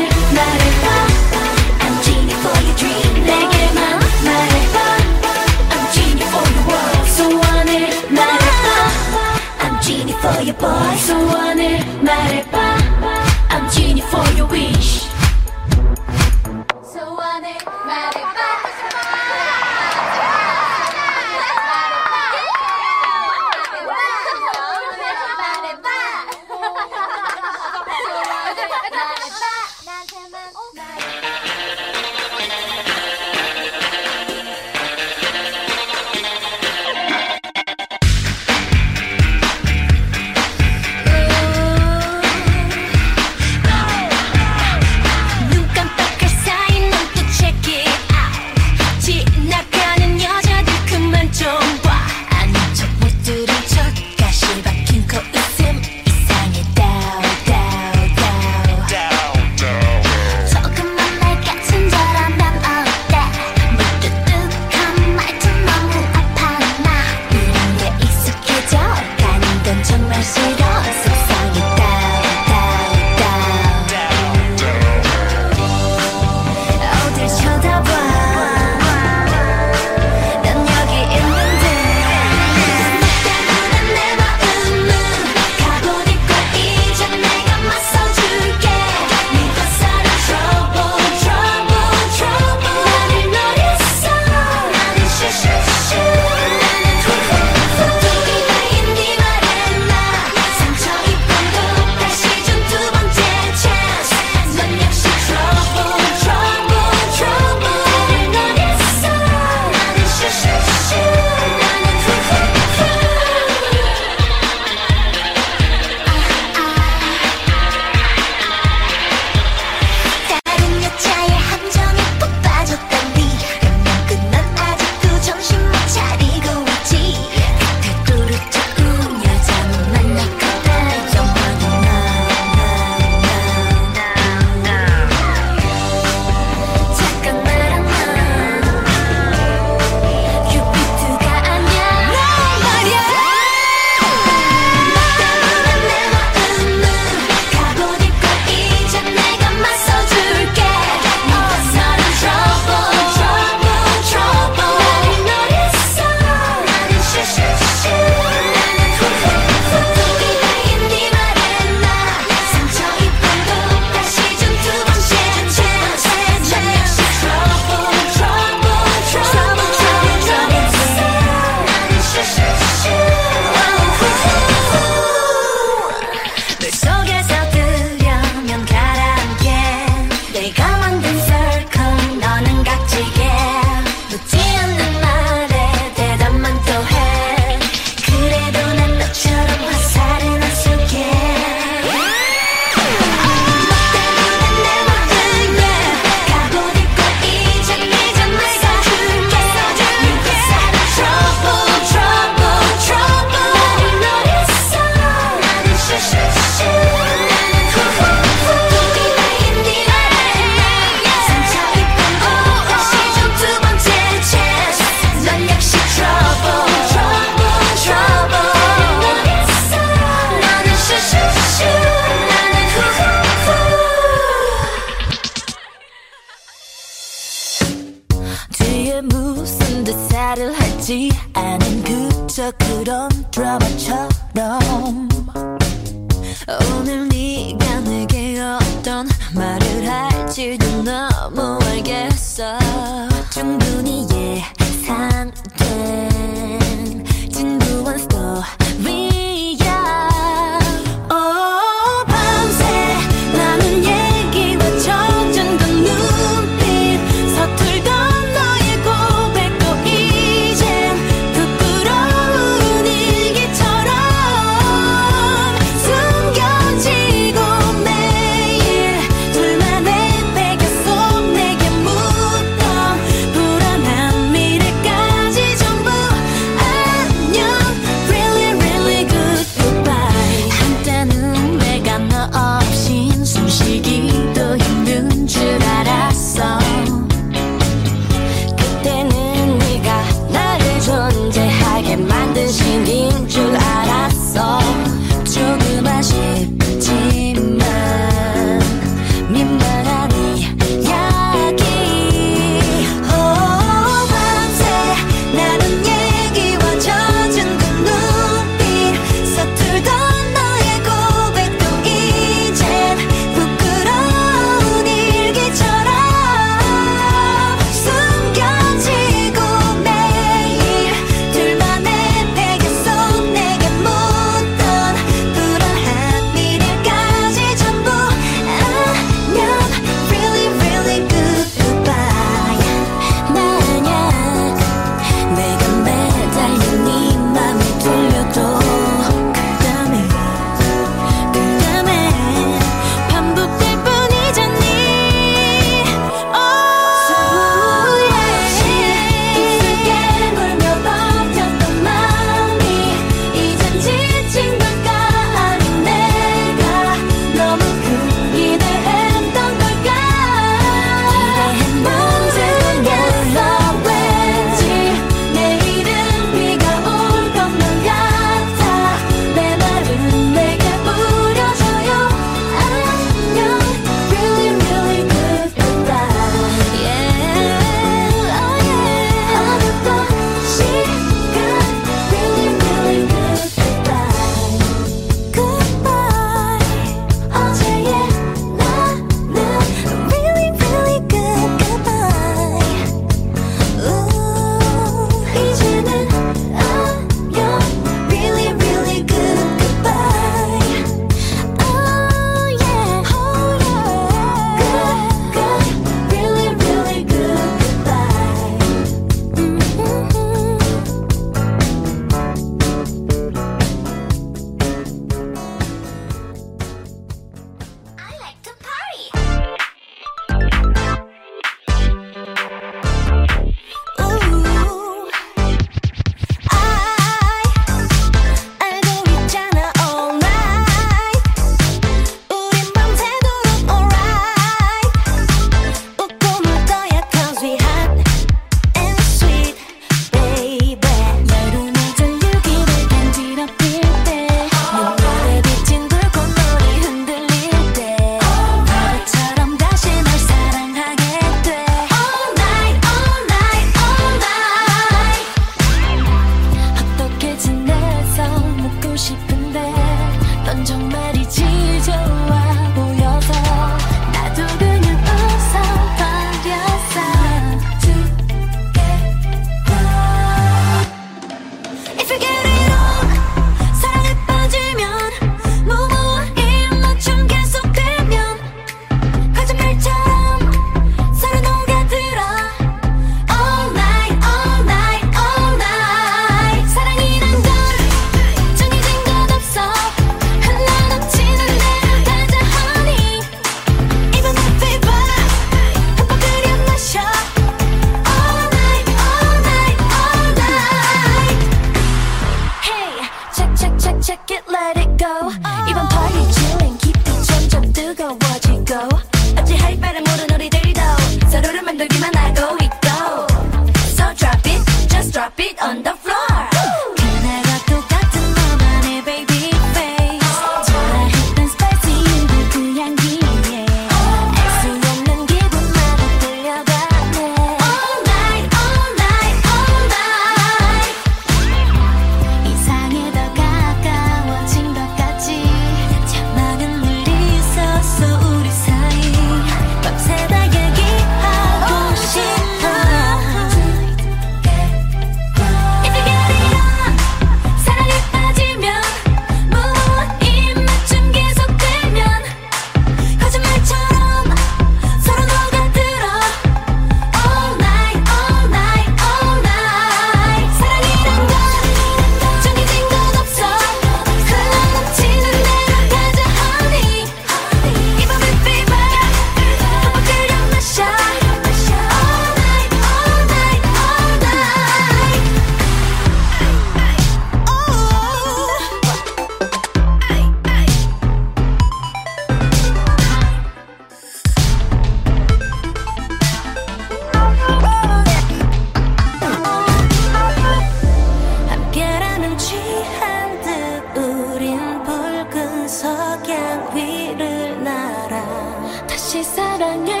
사랑에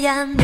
callando.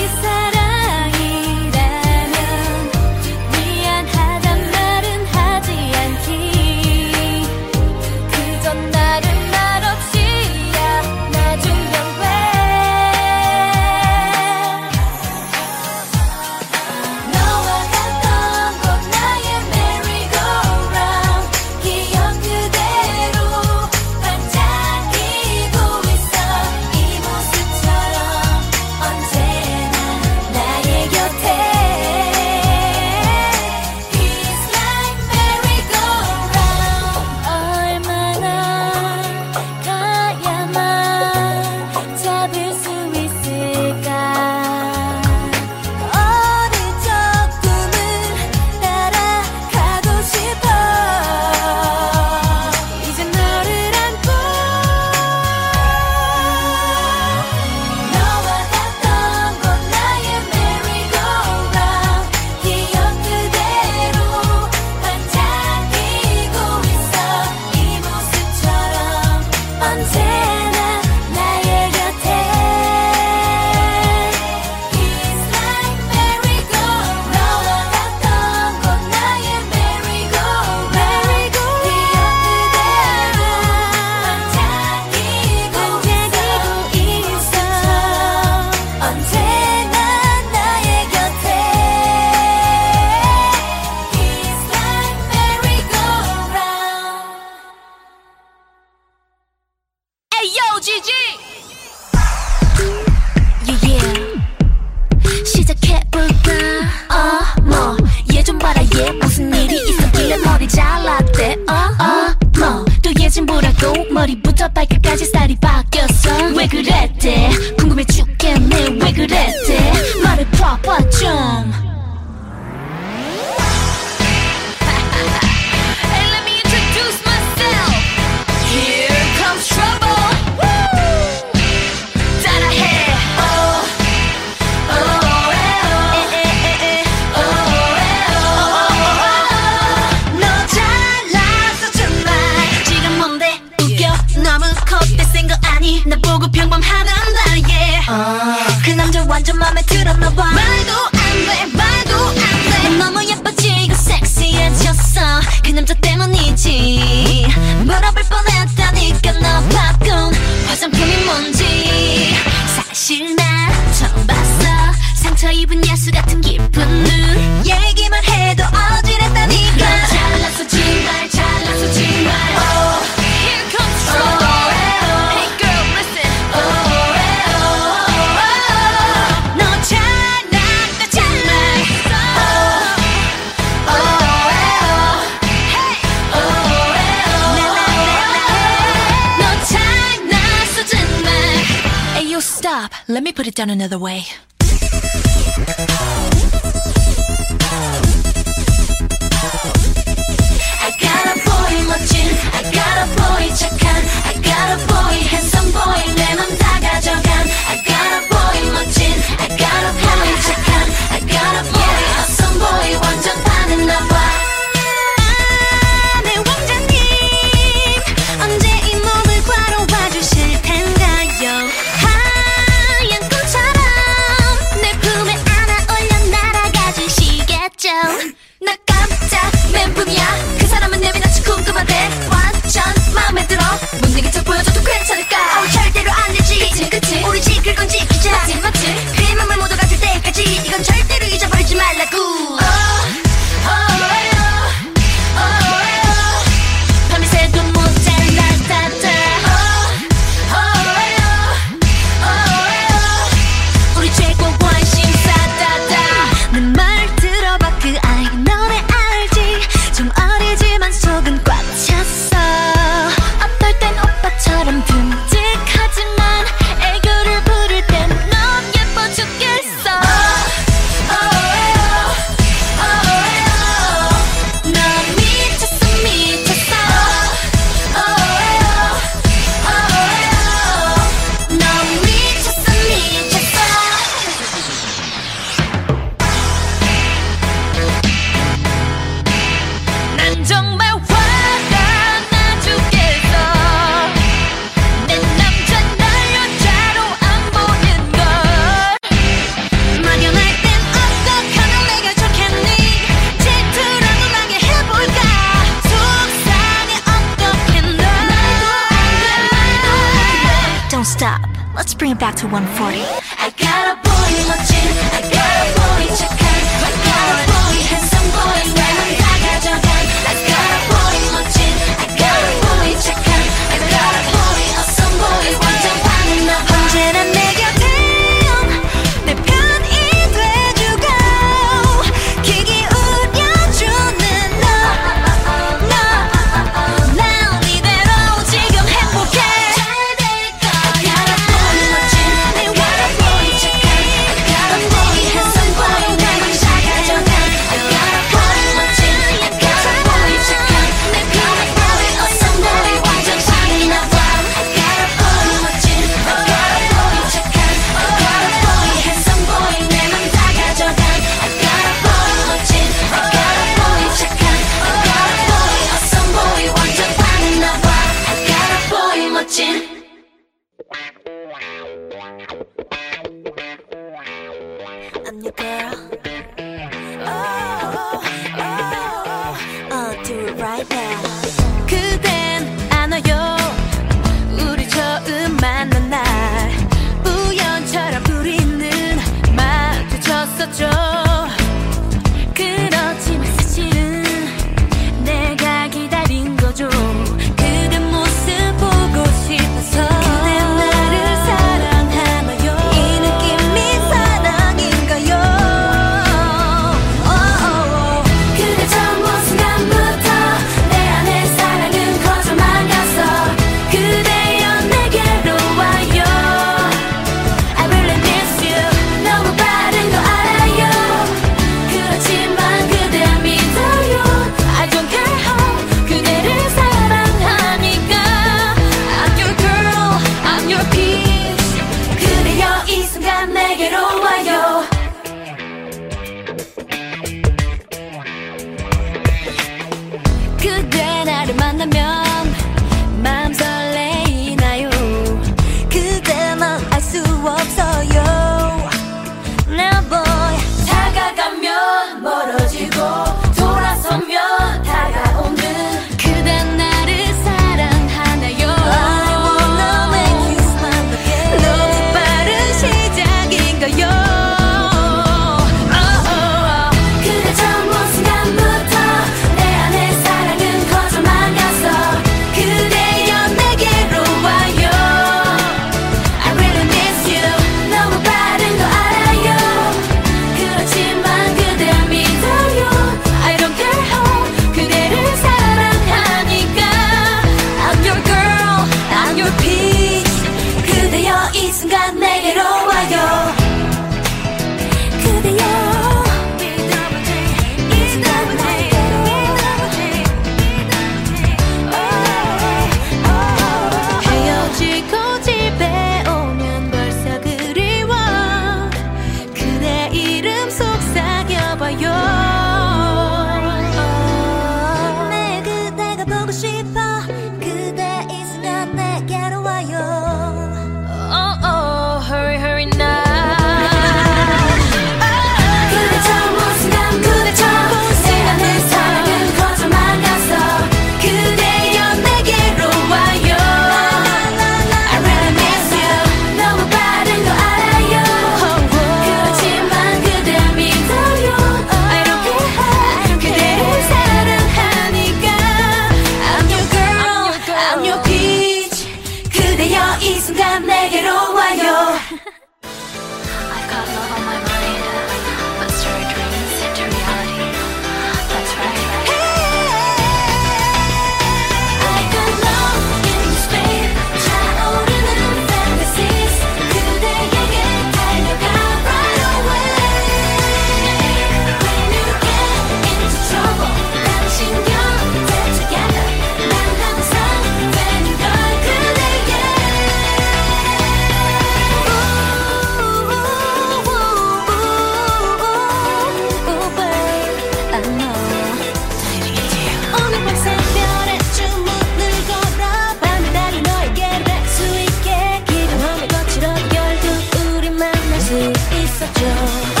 such a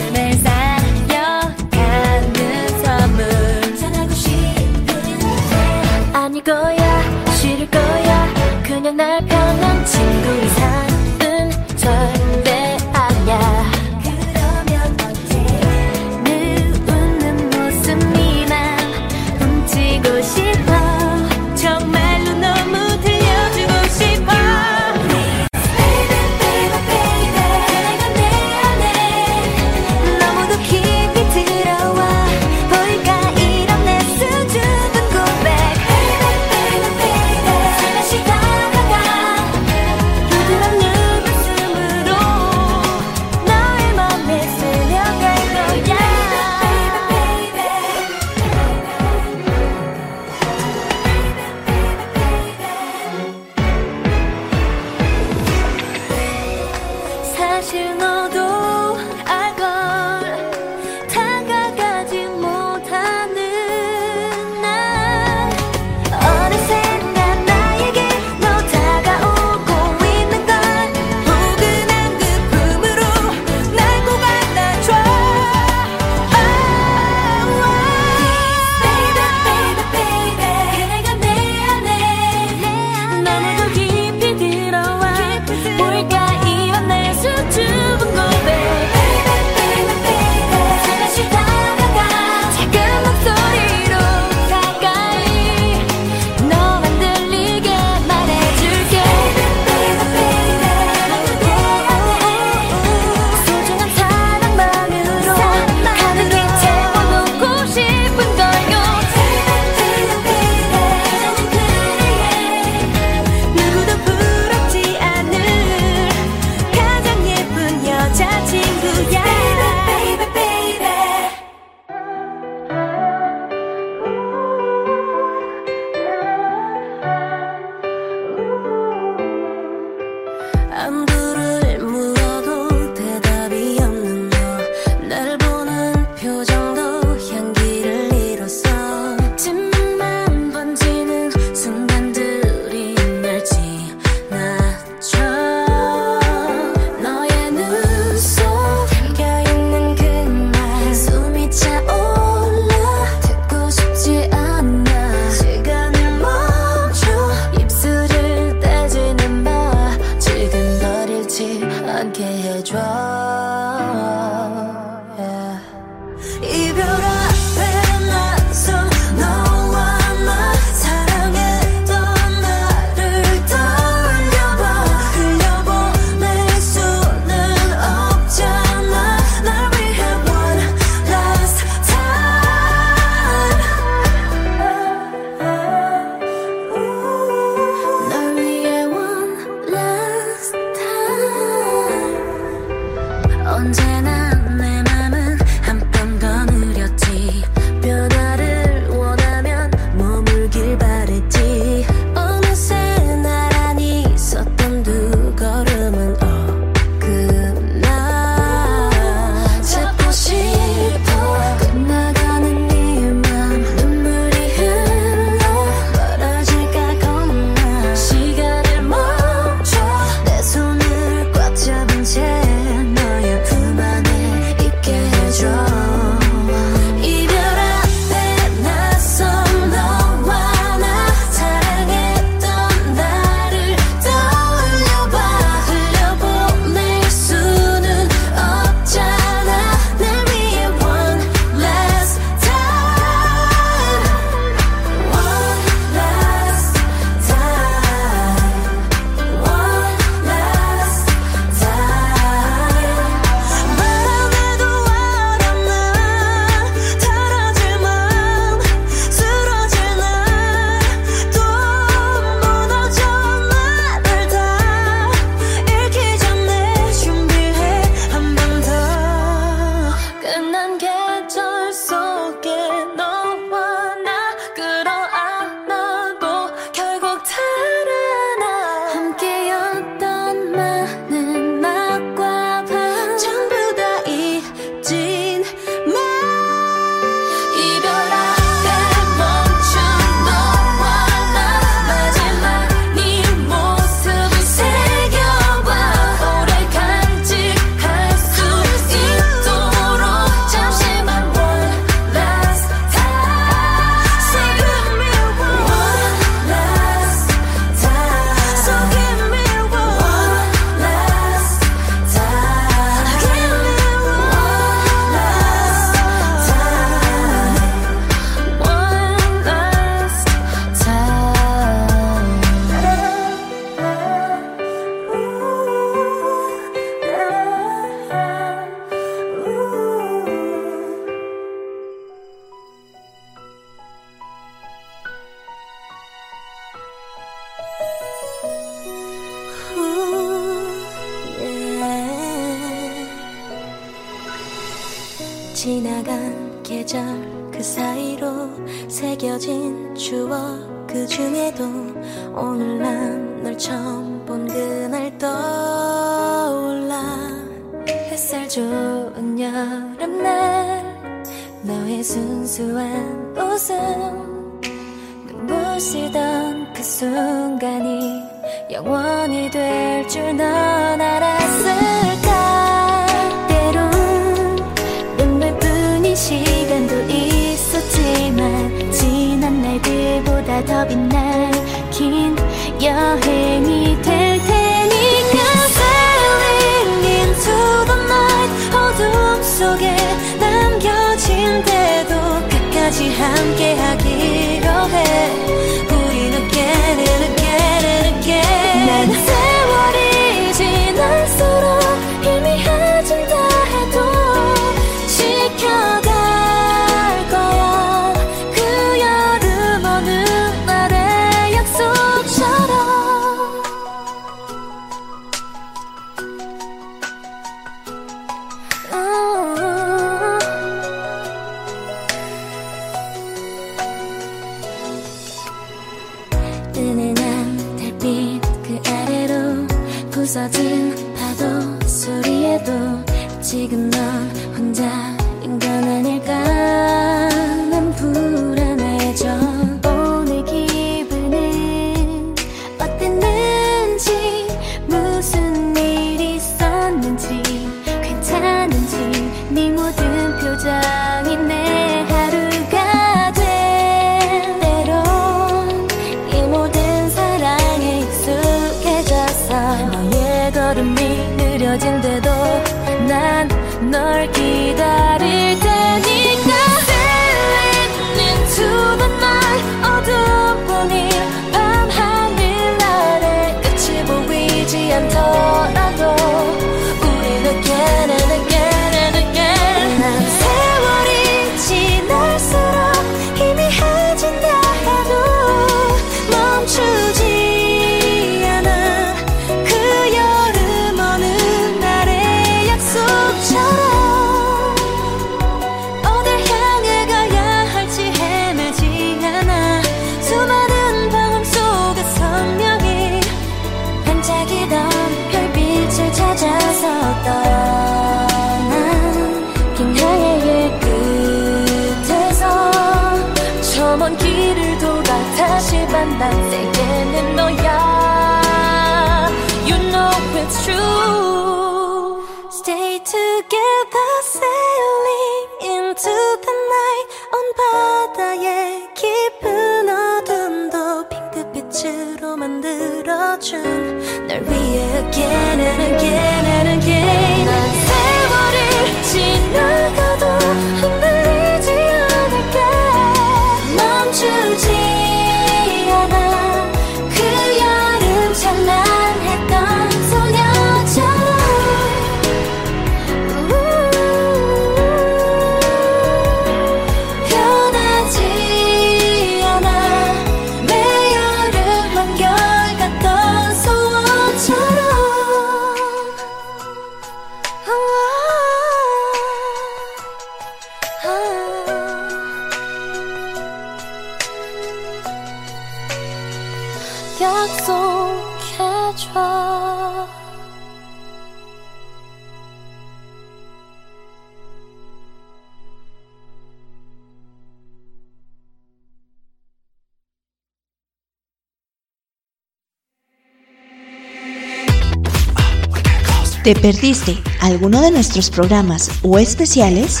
¿Te perdiste alguno de nuestros programas o especiales?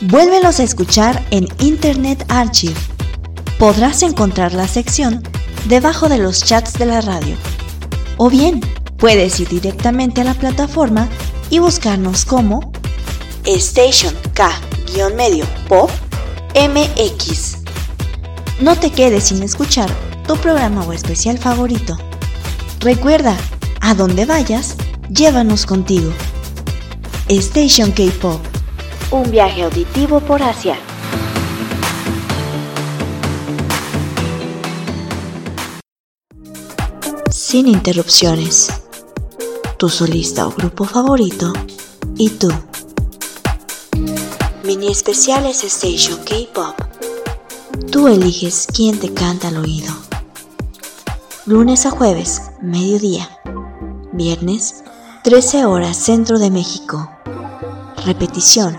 Vuélvelos a escuchar en Internet Archive. Podrás encontrar la sección debajo de los chats de la radio. O bien, puedes ir directamente a la plataforma y buscarnos como Station K-medio Pop MX. No te quedes sin escuchar tu programa o especial favorito. Recuerda a donde vayas, llévanos contigo. Station K-Pop. Un viaje auditivo por Asia. Sin interrupciones. Tu solista o grupo favorito y tú. Mini especiales Station K-Pop. Tú eliges quién te canta al oído. Lunes a jueves, mediodía Viernes, 13 horas Centro de México. Repetición.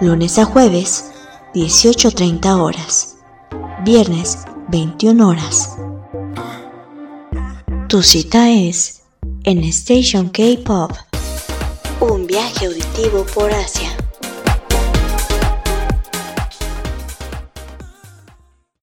Lunes a jueves, 18.30 horas. Viernes, 21 horas. Tu cita es en Station K-Pop. Un viaje auditivo por Asia.